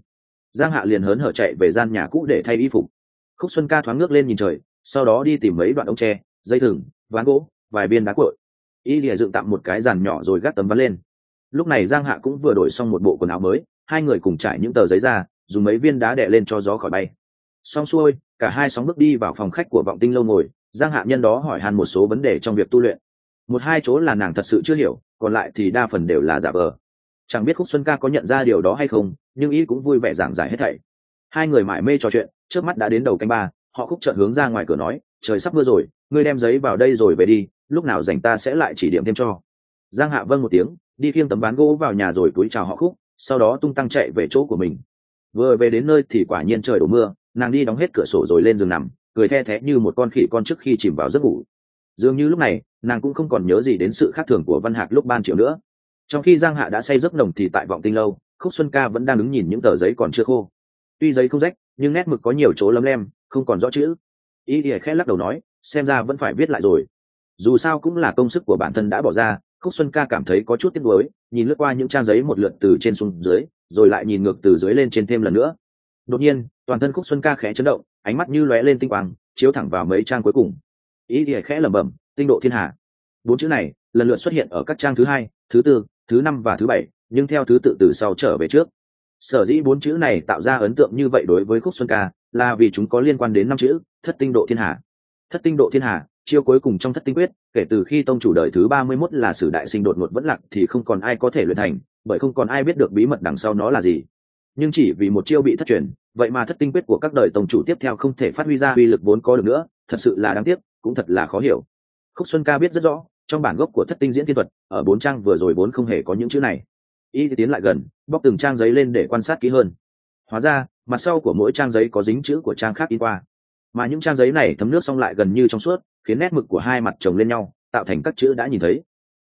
Giang hạ liền hớn hở chạy về gian nhà cũ để thay y phục. Khúc xuân ca thoáng ngước lên nhìn trời, sau đó đi tìm mấy đoạn ống tre, dây thừng, ván gỗ, vài viên đá cội y lìa dựng tạm một cái giàn nhỏ rồi gác tấm ván lên. Lúc này giang hạ cũng vừa đổi xong một bộ quần áo mới, hai người cùng trải những tờ giấy ra, dùng mấy viên đá đè lên cho gió khỏi bay. Xong xuôi, cả hai sóng bước đi vào phòng khách của vọng tinh lâu ngồi giang hạ nhân đó hỏi Hàn một số vấn đề trong việc tu luyện. Một hai chỗ là nàng thật sự chưa hiểu, còn lại thì đa phần đều là giả vờ. Chẳng biết khúc xuân ca có nhận ra điều đó hay không, nhưng ý cũng vui vẻ giảng giải hết thảy. Hai người mải mê trò chuyện, trước mắt đã đến đầu canh ba, họ khúc trợn hướng ra ngoài cửa nói, trời sắp mưa rồi, ngươi đem giấy vào đây rồi về đi, lúc nào dành ta sẽ lại chỉ điểm thêm cho. Giang hạ vâng một tiếng, đi khiêng tấm ván gỗ vào nhà rồi túi chào họ khúc, sau đó tung tăng chạy về chỗ của mình. Vừa về đến nơi thì quả nhiên trời đổ mưa, nàng đi đóng hết cửa sổ rồi lên giường nằm cười the thé như một con khỉ con trước khi chìm vào giấc ngủ. Dường như lúc này, nàng cũng không còn nhớ gì đến sự khác thường của văn hạc lúc ban triệu nữa. Trong khi giang hạ đã say giấc nồng thì tại vọng tinh lâu, khúc xuân ca vẫn đang đứng nhìn những tờ giấy còn chưa khô. Tuy giấy không rách, nhưng nét mực có nhiều chỗ lấm lem, không còn rõ chữ. Ý ỉa khẽ lắc đầu nói, xem ra vẫn phải viết lại rồi. Dù sao cũng là công sức của bản thân đã bỏ ra, khúc xuân ca cảm thấy có chút tiếc nuối, nhìn lướt qua những trang giấy một lượt từ trên xuống dưới, rồi lại nhìn ngược từ dưới lên trên thêm lần nữa. Đột nhiên toàn thân khúc xuân ca khẽ chấn động ánh mắt như lóe lên tinh quang chiếu thẳng vào mấy trang cuối cùng. Ý ỉa khẽ lẩm bẩm tinh độ thiên hạ bốn chữ này lần lượt xuất hiện ở các trang thứ hai thứ tư thứ năm và thứ bảy nhưng theo thứ tự từ sau trở về trước. Sở dĩ bốn chữ này tạo ra ấn tượng như vậy đối với khúc xuân ca là vì chúng có liên quan đến năm chữ thất tinh độ thiên hạ. thất tinh độ thiên hạ, chiêu cuối cùng trong thất tinh quyết kể từ khi tông chủ đời thứ ba mươi mốt là sử đại sinh đột ngột vẫn lạc thì không còn ai có thể luyện thành bởi không còn ai biết được bí mật đằng sau nó là gì. Nhưng chỉ vì một chiêu bị thất truyền vậy mà thất tinh quyết của các đời tổng chủ tiếp theo không thể phát huy ra uy lực vốn có được nữa, thật sự là đáng tiếc, cũng thật là khó hiểu. Khúc xuân ca biết rất rõ, trong bản gốc của thất tinh diễn thiên thuật, ở bốn trang vừa rồi vốn không hề có những chữ này. Y tiến lại gần, bóc từng trang giấy lên để quan sát kỹ hơn. Hóa ra, mặt sau của mỗi trang giấy có dính chữ của trang khác in qua. Mà những trang giấy này thấm nước xong lại gần như trong suốt, khiến nét mực của hai mặt chồng lên nhau, tạo thành các chữ đã nhìn thấy.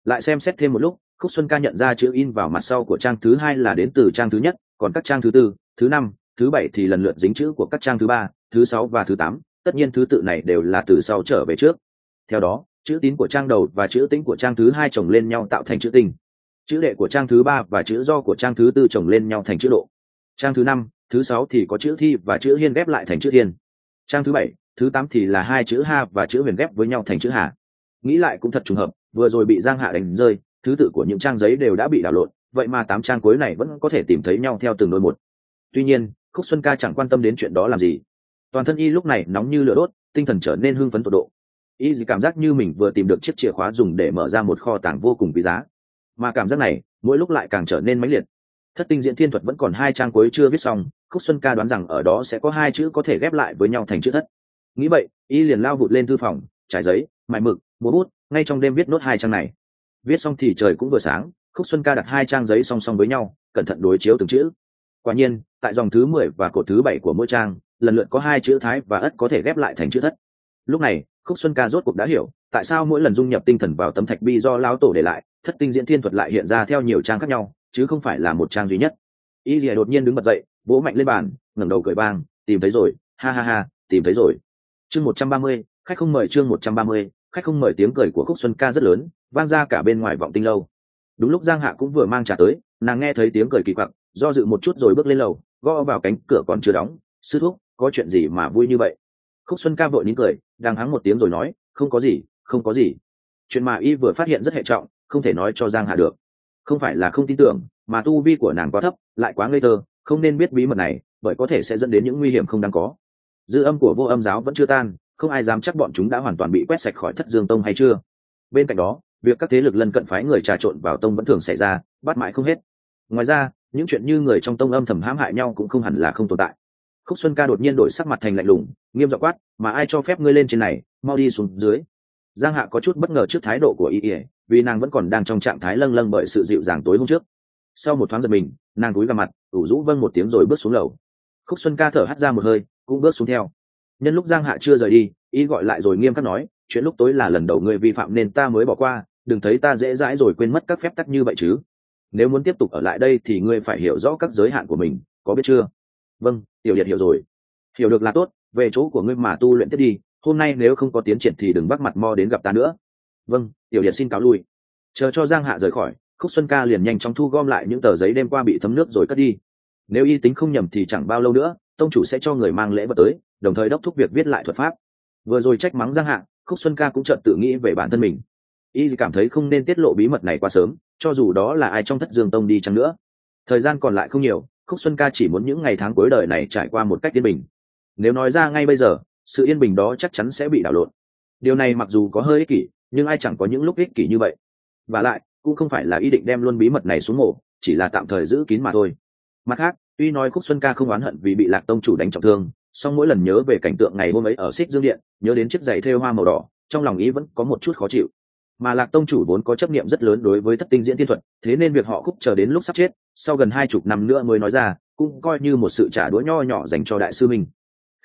Lại xem xét thêm một lúc, khúc xuân ca nhận ra chữ in vào mặt sau của trang thứ hai là đến từ trang thứ nhất, còn các trang thứ tư, thứ năm thứ bảy thì lần lượt dính chữ của các trang thứ ba, thứ sáu và thứ tám, tất nhiên thứ tự này đều là từ sau trở về trước. Theo đó, chữ tín của trang đầu và chữ tính của trang thứ hai chồng lên nhau tạo thành chữ tình. chữ đệ của trang thứ ba và chữ do của trang thứ tư chồng lên nhau thành chữ độ. Trang thứ năm, thứ sáu thì có chữ thi và chữ hiên ghép lại thành chữ thiên. Trang thứ bảy, thứ tám thì là hai chữ ha và chữ huyền ghép với nhau thành chữ hà. Nghĩ lại cũng thật trùng hợp, vừa rồi bị giang hạ đánh rơi, thứ tự của những trang giấy đều đã bị đảo lộn, vậy mà tám trang cuối này vẫn có thể tìm thấy nhau theo từng đôi một. Tuy nhiên khúc xuân ca chẳng quan tâm đến chuyện đó làm gì. Toàn thân y lúc này nóng như lửa đốt, tinh thần trở nên hưng phấn tột độ. Y gì cảm giác như mình vừa tìm được chiếc chìa khóa dùng để mở ra một kho tàng vô cùng quý giá. Mà cảm giác này, mỗi lúc lại càng trở nên mãnh liệt. Thất tinh diễn thiên thuật vẫn còn hai trang cuối chưa viết xong, khúc xuân ca đoán rằng ở đó sẽ có hai chữ có thể ghép lại với nhau thành chữ thất. Nghĩ vậy, y liền lao vụt lên thư phòng, trải giấy, mài mực búa bút, ngay trong đêm viết nốt hai trang này. Viết xong thì trời cũng vừa sáng, khúc xuân ca đặt hai trang giấy song song với nhau, cẩn thận đối chiếu từng chữ quả nhiên, tại dòng thứ mười và cột thứ bảy của mỗi trang, lần lượt có hai chữ thái và ất có thể ghép lại thành chữ thất. Lúc này, khúc xuân ca rốt cuộc đã hiểu tại sao mỗi lần dung nhập tinh thần vào tấm thạch bi do lao tổ để lại, thất tinh diễn thiên thuật lại hiện ra theo nhiều trang khác nhau, chứ không phải là một trang duy nhất. Y lìa đột nhiên đứng bật dậy, vỗ mạnh lên bàn, ngẩng đầu cười bang tìm thấy rồi, ha ha ha, tìm thấy rồi. Chương một trăm ba mươi, khách không mời chương một trăm ba mươi, khách không mời tiếng cười của khúc xuân ca rất lớn, vang ra cả bên ngoài vọng tinh lâu. Đúng lúc giang hạ cũng vừa mang trà tới, nàng nghe thấy tiếng cười kỳ quặc do dự một chút rồi bước lên lầu, gõ vào cánh cửa còn chưa đóng, sư thúc, có chuyện gì mà vui như vậy? Khúc xuân ca vội nín cười, đang hắng một tiếng rồi nói, không có gì, không có gì. Chuyện mà y vừa phát hiện rất hệ trọng, không thể nói cho giang hạ được. Không phải là không tin tưởng, mà tu vi của nàng quá thấp, lại quá ngây thơ, không nên biết bí mật này, bởi có thể sẽ dẫn đến những nguy hiểm không đáng có. Dư âm của vô âm giáo vẫn chưa tan, không ai dám chắc bọn chúng đã hoàn toàn bị quét sạch khỏi thất dương tông hay chưa. Bên cạnh đó, việc các thế lực lân cận phái người trà trộn vào tông vẫn thường xảy ra, bắt mãi không hết. Ngoài ra những chuyện như người trong tông âm thầm hãm hại nhau cũng không hẳn là không tồn tại. Khúc xuân ca đột nhiên đổi sắc mặt thành lạnh lùng, nghiêm dọ quát, mà ai cho phép ngươi lên trên này, mau đi xuống dưới. Giang hạ có chút bất ngờ trước thái độ của y ỉa vì nàng vẫn còn đang trong trạng thái lâng lâng bởi sự dịu dàng tối hôm trước. Sau một thoáng giật mình, nàng cúi gặp mặt, ủ rũ vâng một tiếng rồi bước xuống lầu. Khúc xuân ca thở hắt ra một hơi, cũng bước xuống theo. Nhân lúc giang hạ chưa rời đi, y gọi lại rồi nghiêm khắc nói, chuyện lúc tối là lần đầu ngươi vi phạm nên ta mới bỏ qua, đừng thấy ta dễ dãi rồi quên mất các phép tắc như vậy chứ nếu muốn tiếp tục ở lại đây thì ngươi phải hiểu rõ các giới hạn của mình, có biết chưa? Vâng tiểu điệt hiểu rồi. Hiểu được là tốt, về chỗ của ngươi mà tu luyện tiếp đi, hôm nay nếu không có tiến triển thì đừng bắt mặt mo đến gặp ta nữa. Vâng tiểu điệt xin cáo lui. Chờ cho giang hạ rời khỏi, khúc xuân ca liền nhanh chóng thu gom lại những tờ giấy đêm qua bị thấm nước rồi cất đi. Nếu y tính không nhầm thì chẳng bao lâu nữa, tông chủ sẽ cho người mang lễ vật tới, đồng thời đốc thúc việc viết lại thuật pháp. Vừa rồi trách mắng giang hạ, khúc xuân ca cũng chợt tự nghĩ về bản thân mình. Y cảm thấy không nên tiết lộ bí mật này quá sớm cho dù đó là ai trong thất dương tông đi chăng nữa. Thời gian còn lại không nhiều, khúc xuân ca chỉ muốn những ngày tháng cuối đời này trải qua một cách yên bình. Nếu nói ra ngay bây giờ, sự yên bình đó chắc chắn sẽ bị đảo lộn. Điều này mặc dù có hơi ích kỷ, nhưng ai chẳng có những lúc ích kỷ như vậy. Và lại, cũng không phải là ý định đem luôn bí mật này xuống mổ, chỉ là tạm thời giữ kín mà thôi. Mặt khác, tuy nói khúc xuân ca không oán hận vì bị lạc tông chủ đánh trọng thương, song mỗi lần nhớ về cảnh tượng ngày hôm ấy ở xích dương điện, nhớ đến chiếc giày thêu hoa màu đỏ, trong lòng ý vẫn có một chút khó chịu mà lạc tông chủ vốn có chấp niệm rất lớn đối với thất tinh diễn thiên thuật, thế nên việc họ khúc chờ đến lúc sắp chết, sau gần hai chục năm nữa mới nói ra, cũng coi như một sự trả đũa nho nhỏ dành cho đại sư mình.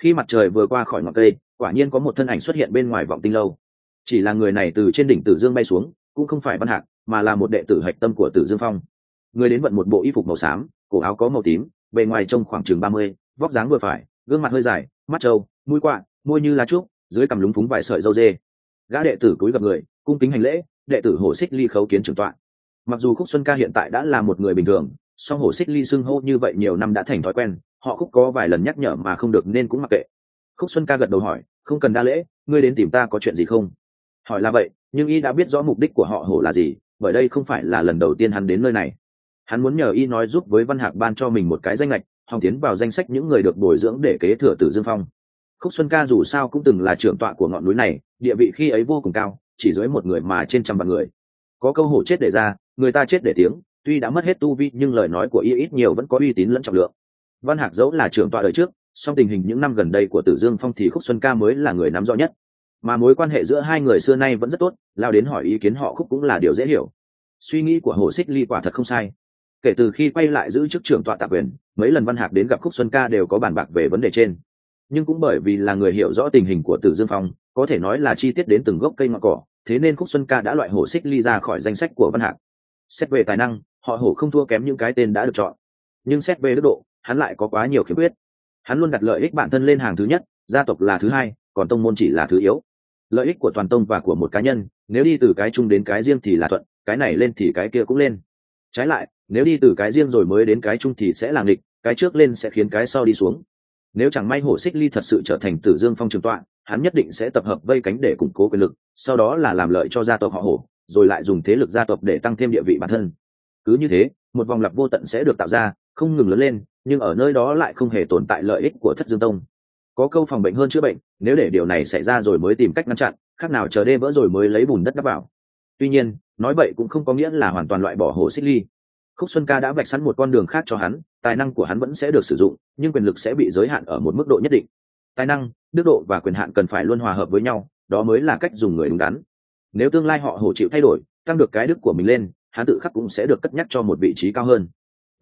khi mặt trời vừa qua khỏi ngọn cây, quả nhiên có một thân ảnh xuất hiện bên ngoài vọng tinh lâu. Chỉ là người này từ trên đỉnh tử dương bay xuống, cũng không phải văn hạc, mà là một đệ tử hạch tâm của tử dương phong. Người đến vận một bộ y phục màu xám, cổ áo có màu tím, bề ngoài trông khoảng chừng ba mươi, vóc dáng vừa phải, gương mặt hơi dài, mắt trâu, mũi quạ, môi như lá trúc, dưới cằm lúng phúng vài sợi dâu dê. Gã đệ tử cúi gặp người cung kính hành lễ, đệ tử hồ xích ly khấu kiến trưởng tọa. Mặc dù khúc xuân ca hiện tại đã là một người bình thường, song hồ xích ly xưng hô như vậy nhiều năm đã thành thói quen, họ khúc có vài lần nhắc nhở mà không được nên cũng mặc kệ. Khúc xuân ca gật đầu hỏi, không cần đa lễ, ngươi đến tìm ta có chuyện gì không? Hỏi là vậy, nhưng y đã biết rõ mục đích của họ hổ là gì, bởi đây không phải là lần đầu tiên hắn đến nơi này. Hắn muốn nhờ y nói giúp với văn hạc ban cho mình một cái danh lệch hòng tiến vào danh sách những người được bồi dưỡng để kế thừa tử dương phong. Khúc xuân ca dù sao cũng từng là trưởng tọa của ngọn núi này, địa vị khi ấy vô cùng cao chỉ dưới một người mà trên trăm vạn người. Có câu hổ chết để ra, người ta chết để tiếng, tuy đã mất hết tu vi, nhưng lời nói của y ít nhiều vẫn có uy tín lẫn trọng lượng. Văn hạc dẫu là trưởng tọa đời trước, song tình hình những năm gần đây của tử dương phong thì khúc xuân ca mới là người nắm rõ nhất. Mà mối quan hệ giữa hai người xưa nay vẫn rất tốt, lao đến hỏi ý kiến họ khúc cũng là điều dễ hiểu. Suy nghĩ của hồ xích ly quả thật không sai. Kể từ khi quay lại giữ chức trưởng tọa tạ quyền, mấy lần văn hạc đến gặp khúc xuân ca đều có bàn bạc về vấn đề trên nhưng cũng bởi vì là người hiểu rõ tình hình của tử dương phong, có thể nói là chi tiết đến từng gốc cây ngọn cỏ, thế nên khúc xuân ca đã loại hổ xích ly ra khỏi danh sách của văn hạc. Xét về tài năng, họ hổ không thua kém những cái tên đã được chọn. Nhưng xét về đức độ, hắn lại có quá nhiều khiếm khuyết. Hắn luôn đặt lợi ích bản thân lên hàng thứ nhất, gia tộc là thứ hai, còn tông môn chỉ là thứ yếu. Lợi ích của toàn tông và của một cá nhân, nếu đi từ cái chung đến cái riêng thì là thuận, cái này lên thì cái kia cũng lên. Trái lại, nếu đi từ cái riêng rồi mới đến cái chung thì sẽ làm địch cái trước lên sẽ khiến cái sau đi xuống nếu chẳng may hổ xích ly thật sự trở thành tử dương phong trường tọa, hắn nhất định sẽ tập hợp vây cánh để củng cố quyền lực, sau đó là làm lợi cho gia tộc họ hổ, rồi lại dùng thế lực gia tộc để tăng thêm địa vị bản thân. Cứ như thế, một vòng lặp vô tận sẽ được tạo ra, không ngừng lớn lên, nhưng ở nơi đó lại không hề tồn tại lợi ích của thất dương tông. Có câu phòng bệnh hơn chữa bệnh, nếu để điều này xảy ra rồi mới tìm cách ngăn chặn, khác nào chờ đêm vỡ rồi mới lấy bùn đất đắp vào. Tuy nhiên, nói vậy cũng không có nghĩa là hoàn toàn loại bỏ hồ xích ly. Khúc xuân ca đã vạch sẵn một con đường khác cho hắn tài năng của hắn vẫn sẽ được sử dụng, nhưng quyền lực sẽ bị giới hạn ở một mức độ nhất định. Tài năng, đức độ và quyền hạn cần phải luôn hòa hợp với nhau, đó mới là cách dùng người đúng đắn. Nếu tương lai họ hổ chịu thay đổi, tăng được cái đức của mình lên, hắn tự khắc cũng sẽ được cất nhắc cho một vị trí cao hơn.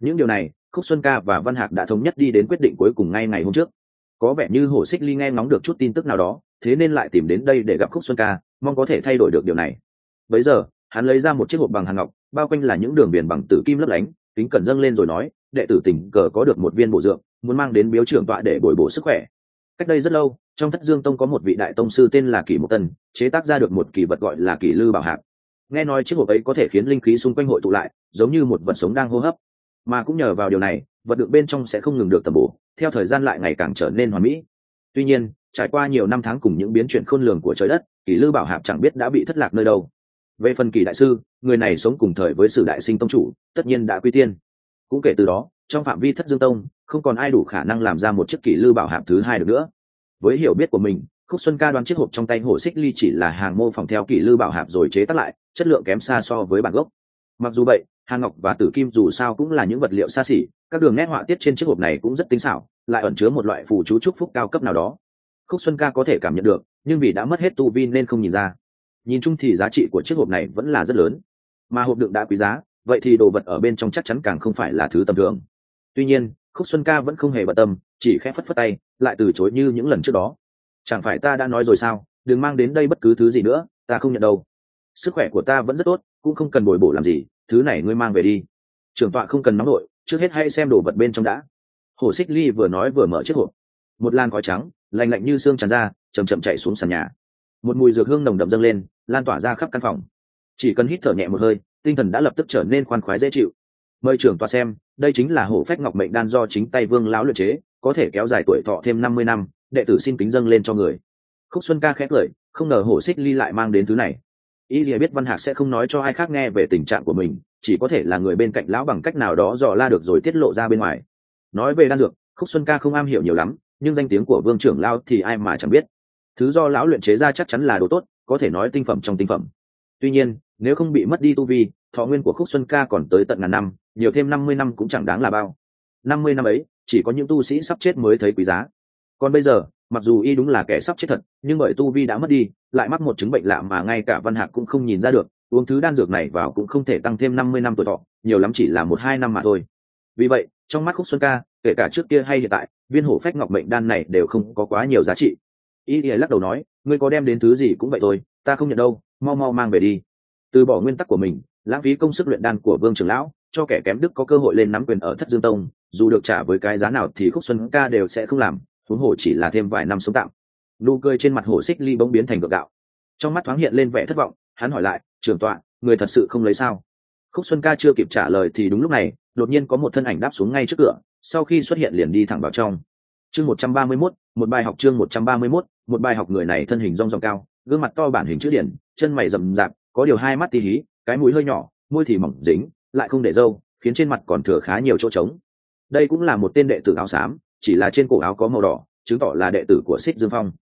Những điều này, khúc xuân ca và văn hạc đã thống nhất đi đến quyết định cuối cùng ngay ngày hôm trước. Có vẻ như hổ xích ly nghe ngóng được chút tin tức nào đó, thế nên lại tìm đến đây để gặp khúc xuân ca, mong có thể thay đổi được điều này. Bấy giờ, hắn lấy ra một chiếc hộp bằng hàng ngọc, bao quanh là những đường biển bằng tử kim lấp lánh, kính cẩn dâng lên rồi nói đệ tử tình cờ có được một viên bổ dược, muốn mang đến biếu trưởng tọa để bồi bổ sức khỏe. Cách đây rất lâu, trong thất dương tông có một vị đại tông sư tên là kỳ mộc tân, chế tác ra được một kỳ vật gọi là kỳ lư bảo hạc. Nghe nói chiếc hộp ấy có thể khiến linh khí xung quanh hội tụ lại, giống như một vật sống đang hô hấp. Mà cũng nhờ vào điều này, vật được bên trong sẽ không ngừng được tầm bổ, theo thời gian lại ngày càng trở nên hoàn mỹ. Tuy nhiên, trải qua nhiều năm tháng cùng những biến chuyển khôn lường của trời đất kỳ lư bảo hạp chẳng biết đã bị thất lạc nơi đâu. Về phần kỳ đại sư, người này sống cùng thời với sử đại sinh tông chủ, tất nhiên đã quy tiên cũng kể từ đó, trong phạm vi thất dương tông, không còn ai đủ khả năng làm ra một chiếc kỷ lư bảo hạp thứ hai được nữa. Với hiểu biết của mình, khúc xuân ca đoán chiếc hộp trong tay hổ xích ly chỉ là hàng mô phỏng theo kỷ lư bảo hạp rồi chế tác lại, chất lượng kém xa so với bản gốc. Mặc dù vậy hàng ngọc và tử kim dù sao cũng là những vật liệu xa xỉ, các đường nét họa tiết trên chiếc hộp này cũng rất tinh xảo, lại ẩn chứa một loại phù chú chúc phúc cao cấp nào đó. Khúc xuân ca có thể cảm nhận được, nhưng vì đã mất hết tu vi nên không nhìn ra. Nhìn chung thì giá trị của chiếc hộp này vẫn là rất lớn. Mà hộp đựng đã quý giá vậy thì đồ vật ở bên trong chắc chắn càng không phải là thứ tầm thường. Tuy nhiên, khúc xuân ca vẫn không hề bận tâm, chỉ khẽ phất phất tay, lại từ chối như những lần trước đó. Chẳng phải ta đã nói rồi sao? Đừng mang đến đây bất cứ thứ gì nữa, ta không nhận đâu. Sức khỏe của ta vẫn rất tốt, cũng không cần bồi bổ làm gì, thứ này ngươi mang về đi. Trưởng tọa không cần nóng nổi, trước hết hãy xem đồ vật bên trong đã. Hồ xích ly vừa nói vừa mở chiếc hộp. Một lan khói trắng, lạnh lạnh như xương tràn ra chầm chậm chạy xuống sàn nhà. Một mùi dược hương nồng đậm dâng lên, lan tỏa ra khắp căn phòng. Chỉ cần hít thở nhẹ một hơi tinh thần đã lập tức trở nên khoan khoái dễ chịu. Mời trưởng tòa xem, đây chính là hổ phách ngọc mệnh đan do chính tay vương lão luyện chế, có thể kéo dài tuổi thọ thêm năm mươi năm, đệ tử xin kính dâng lên cho người. Khúc xuân ca khẽ cười, không ngờ hổ xích ly lại mang đến thứ này. Y lìa biết văn hạc sẽ không nói cho ai khác nghe về tình trạng của mình, chỉ có thể là người bên cạnh lão bằng cách nào đó dò la được rồi tiết lộ ra bên ngoài. Nói về đan dược, khúc xuân ca không am hiểu nhiều lắm, nhưng danh tiếng của vương trưởng lao thì ai mà chẳng biết. Thứ do lão luyện chế ra chắc chắn là đồ tốt, có thể nói tinh phẩm trong tinh phẩm. Tuy nhiên nếu không bị mất đi tu vi, thọ nguyên của khúc xuân ca còn tới tận ngàn năm, nhiều thêm năm mươi năm cũng chẳng đáng là bao. Năm mươi năm ấy, chỉ có những tu sĩ sắp chết mới thấy quý giá. Còn bây giờ, mặc dù y đúng là kẻ sắp chết thật, nhưng bởi tu vi đã mất đi, lại mắc một chứng bệnh lạ mà ngay cả văn hạc cũng không nhìn ra được, uống thứ đan dược này vào cũng không thể tăng thêm năm mươi năm tuổi thọ, nhiều lắm chỉ là một hai năm mà thôi. Vì vậy, trong mắt khúc xuân ca, kể cả trước kia hay hiện tại, viên hổ phách ngọc mệnh đan này đều không có quá nhiều giá trị. Y lắc đầu nói, ngươi có đem đến thứ gì cũng vậy thôi, ta không nhận đâu, mau mau mang về đi từ bỏ nguyên tắc của mình, lãng phí công sức luyện đan của vương trưởng lão, cho kẻ kém đức có cơ hội lên nắm quyền ở thất dương tông, dù được trả với cái giá nào thì khúc xuân ca đều sẽ không làm, huống hồ chỉ là thêm vài năm sống tạm. Nụ cười trên mặt hồ xích ly bỗng biến thành gượng gạo. Trong mắt thoáng hiện lên vẻ thất vọng, hắn hỏi lại trưởng tọa, người thật sự không lấy sao? Khúc xuân ca chưa kịp trả lời thì đúng lúc này, đột nhiên có một thân ảnh đáp xuống ngay trước cửa, sau khi xuất hiện liền đi thẳng vào trong. Chương một trăm ba mươi mốt, một bài học chương một trăm ba mươi mốt, một bài học người này thân hình rong rong cao, gương mặt to bản hình chữ điển, chân mày rậm rạp có điều hai mắt tí hí, cái mũi hơi nhỏ, môi thì mỏng dính, lại không để râu, khiến trên mặt còn thừa khá nhiều chỗ trống. Đây cũng là một tên đệ tử áo xám, chỉ là trên cổ áo có màu đỏ, chứng tỏ là đệ tử của xích dương phong.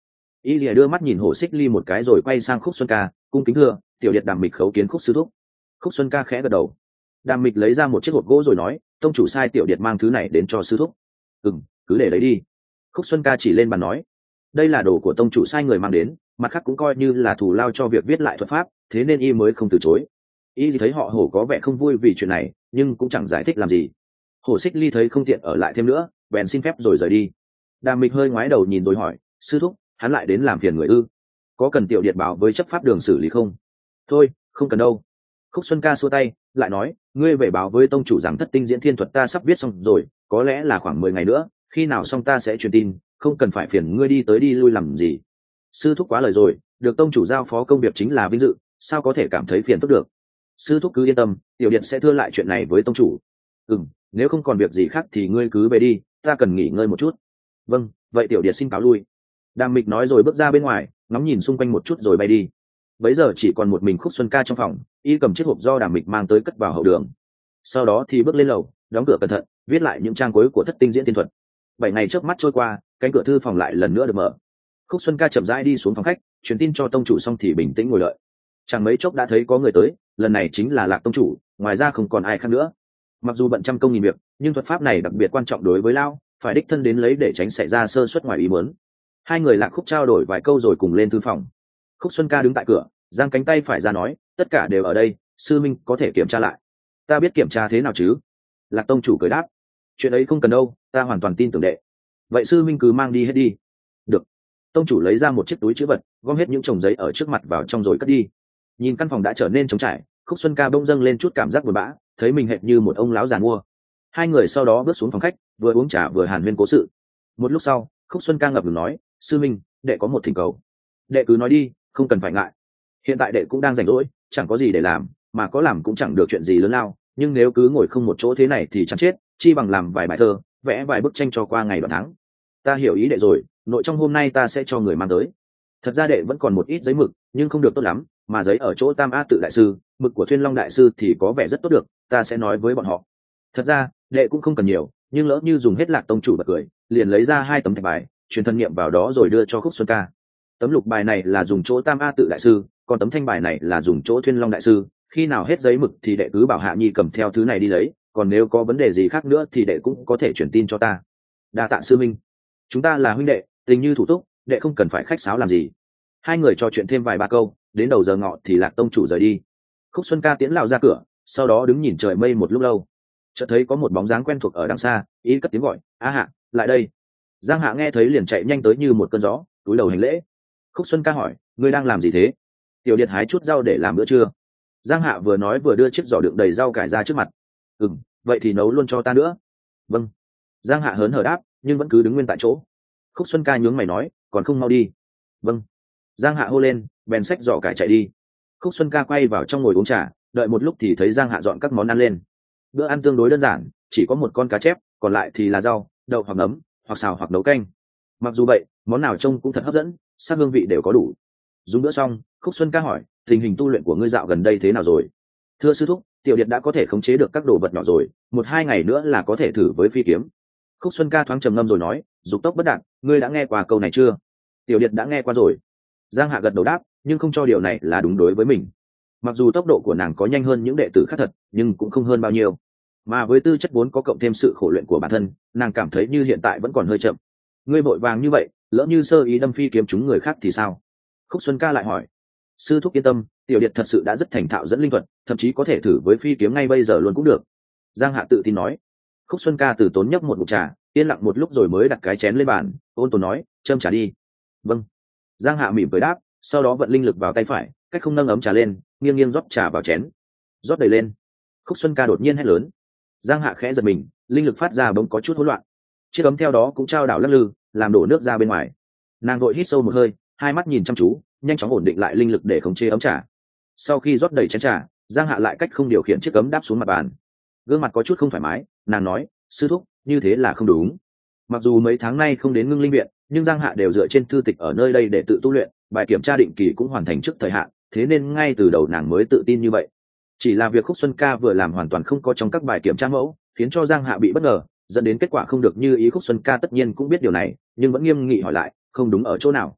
Y lìa đưa mắt nhìn hồ xích ly một cái rồi quay sang khúc xuân ca, cung kính thưa, tiểu điệt đàm mịch khấu kiến khúc sư thúc. Khúc xuân ca khẽ gật đầu. Đàm mịch lấy ra một chiếc hộp gỗ rồi nói, tông chủ sai tiểu điệt mang thứ này đến cho sư thúc. Ừ cứ để lấy đi. Khúc xuân ca chỉ lên bàn nói, đây là đồ của tông chủ sai người mang đến mặt khác cũng coi như là thủ lao cho việc viết lại thuật pháp, thế nên y mới không từ chối. Y thì thấy họ hổ có vẻ không vui vì chuyện này, nhưng cũng chẳng giải thích làm gì. Hổ xích ly thấy không tiện ở lại thêm nữa, bèn xin phép rồi rời đi. Đàm mịch hơi ngoái đầu nhìn rồi hỏi, sư thúc, hắn lại đến làm phiền người ư? Có cần tiểu điện báo với chấp pháp đường xử lý không? Thôi, không cần đâu. Khúc xuân ca xua tay, lại nói, ngươi về báo với tông chủ rằng thất tinh diễn thiên thuật ta sắp viết xong rồi, có lẽ là khoảng mười ngày nữa, khi nào xong ta sẽ truyền tin, không cần phải phiền ngươi đi tới đi lui làm gì sư thúc quá lời rồi, được tông chủ giao phó công việc chính là vinh dự, sao có thể cảm thấy phiền phức được? Sư thúc cứ yên tâm, tiểu điện sẽ thưa lại chuyện này với tông chủ. Ừ nếu không còn việc gì khác thì ngươi cứ về đi, ta cần nghỉ ngơi một chút. Vâng vậy tiểu điện xin cáo lui. Đàm mịch nói rồi bước ra bên ngoài, ngắm nhìn xung quanh một chút rồi bay đi. Bấy giờ chỉ còn một mình khúc xuân ca trong phòng, y cầm chiếc hộp do đàm mịch mang tới cất vào hậu đường. Sau đó thì bước lên lầu, đóng cửa cẩn thận, viết lại những trang cuối của thất tinh diễn tiên thuật. Bảy ngày trước mắt trôi qua, cánh cửa thư phòng lại lần nữa được mở khúc xuân ca chậm rãi đi xuống phòng khách, truyền tin cho tông chủ xong thì bình tĩnh ngồi lợi. Chẳng mấy chốc đã thấy có người tới, lần này chính là lạc tông chủ, ngoài ra không còn ai khác nữa. Mặc dù bận trăm công nghìn việc, nhưng thuật pháp này đặc biệt quan trọng đối với lao, phải đích thân đến lấy để tránh xảy ra sơ suất ngoài ý muốn. Hai người lạc khúc trao đổi vài câu rồi cùng lên thư phòng. Khúc xuân ca đứng tại cửa, giang cánh tay phải ra nói, tất cả đều ở đây, sư minh có thể kiểm tra lại. Ta biết kiểm tra thế nào chứ? Lạc tông chủ cười đáp. Chuyện ấy không cần đâu, ta hoàn toàn tin tưởng đệ. Vậy sư minh cứ mang đi hết đi tông chủ lấy ra một chiếc túi chữ vật, gom hết những chồng giấy ở trước mặt vào trong rồi cất đi. Nhìn căn phòng đã trở nên trống trải, khúc xuân ca bông dâng lên chút cảm giác buồn bã, thấy mình hệt như một ông lão giàn mua hai người sau đó bước xuống phòng khách, vừa uống trà vừa hàn huyên cố sự. Một lúc sau, khúc xuân ca ngập ngừng nói, sư minh, đệ có một thỉnh cầu. Đệ cứ nói đi, không cần phải ngại. Hiện tại đệ cũng đang rảnh rỗi, chẳng có gì để làm, mà có làm cũng chẳng được chuyện gì lớn lao, nhưng nếu cứ ngồi không một chỗ thế này thì chẳng chết, chi bằng làm vài bài thơ, vẽ vài bức tranh cho qua ngày đoạn tháng. Ta hiểu ý đệ rồi nội trong hôm nay ta sẽ cho người mang tới. Thật ra đệ vẫn còn một ít giấy mực, nhưng không được tốt lắm, mà giấy ở chỗ tam a tự đại sư, mực của thuyên long đại sư thì có vẻ rất tốt được, ta sẽ nói với bọn họ. Thật ra, đệ cũng không cần nhiều, nhưng lỡ như dùng hết lạc tông chủ bật cười, liền lấy ra hai tấm thạch bài, truyền thân niệm vào đó rồi đưa cho khúc xuân ca. Tấm lục bài này là dùng chỗ tam a tự đại sư, còn tấm thanh bài này là dùng chỗ thuyên long đại sư. Khi nào hết giấy mực thì đệ cứ bảo hạ nhi cầm theo thứ này đi lấy, còn nếu có vấn đề gì khác nữa thì đệ cũng có thể chuyển tin cho ta. Đa tạ sư minh. Chúng ta là huynh đệ tình như thủ túc, đệ không cần phải khách sáo làm gì. Hai người trò chuyện thêm vài ba câu, đến đầu giờ ngọ thì lạc tông chủ rời đi. Khúc xuân ca tiễn lao ra cửa, sau đó đứng nhìn trời mây một lúc lâu. Chợt thấy có một bóng dáng quen thuộc ở đằng xa, ý cất tiếng gọi, a hạ, lại đây. Giang hạ nghe thấy liền chạy nhanh tới như một cơn gió, túi đầu hành lễ. Khúc xuân ca hỏi, ngươi đang làm gì thế? Tiểu điện hái chút rau để làm bữa trưa. Giang hạ vừa nói vừa đưa chiếc giỏ đựng đầy rau cải ra trước mặt. Ừ vậy thì nấu luôn cho ta nữa. Vâng. Giang hạ hớn hở đáp, nhưng vẫn cứ đứng nguyên tại chỗ khúc xuân ca nhướng mày nói, còn không mau đi. Vâng. Giang hạ hô lên, bèn xách giỏ cải chạy đi. Khúc xuân ca quay vào trong ngồi uống trà, đợi một lúc thì thấy giang hạ dọn các món ăn lên. Bữa ăn tương đối đơn giản, chỉ có một con cá chép, còn lại thì là rau, đậu hoặc nấm, hoặc xào hoặc nấu canh. Mặc dù vậy, món nào trông cũng thật hấp dẫn, sắc hương vị đều có đủ. Dùng bữa xong, khúc xuân ca hỏi, tình hình tu luyện của ngươi dạo gần đây thế nào rồi? Thưa sư thúc, tiểu điện đã có thể khống chế được các đồ vật nhỏ rồi, một hai ngày nữa là có thể thử với phi kiếm. Khúc xuân ca thoáng trầm ngâm rồi nói, dục tốc bất đạt ngươi đã nghe qua câu này chưa? Tiểu điệt đã nghe qua rồi. Giang hạ gật đầu đáp, nhưng không cho điều này là đúng đối với mình. Mặc dù tốc độ của nàng có nhanh hơn những đệ tử khác thật, nhưng cũng không hơn bao nhiêu. Mà với tư chất vốn có cộng thêm sự khổ luyện của bản thân, nàng cảm thấy như hiện tại vẫn còn hơi chậm. Ngươi vội vàng như vậy, lỡ như sơ ý đâm phi kiếm chúng người khác thì sao? Khúc xuân ca lại hỏi. Sư thúc yên tâm, tiểu điệt thật sự đã rất thành thạo dẫn linh thuật, thậm chí có thể thử với phi kiếm ngay bây giờ luôn cũng được. Giang hạ tự tin nói. Khúc xuân ca từ tốn nhấp một mục trà yên lặng một lúc rồi mới đặt cái chén lên bàn, ôn tồn nói, châm trà đi. Vâng. Giang hạ mỉm cười đáp, sau đó vận linh lực vào tay phải, cách không nâng ấm trà lên, nghiêng nghiêng rót trà vào chén. Rót đầy lên. Khúc xuân ca đột nhiên hét lớn. Giang hạ khẽ giật mình, linh lực phát ra bỗng có chút hỗn loạn. Chiếc ấm theo đó cũng trao đảo lắc lư, làm đổ nước ra bên ngoài. Nàng vội hít sâu một hơi, hai mắt nhìn chăm chú, nhanh chóng ổn định lại linh lực để khống chế ấm trà. Sau khi rót đầy chén trà, giang hạ lại cách không điều khiển chiếc ấm đáp xuống mặt bàn. Gương mặt có chút không thoải mái, nàng nói, sư thúc như thế là không đúng. Mặc dù mấy tháng nay không đến ngưng linh viện, nhưng giang hạ đều dựa trên thư tịch ở nơi đây để tự tu luyện, bài kiểm tra định kỳ cũng hoàn thành trước thời hạn, thế nên ngay từ đầu nàng mới tự tin như vậy. Chỉ là việc khúc xuân ca vừa làm hoàn toàn không có trong các bài kiểm tra mẫu, khiến cho giang hạ bị bất ngờ, dẫn đến kết quả không được như ý khúc xuân ca tất nhiên cũng biết điều này, nhưng vẫn nghiêm nghị hỏi lại, không đúng ở chỗ nào.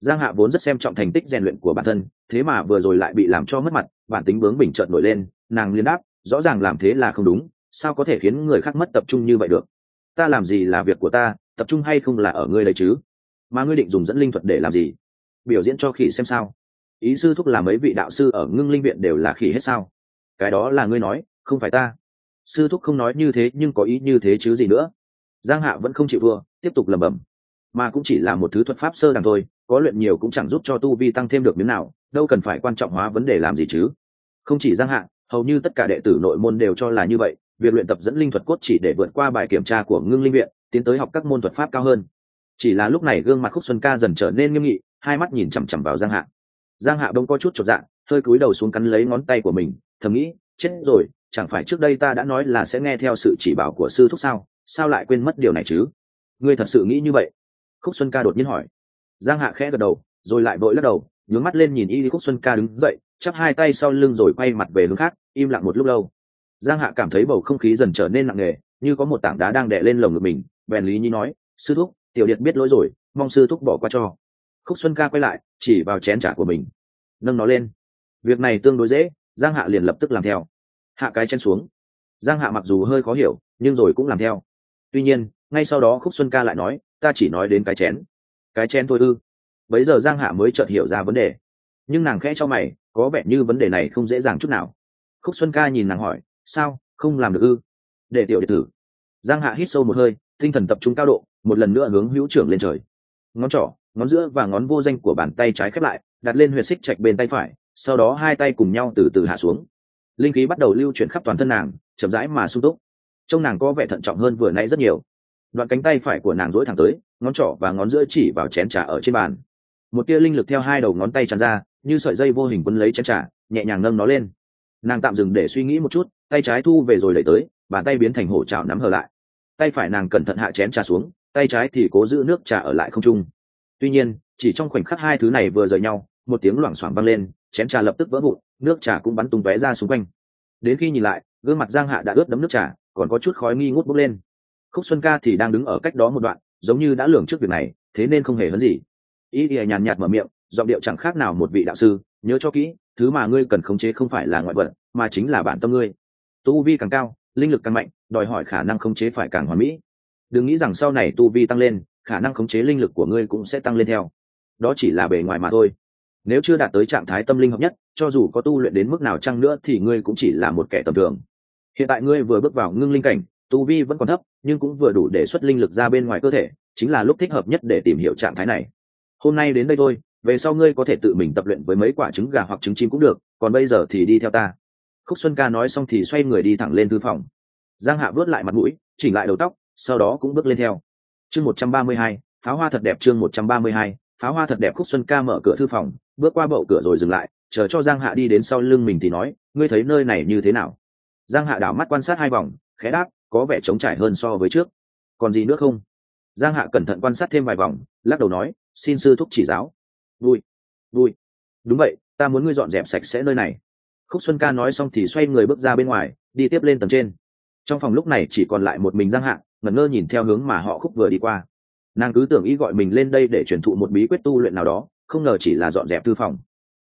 Giang hạ vốn rất xem trọng thành tích rèn luyện của bản thân, thế mà vừa rồi lại bị làm cho mất mặt, bản tính bướng bình trợn nổi lên, nàng liên đáp, rõ ràng làm thế là không đúng, sao có thể khiến người khác mất tập trung như vậy được ta làm gì là việc của ta, tập trung hay không là ở ngươi đấy chứ? Mà ngươi định dùng dẫn linh thuật để làm gì? Biểu diễn cho khỉ xem sao. Ý sư thúc là mấy vị đạo sư ở ngưng linh viện đều là khỉ hết sao? Cái đó là ngươi nói, không phải ta. Sư thúc không nói như thế, nhưng có ý như thế chứ gì nữa. Giang hạ vẫn không chịu thua, tiếp tục lẩm bẩm. Mà cũng chỉ là một thứ thuật pháp sơ đẳng thôi, có luyện nhiều cũng chẳng giúp cho tu vi tăng thêm được miếng nào, đâu cần phải quan trọng hóa vấn đề làm gì chứ? Không chỉ giang hạ, hầu như tất cả đệ tử nội môn đều cho là như vậy việc luyện tập dẫn linh thuật cốt chỉ để vượt qua bài kiểm tra của ngưng linh viện, tiến tới học các môn thuật pháp cao hơn. Chỉ là lúc này gương mặt khúc xuân ca dần trở nên nghiêm nghị, hai mắt nhìn chằm chằm vào giang hạ. Giang hạ đông có chút chột dạ hơi cúi đầu xuống cắn lấy ngón tay của mình, thầm nghĩ, chết rồi, chẳng phải trước đây ta đã nói là sẽ nghe theo sự chỉ bảo của sư thúc sao? Sao lại quên mất điều này chứ? Ngươi thật sự nghĩ như vậy? Khúc xuân ca đột nhiên hỏi. Giang hạ khẽ gật đầu, rồi lại vội lắc đầu, nhướng mắt lên nhìn y khúc xuân ca đứng dậy, chắp hai tay sau lưng rồi quay mặt về hướng khác, im lặng một lúc lâu giang hạ cảm thấy bầu không khí dần trở nên nặng nề, như có một tảng đá đang đè lên lồng ngực mình. Bèn lý nhi nói, sư thúc, tiểu điệt biết lỗi rồi, mong sư thúc bỏ qua cho. Khúc xuân ca quay lại, chỉ vào chén trả của mình, nâng nó lên. Việc này tương đối dễ, giang hạ liền lập tức làm theo. Hạ cái chén xuống. Giang hạ mặc dù hơi khó hiểu, nhưng rồi cũng làm theo. Tuy nhiên, ngay sau đó khúc xuân ca lại nói, ta chỉ nói đến cái chén. Cái chén thôi ư? Bấy giờ giang hạ mới chợt hiểu ra vấn đề. Nhưng nàng khẽ cho mày, có vẻ như vấn đề này không dễ dàng chút nào. Khúc xuân ca nhìn nàng hỏi sao, không làm được ư? Để tiểu đệ tử. Giang hạ hít sâu một hơi, tinh thần tập trung cao độ, một lần nữa hướng hữu trưởng lên trời. Ngón trỏ, ngón giữa và ngón vô danh của bàn tay trái khép lại, đặt lên huyệt xích chạch bên tay phải, sau đó hai tay cùng nhau từ từ hạ xuống. Linh khí bắt đầu lưu chuyển khắp toàn thân nàng, chậm rãi mà sung túc. Trông nàng có vẻ thận trọng hơn vừa nãy rất nhiều. Đoạn cánh tay phải của nàng dỗi thẳng tới, ngón trỏ và ngón giữa chỉ vào chén trà ở trên bàn. Một tia linh lực theo hai đầu ngón tay tràn ra, như sợi dây vô hình quân lấy chén trà, nhẹ nhàng nâng nó lên. Nàng tạm dừng để suy nghĩ một chút tay trái thu về rồi đẩy tới, bàn tay biến thành hổ trào nắm hờ lại. Tay phải nàng cẩn thận hạ chén trà xuống, tay trái thì cố giữ nước trà ở lại không trung. Tuy nhiên, chỉ trong khoảnh khắc hai thứ này vừa rời nhau, một tiếng loảng xoảng vang lên, chén trà lập tức vỡ vụn, nước trà cũng bắn tung tóe ra xung quanh. Đến khi nhìn lại, gương mặt giang hạ đã ướt đấm nước trà, còn có chút khói nghi ngút bốc lên. Khúc xuân ca thì đang đứng ở cách đó một đoạn, giống như đã lường trước việc này, thế nên không hề hấn gì. Ý ỉa nhàn nhạt mở miệng, giọng điệu chẳng khác nào một vị đạo sư, nhớ cho kỹ, thứ mà ngươi cần khống chế không phải là ngoại vật, mà chính là bản tâm ngươi tu vi càng cao, linh lực càng mạnh, đòi hỏi khả năng khống chế phải càng hoàn mỹ. Đừng nghĩ rằng sau này tu vi tăng lên, khả năng khống chế linh lực của ngươi cũng sẽ tăng lên theo. Đó chỉ là bề ngoài mà thôi. Nếu chưa đạt tới trạng thái tâm linh hợp nhất, cho dù có tu luyện đến mức nào chăng nữa thì ngươi cũng chỉ là một kẻ tầm thường. Hiện tại ngươi vừa bước vào ngưng linh cảnh, tu vi vẫn còn thấp, nhưng cũng vừa đủ để xuất linh lực ra bên ngoài cơ thể, chính là lúc thích hợp nhất để tìm hiểu trạng thái này. Hôm nay đến đây thôi, về sau ngươi có thể tự mình tập luyện với mấy quả trứng gà hoặc trứng chim cũng được, còn bây giờ thì đi theo ta khúc xuân ca nói xong thì xoay người đi thẳng lên thư phòng. Giang hạ vớt lại mặt mũi, chỉnh lại đầu tóc, sau đó cũng bước lên theo. Chương một trăm ba mươi hai, pháo hoa thật đẹp chương một trăm ba mươi hai, pháo hoa thật đẹp khúc xuân ca mở cửa thư phòng, bước qua bậu cửa rồi dừng lại, chờ cho giang hạ đi đến sau lưng mình thì nói, ngươi thấy nơi này như thế nào? Giang hạ đảo mắt quan sát hai vòng, khẽ đáp, có vẻ trống trải hơn so với trước. Còn gì nữa không? Giang hạ cẩn thận quan sát thêm vài vòng, lắc đầu nói, xin sư thúc chỉ giáo. Vui vui. Đúng vậy, ta muốn ngươi dọn dẹp sạch sẽ nơi này khúc xuân ca nói xong thì xoay người bước ra bên ngoài, đi tiếp lên tầng trên. Trong phòng lúc này chỉ còn lại một mình giang hạ, ngẩn ngơ nhìn theo hướng mà họ khúc vừa đi qua. Nàng cứ tưởng ý gọi mình lên đây để truyền thụ một bí quyết tu luyện nào đó, không ngờ chỉ là dọn dẹp thư phòng.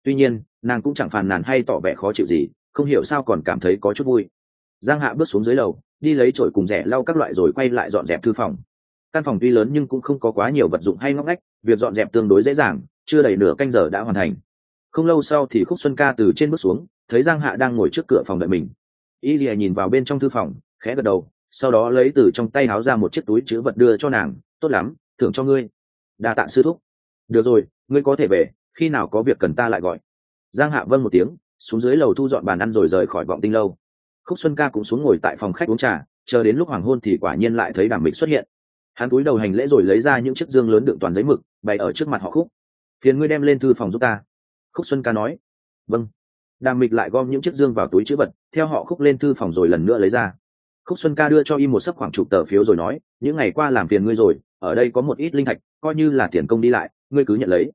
Tuy nhiên, nàng cũng chẳng phàn nàn hay tỏ vẻ khó chịu gì, không hiểu sao còn cảm thấy có chút vui. Giang hạ bước xuống dưới lầu, đi lấy chổi cùng rẻ lau các loại rồi quay lại dọn dẹp thư phòng. Căn phòng tuy lớn nhưng cũng không có quá nhiều vật dụng hay ngóc ngách, việc dọn dẹp tương đối dễ dàng, chưa đầy nửa canh giờ đã hoàn thành. Không lâu sau thì khúc xuân ca từ trên bước xuống thấy giang hạ đang ngồi trước cửa phòng đợi mình. Y lìa nhìn vào bên trong thư phòng, khẽ gật đầu, sau đó lấy từ trong tay háo ra một chiếc túi chứa vật đưa cho nàng, tốt lắm, thưởng cho ngươi. Đa tạ sư thúc. Được rồi, ngươi có thể về, khi nào có việc cần ta lại gọi. Giang hạ vân một tiếng, xuống dưới lầu thu dọn bàn ăn rồi rời khỏi vọng tinh lâu. Khúc xuân ca cũng xuống ngồi tại phòng khách uống trà, chờ đến lúc hoàng hôn thì quả nhiên lại thấy đàm mịch xuất hiện. Hắn cúi đầu hành lễ rồi lấy ra những chiếc dương lớn đựng toàn giấy mực, bày ở trước mặt họ khúc. Phiền ngươi đem lên thư phòng giúp ta. Khúc xuân ca nói. Vâng đàm mịch lại gom những chiếc dương vào túi chữ vật, theo họ khúc lên thư phòng rồi lần nữa lấy ra. Khúc xuân ca đưa cho y một sấp khoảng chục tờ phiếu rồi nói, những ngày qua làm phiền ngươi rồi, ở đây có một ít linh thạch, coi như là tiền công đi lại, ngươi cứ nhận lấy.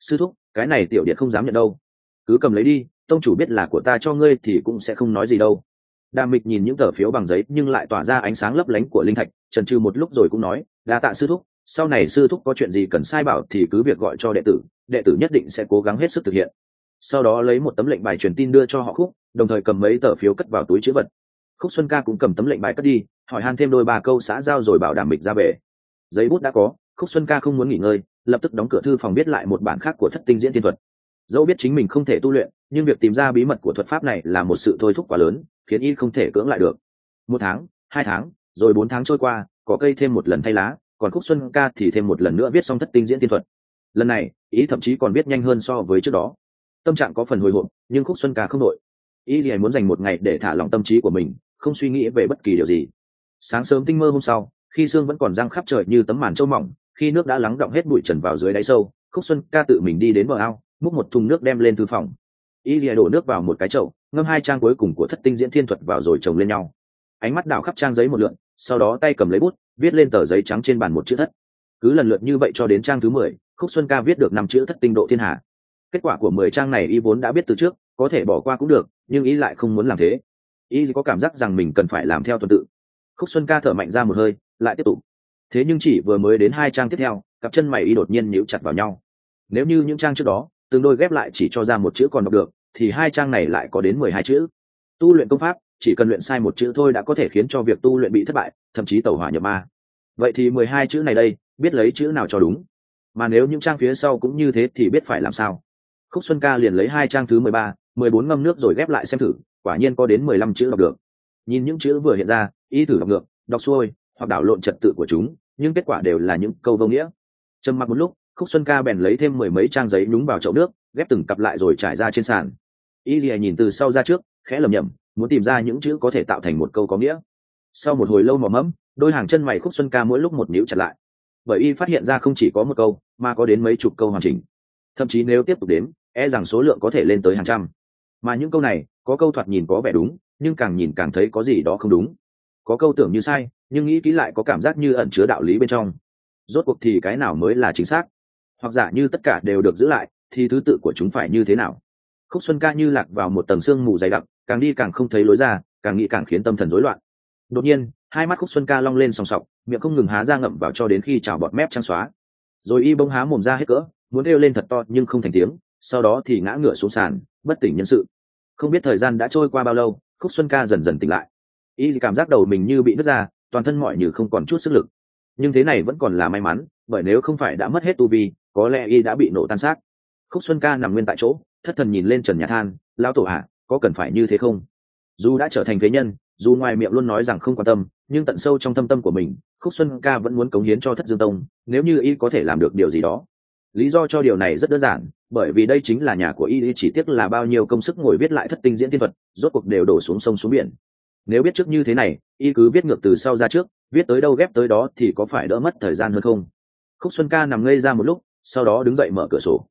Sư thúc, cái này tiểu điện không dám nhận đâu. Cứ cầm lấy đi, tông chủ biết là của ta cho ngươi thì cũng sẽ không nói gì đâu. Đàm mịch nhìn những tờ phiếu bằng giấy, nhưng lại tỏa ra ánh sáng lấp lánh của linh thạch trần trừ một lúc rồi cũng nói, đa tạ sư thúc, sau này sư thúc có chuyện gì cần sai bảo thì cứ việc gọi cho đệ tử đệ tử nhất định sẽ cố gắng hết sức thực hiện sau đó lấy một tấm lệnh bài truyền tin đưa cho họ khúc, đồng thời cầm mấy tờ phiếu cất vào túi chữ vật. Khúc xuân ca cũng cầm tấm lệnh bài cất đi, hỏi han thêm đôi ba câu xã giao rồi bảo đảm mình ra về giấy bút đã có, khúc xuân ca không muốn nghỉ ngơi, lập tức đóng cửa thư phòng biết lại một bản khác của thất tinh diễn thiên thuật. Dẫu biết chính mình không thể tu luyện, nhưng việc tìm ra bí mật của thuật pháp này là một sự thôi thúc quá lớn, khiến y không thể cưỡng lại được. Một tháng, hai tháng, rồi bốn tháng trôi qua, có cây thêm một lần thay lá, còn khúc xuân ca thì thêm một lần nữa viết xong thất tinh diễn tiên thuật. Lần này, ý thậm chí còn viết nhanh hơn so với trước đó tâm trạng có phần hồi hộp, nhưng khúc xuân ca không đội. Ý thì muốn dành một ngày để thả lỏng tâm trí của mình, không suy nghĩ về bất kỳ điều gì. Sáng sớm tinh mơ hôm sau, khi sương vẫn còn răng khắp trời như tấm màn trâu mỏng, khi nước đã lắng động hết bụi trần vào dưới đáy sâu, khúc xuân ca tự mình đi đến bờ ao, múc một thùng nước đem lên thư phòng. Y lìa đổ nước vào một cái chậu, ngâm hai trang cuối cùng của thất tinh diễn thiên thuật vào rồi chồng lên nhau. Ánh mắt đảo khắp trang giấy một lượn, sau đó tay cầm lấy bút, viết lên tờ giấy trắng trên bàn một chữ thất. Cứ lần lượt như vậy cho đến trang thứ mười, khúc xuân ca viết được năm chữ thất tinh độ thiên hạ kết quả của mười trang này y vốn đã biết từ trước, có thể bỏ qua cũng được, nhưng y lại không muốn làm thế. Y có cảm giác rằng mình cần phải làm theo tuần tự. Khúc xuân ca thở mạnh ra một hơi, lại tiếp tục. Thế nhưng chỉ vừa mới đến hai trang tiếp theo, cặp chân mày y đột nhiên níu chặt vào nhau. Nếu như những trang trước đó tương đôi ghép lại chỉ cho ra một chữ còn đọc được, thì hai trang này lại có đến mười hai chữ. Tu luyện công pháp, chỉ cần luyện sai một chữ thôi đã có thể khiến cho việc tu luyện bị thất bại, thậm chí tẩu hỏa nhập ma. Vậy thì mười hai chữ này đây, biết lấy chữ nào cho đúng? Mà nếu những trang phía sau cũng như thế thì biết phải làm sao? Khúc xuân ca liền lấy hai trang thứ mười ba, mười bốn ngâm nước rồi ghép lại xem thử, quả nhiên có đến mười lăm chữ đọc được. Nhìn những chữ vừa hiện ra, ý thử đọc ngược, đọc xuôi, hoặc đảo lộn trật tự của chúng, nhưng kết quả đều là những câu vô nghĩa. Trầm mặc một lúc, khúc xuân ca bèn lấy thêm mười mấy trang giấy nhúng vào chậu nước, ghép từng cặp lại rồi trải ra trên sàn. Y lìa nhìn từ sau ra trước, khẽ lầm nhầm muốn tìm ra những chữ có thể tạo thành một câu có nghĩa. Sau một hồi lâu mò mẫm, đôi hàng chân mày khúc xuân ca mỗi lúc một níu chặt lại. Bởi y phát hiện ra không chỉ có một câu, mà có đến mấy chục câu hoàn chỉnh. Thậm chí nếu tiếp tục đếm e rằng số lượng có thể lên tới hàng trăm. Mà những câu này, có câu thoạt nhìn có vẻ đúng, nhưng càng nhìn càng thấy có gì đó không đúng. Có câu tưởng như sai, nhưng nghĩ kỹ lại có cảm giác như ẩn chứa đạo lý bên trong. Rốt cuộc thì cái nào mới là chính xác? Hoặc giả như tất cả đều được giữ lại, thì thứ tự của chúng phải như thế nào? Khúc xuân ca như lạc vào một tầng sương mù dày đặc, càng đi càng không thấy lối ra, càng nghĩ càng khiến tâm thần rối loạn. Đột nhiên, hai mắt khúc xuân ca long lên sòng sọc, miệng không ngừng há ra ngậm vào cho đến khi chảo bọt mép trắng xóa. Rồi y bông há mồm ra hết cỡ, muốn kêu lên thật to nhưng không thành tiếng sau đó thì ngã ngửa xuống sàn bất tỉnh nhân sự. Không biết thời gian đã trôi qua bao lâu khúc xuân ca dần dần tỉnh lại. Y cảm giác đầu mình như bị nứt ra toàn thân mọi như không còn chút sức lực. Nhưng thế này vẫn còn là may mắn bởi nếu không phải đã mất hết tu vi có lẽ y đã bị nổ tan xác. Khúc xuân ca nằm nguyên tại chỗ thất thần nhìn lên trần nhà than lão tổ ạ à, có cần phải như thế không? Dù đã trở thành phế nhân dù ngoài miệng luôn nói rằng không quan tâm nhưng tận sâu trong thâm tâm của mình khúc xuân ca vẫn muốn cống hiến cho thất dương tông nếu như y có thể làm được điều gì đó lý do cho điều này rất đơn giản, bởi vì đây chính là nhà của y chỉ tiếc là bao nhiêu công sức ngồi viết lại thất tinh diễn tiên thuật, rốt cuộc đều đổ xuống sông xuống biển. Nếu biết trước như thế này, y cứ viết ngược từ sau ra trước, viết tới đâu ghép tới đó thì có phải đỡ mất thời gian hơn không? Khúc xuân ca nằm ngây ra một lúc, sau đó đứng dậy mở cửa sổ.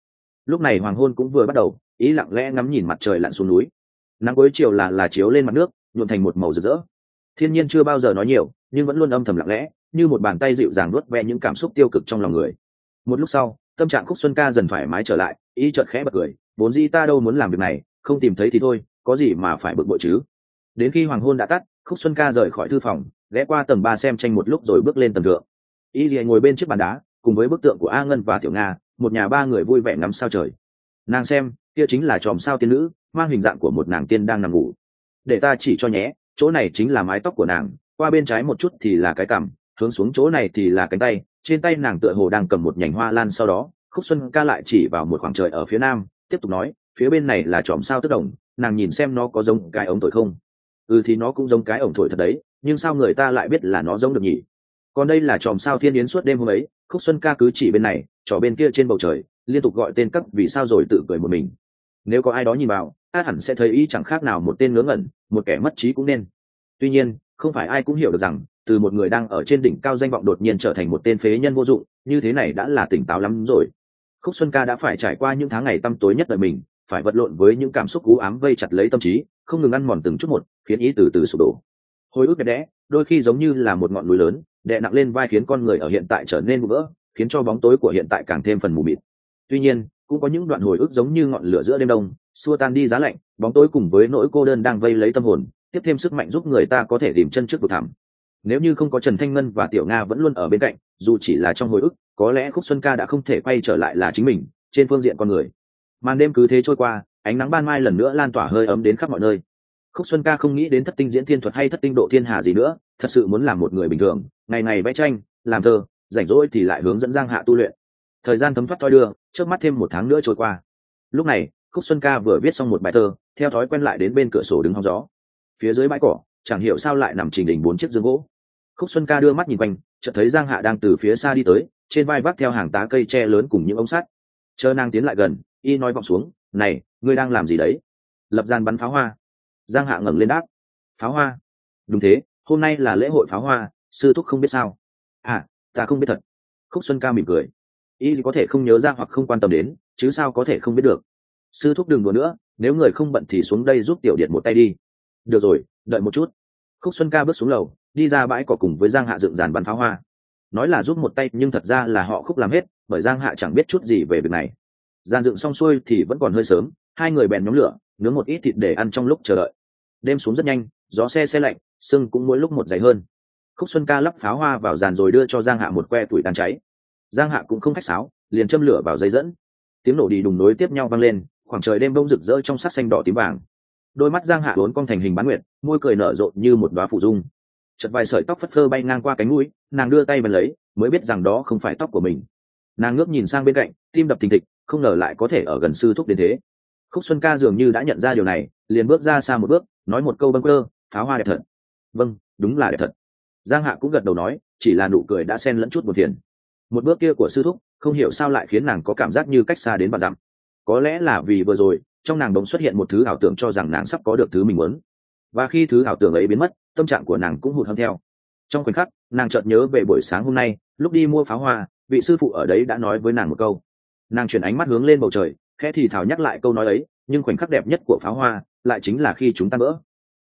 Lúc này hoàng hôn cũng vừa bắt đầu ý lặng lẽ ngắm nhìn mặt trời lặn xuống núi. Nắng cuối chiều là là chiếu lên mặt nước nhuộn thành một màu rực rỡ. Thiên nhiên chưa bao giờ nói nhiều, nhưng vẫn luôn âm thầm lặng lẽ, như một bàn tay dịu dàng nuốt ve những cảm xúc tiêu cực trong lòng người. Một lúc sau tâm trạng khúc xuân ca dần thoải mái trở lại ý chợt khẽ bật cười, vốn dĩ ta đâu muốn làm việc này, không tìm thấy thì thôi, có gì mà phải bực bội chứ? Đến khi hoàng hôn đã tắt, khúc xuân ca rời khỏi thư phòng, ghé qua tầng ba xem tranh một lúc rồi bước lên tầng thượng. Y thì ngồi bên chiếc bàn đá, cùng với bức tượng của a ngân và tiểu nga, một nhà ba người vui vẻ ngắm sao trời. Nàng xem, kia chính là chòm sao tiên nữ, mang hình dạng của một nàng tiên đang nằm ngủ. Để ta chỉ cho nhé, chỗ này chính là mái tóc của nàng, qua bên trái một chút thì là cái cằm, hướng xuống chỗ này thì là cánh tay trên tay nàng tựa hồ đang cầm một nhành hoa lan sau đó, khúc xuân ca lại chỉ vào một khoảng trời ở phía nam, tiếp tục nói, phía bên này là chòm sao tức đồng, nàng nhìn xem nó có giống cái ống thổi không? Ừ thì nó cũng giống cái ống thổi thật đấy, nhưng sao người ta lại biết là nó giống được nhỉ? Còn đây là chòm sao thiên yến suốt đêm hôm ấy, khúc xuân ca cứ chỉ bên này, trò bên kia trên bầu trời, liên tục gọi tên các vì sao rồi tự cười một mình. Nếu có ai đó nhìn vào, át hẳn sẽ thấy ý chẳng khác nào một tên ngớ ngẩn, một kẻ mất trí cũng nên. Tuy nhiên không phải ai cũng hiểu được rằng, từ một người đang ở trên đỉnh cao danh vọng đột nhiên trở thành một tên phế nhân vô dụng, như thế này đã là tỉnh táo lắm rồi. Khúc xuân ca đã phải trải qua những tháng ngày tăm tối nhất đời mình, phải vật lộn với những cảm xúc cú ám vây chặt lấy tâm trí, không ngừng ăn mòn từng chút một, khiến ý từ từ sụp đổ. Hồi ức đẹp đẽ, đôi khi giống như là một ngọn núi lớn, đè nặng lên vai khiến con người ở hiện tại trở nên vỡ khiến cho bóng tối của hiện tại càng thêm phần mù mịt. Tuy nhiên, cũng có những đoạn hồi ức giống như ngọn lửa giữa đêm đông, xua tan đi giá lạnh, bóng tối cùng với nỗi cô đơn đang vây lấy tâm hồn tiếp thêm sức mạnh giúp người ta có thể tìm chân trước vực thẳm. Nếu như không có trần thanh ngân và tiểu nga vẫn luôn ở bên cạnh, dù chỉ là trong hồi ức, có lẽ khúc xuân ca đã không thể quay trở lại là chính mình, trên phương diện con người. Màn đêm cứ thế trôi qua, ánh nắng ban mai lần nữa lan tỏa hơi ấm đến khắp mọi nơi. Khúc xuân ca không nghĩ đến thất tinh diễn thiên thuật hay thất tinh độ thiên hà gì nữa, thật sự muốn làm một người bình thường, ngày ngày vẽ tranh, làm thơ, rảnh rỗi thì lại hướng dẫn giang hạ tu luyện. Thời gian thấm thoát thoi đưa, trước mắt thêm một tháng nữa trôi qua. Lúc này, khúc xuân ca vừa viết xong một bài thơ, theo thói quen lại đến bên cửa sổ đứng hóng gió phía dưới bãi cỏ, chẳng hiểu sao lại nằm trình đỉnh bốn chiếc dương gỗ. Khúc xuân ca đưa mắt nhìn quanh, chợt thấy giang hạ đang từ phía xa đi tới, trên vai vác theo hàng tá cây tre lớn cùng những ống sắt. Chờ nàng tiến lại gần, y nói vọng xuống, này, ngươi đang làm gì đấy? Lập gian bắn pháo hoa. Giang hạ ngẩng lên đáp, pháo hoa. Đúng thế, hôm nay là lễ hội pháo hoa, sư thúc không biết sao. À ta không biết thật. Khúc xuân ca mỉm cười. Y có thể không nhớ ra hoặc không quan tâm đến, chứ sao có thể không biết được? Sư thúc đừng đùa nữa, nếu người không bận thì xuống đây giúp tiểu điện một tay đi được rồi, đợi một chút. Khúc xuân ca bước xuống lầu, đi ra bãi cỏ cùng với giang hạ dựng dàn bắn pháo hoa. Nói là giúp một tay, nhưng thật ra là họ khúc làm hết, bởi giang hạ chẳng biết chút gì về việc này. Giàn dựng xong xuôi thì vẫn còn hơi sớm, hai người bèn nhóm lửa, nướng một ít thịt để ăn trong lúc chờ đợi. Đêm xuống rất nhanh, gió xe xe lạnh sưng cũng mỗi lúc một dày hơn. Khúc xuân ca lắp pháo hoa vào dàn rồi đưa cho giang hạ một que tuổi tan cháy. Giang hạ cũng không khách sáo, liền châm lửa vào dây dẫn. Tiếng nổ đi đùng nối tiếp nhau vang lên, khoảng trời đêm bông rực rỡ trong sắc xanh đỏ tím vàng đôi mắt giang hạ đốn cong thành hình bán nguyệt, môi cười nở rộ như một đoá phụ dung. Chật vài sợi tóc phất phơ bay ngang qua cánh mũi, nàng đưa tay bật lấy, mới biết rằng đó không phải tóc của mình. Nàng ngước nhìn sang bên cạnh, tim đập thình thịch, không ngờ lại có thể ở gần sư thúc đến thế. Khúc xuân ca dường như đã nhận ra điều này, liền bước ra xa một bước, nói một câu bâng cơ pháo hoa đẹp thật. Vâng đúng là đẹp thật. Giang hạ cũng gật đầu nói, chỉ là nụ cười đã xen lẫn chút một phiền. Một bước kia của sư thúc, không hiểu sao lại khiến nàng có cảm giác như cách xa đến bàn dặm. Có lẽ là vì vừa rồi trong nàng đống xuất hiện một thứ ảo tưởng cho rằng nàng sắp có được thứ mình muốn. Và khi thứ ảo tưởng ấy biến mất, tâm trạng của nàng cũng hụt hẫng theo. Trong khoảnh khắc, nàng chợt nhớ về buổi sáng hôm nay, lúc đi mua pháo hoa, vị sư phụ ở đấy đã nói với nàng một câu. Nàng chuyển ánh mắt hướng lên bầu trời, khẽ thì thảo nhắc lại câu nói ấy, nhưng khoảnh khắc đẹp nhất của pháo hoa lại chính là khi chúng ta vỡ.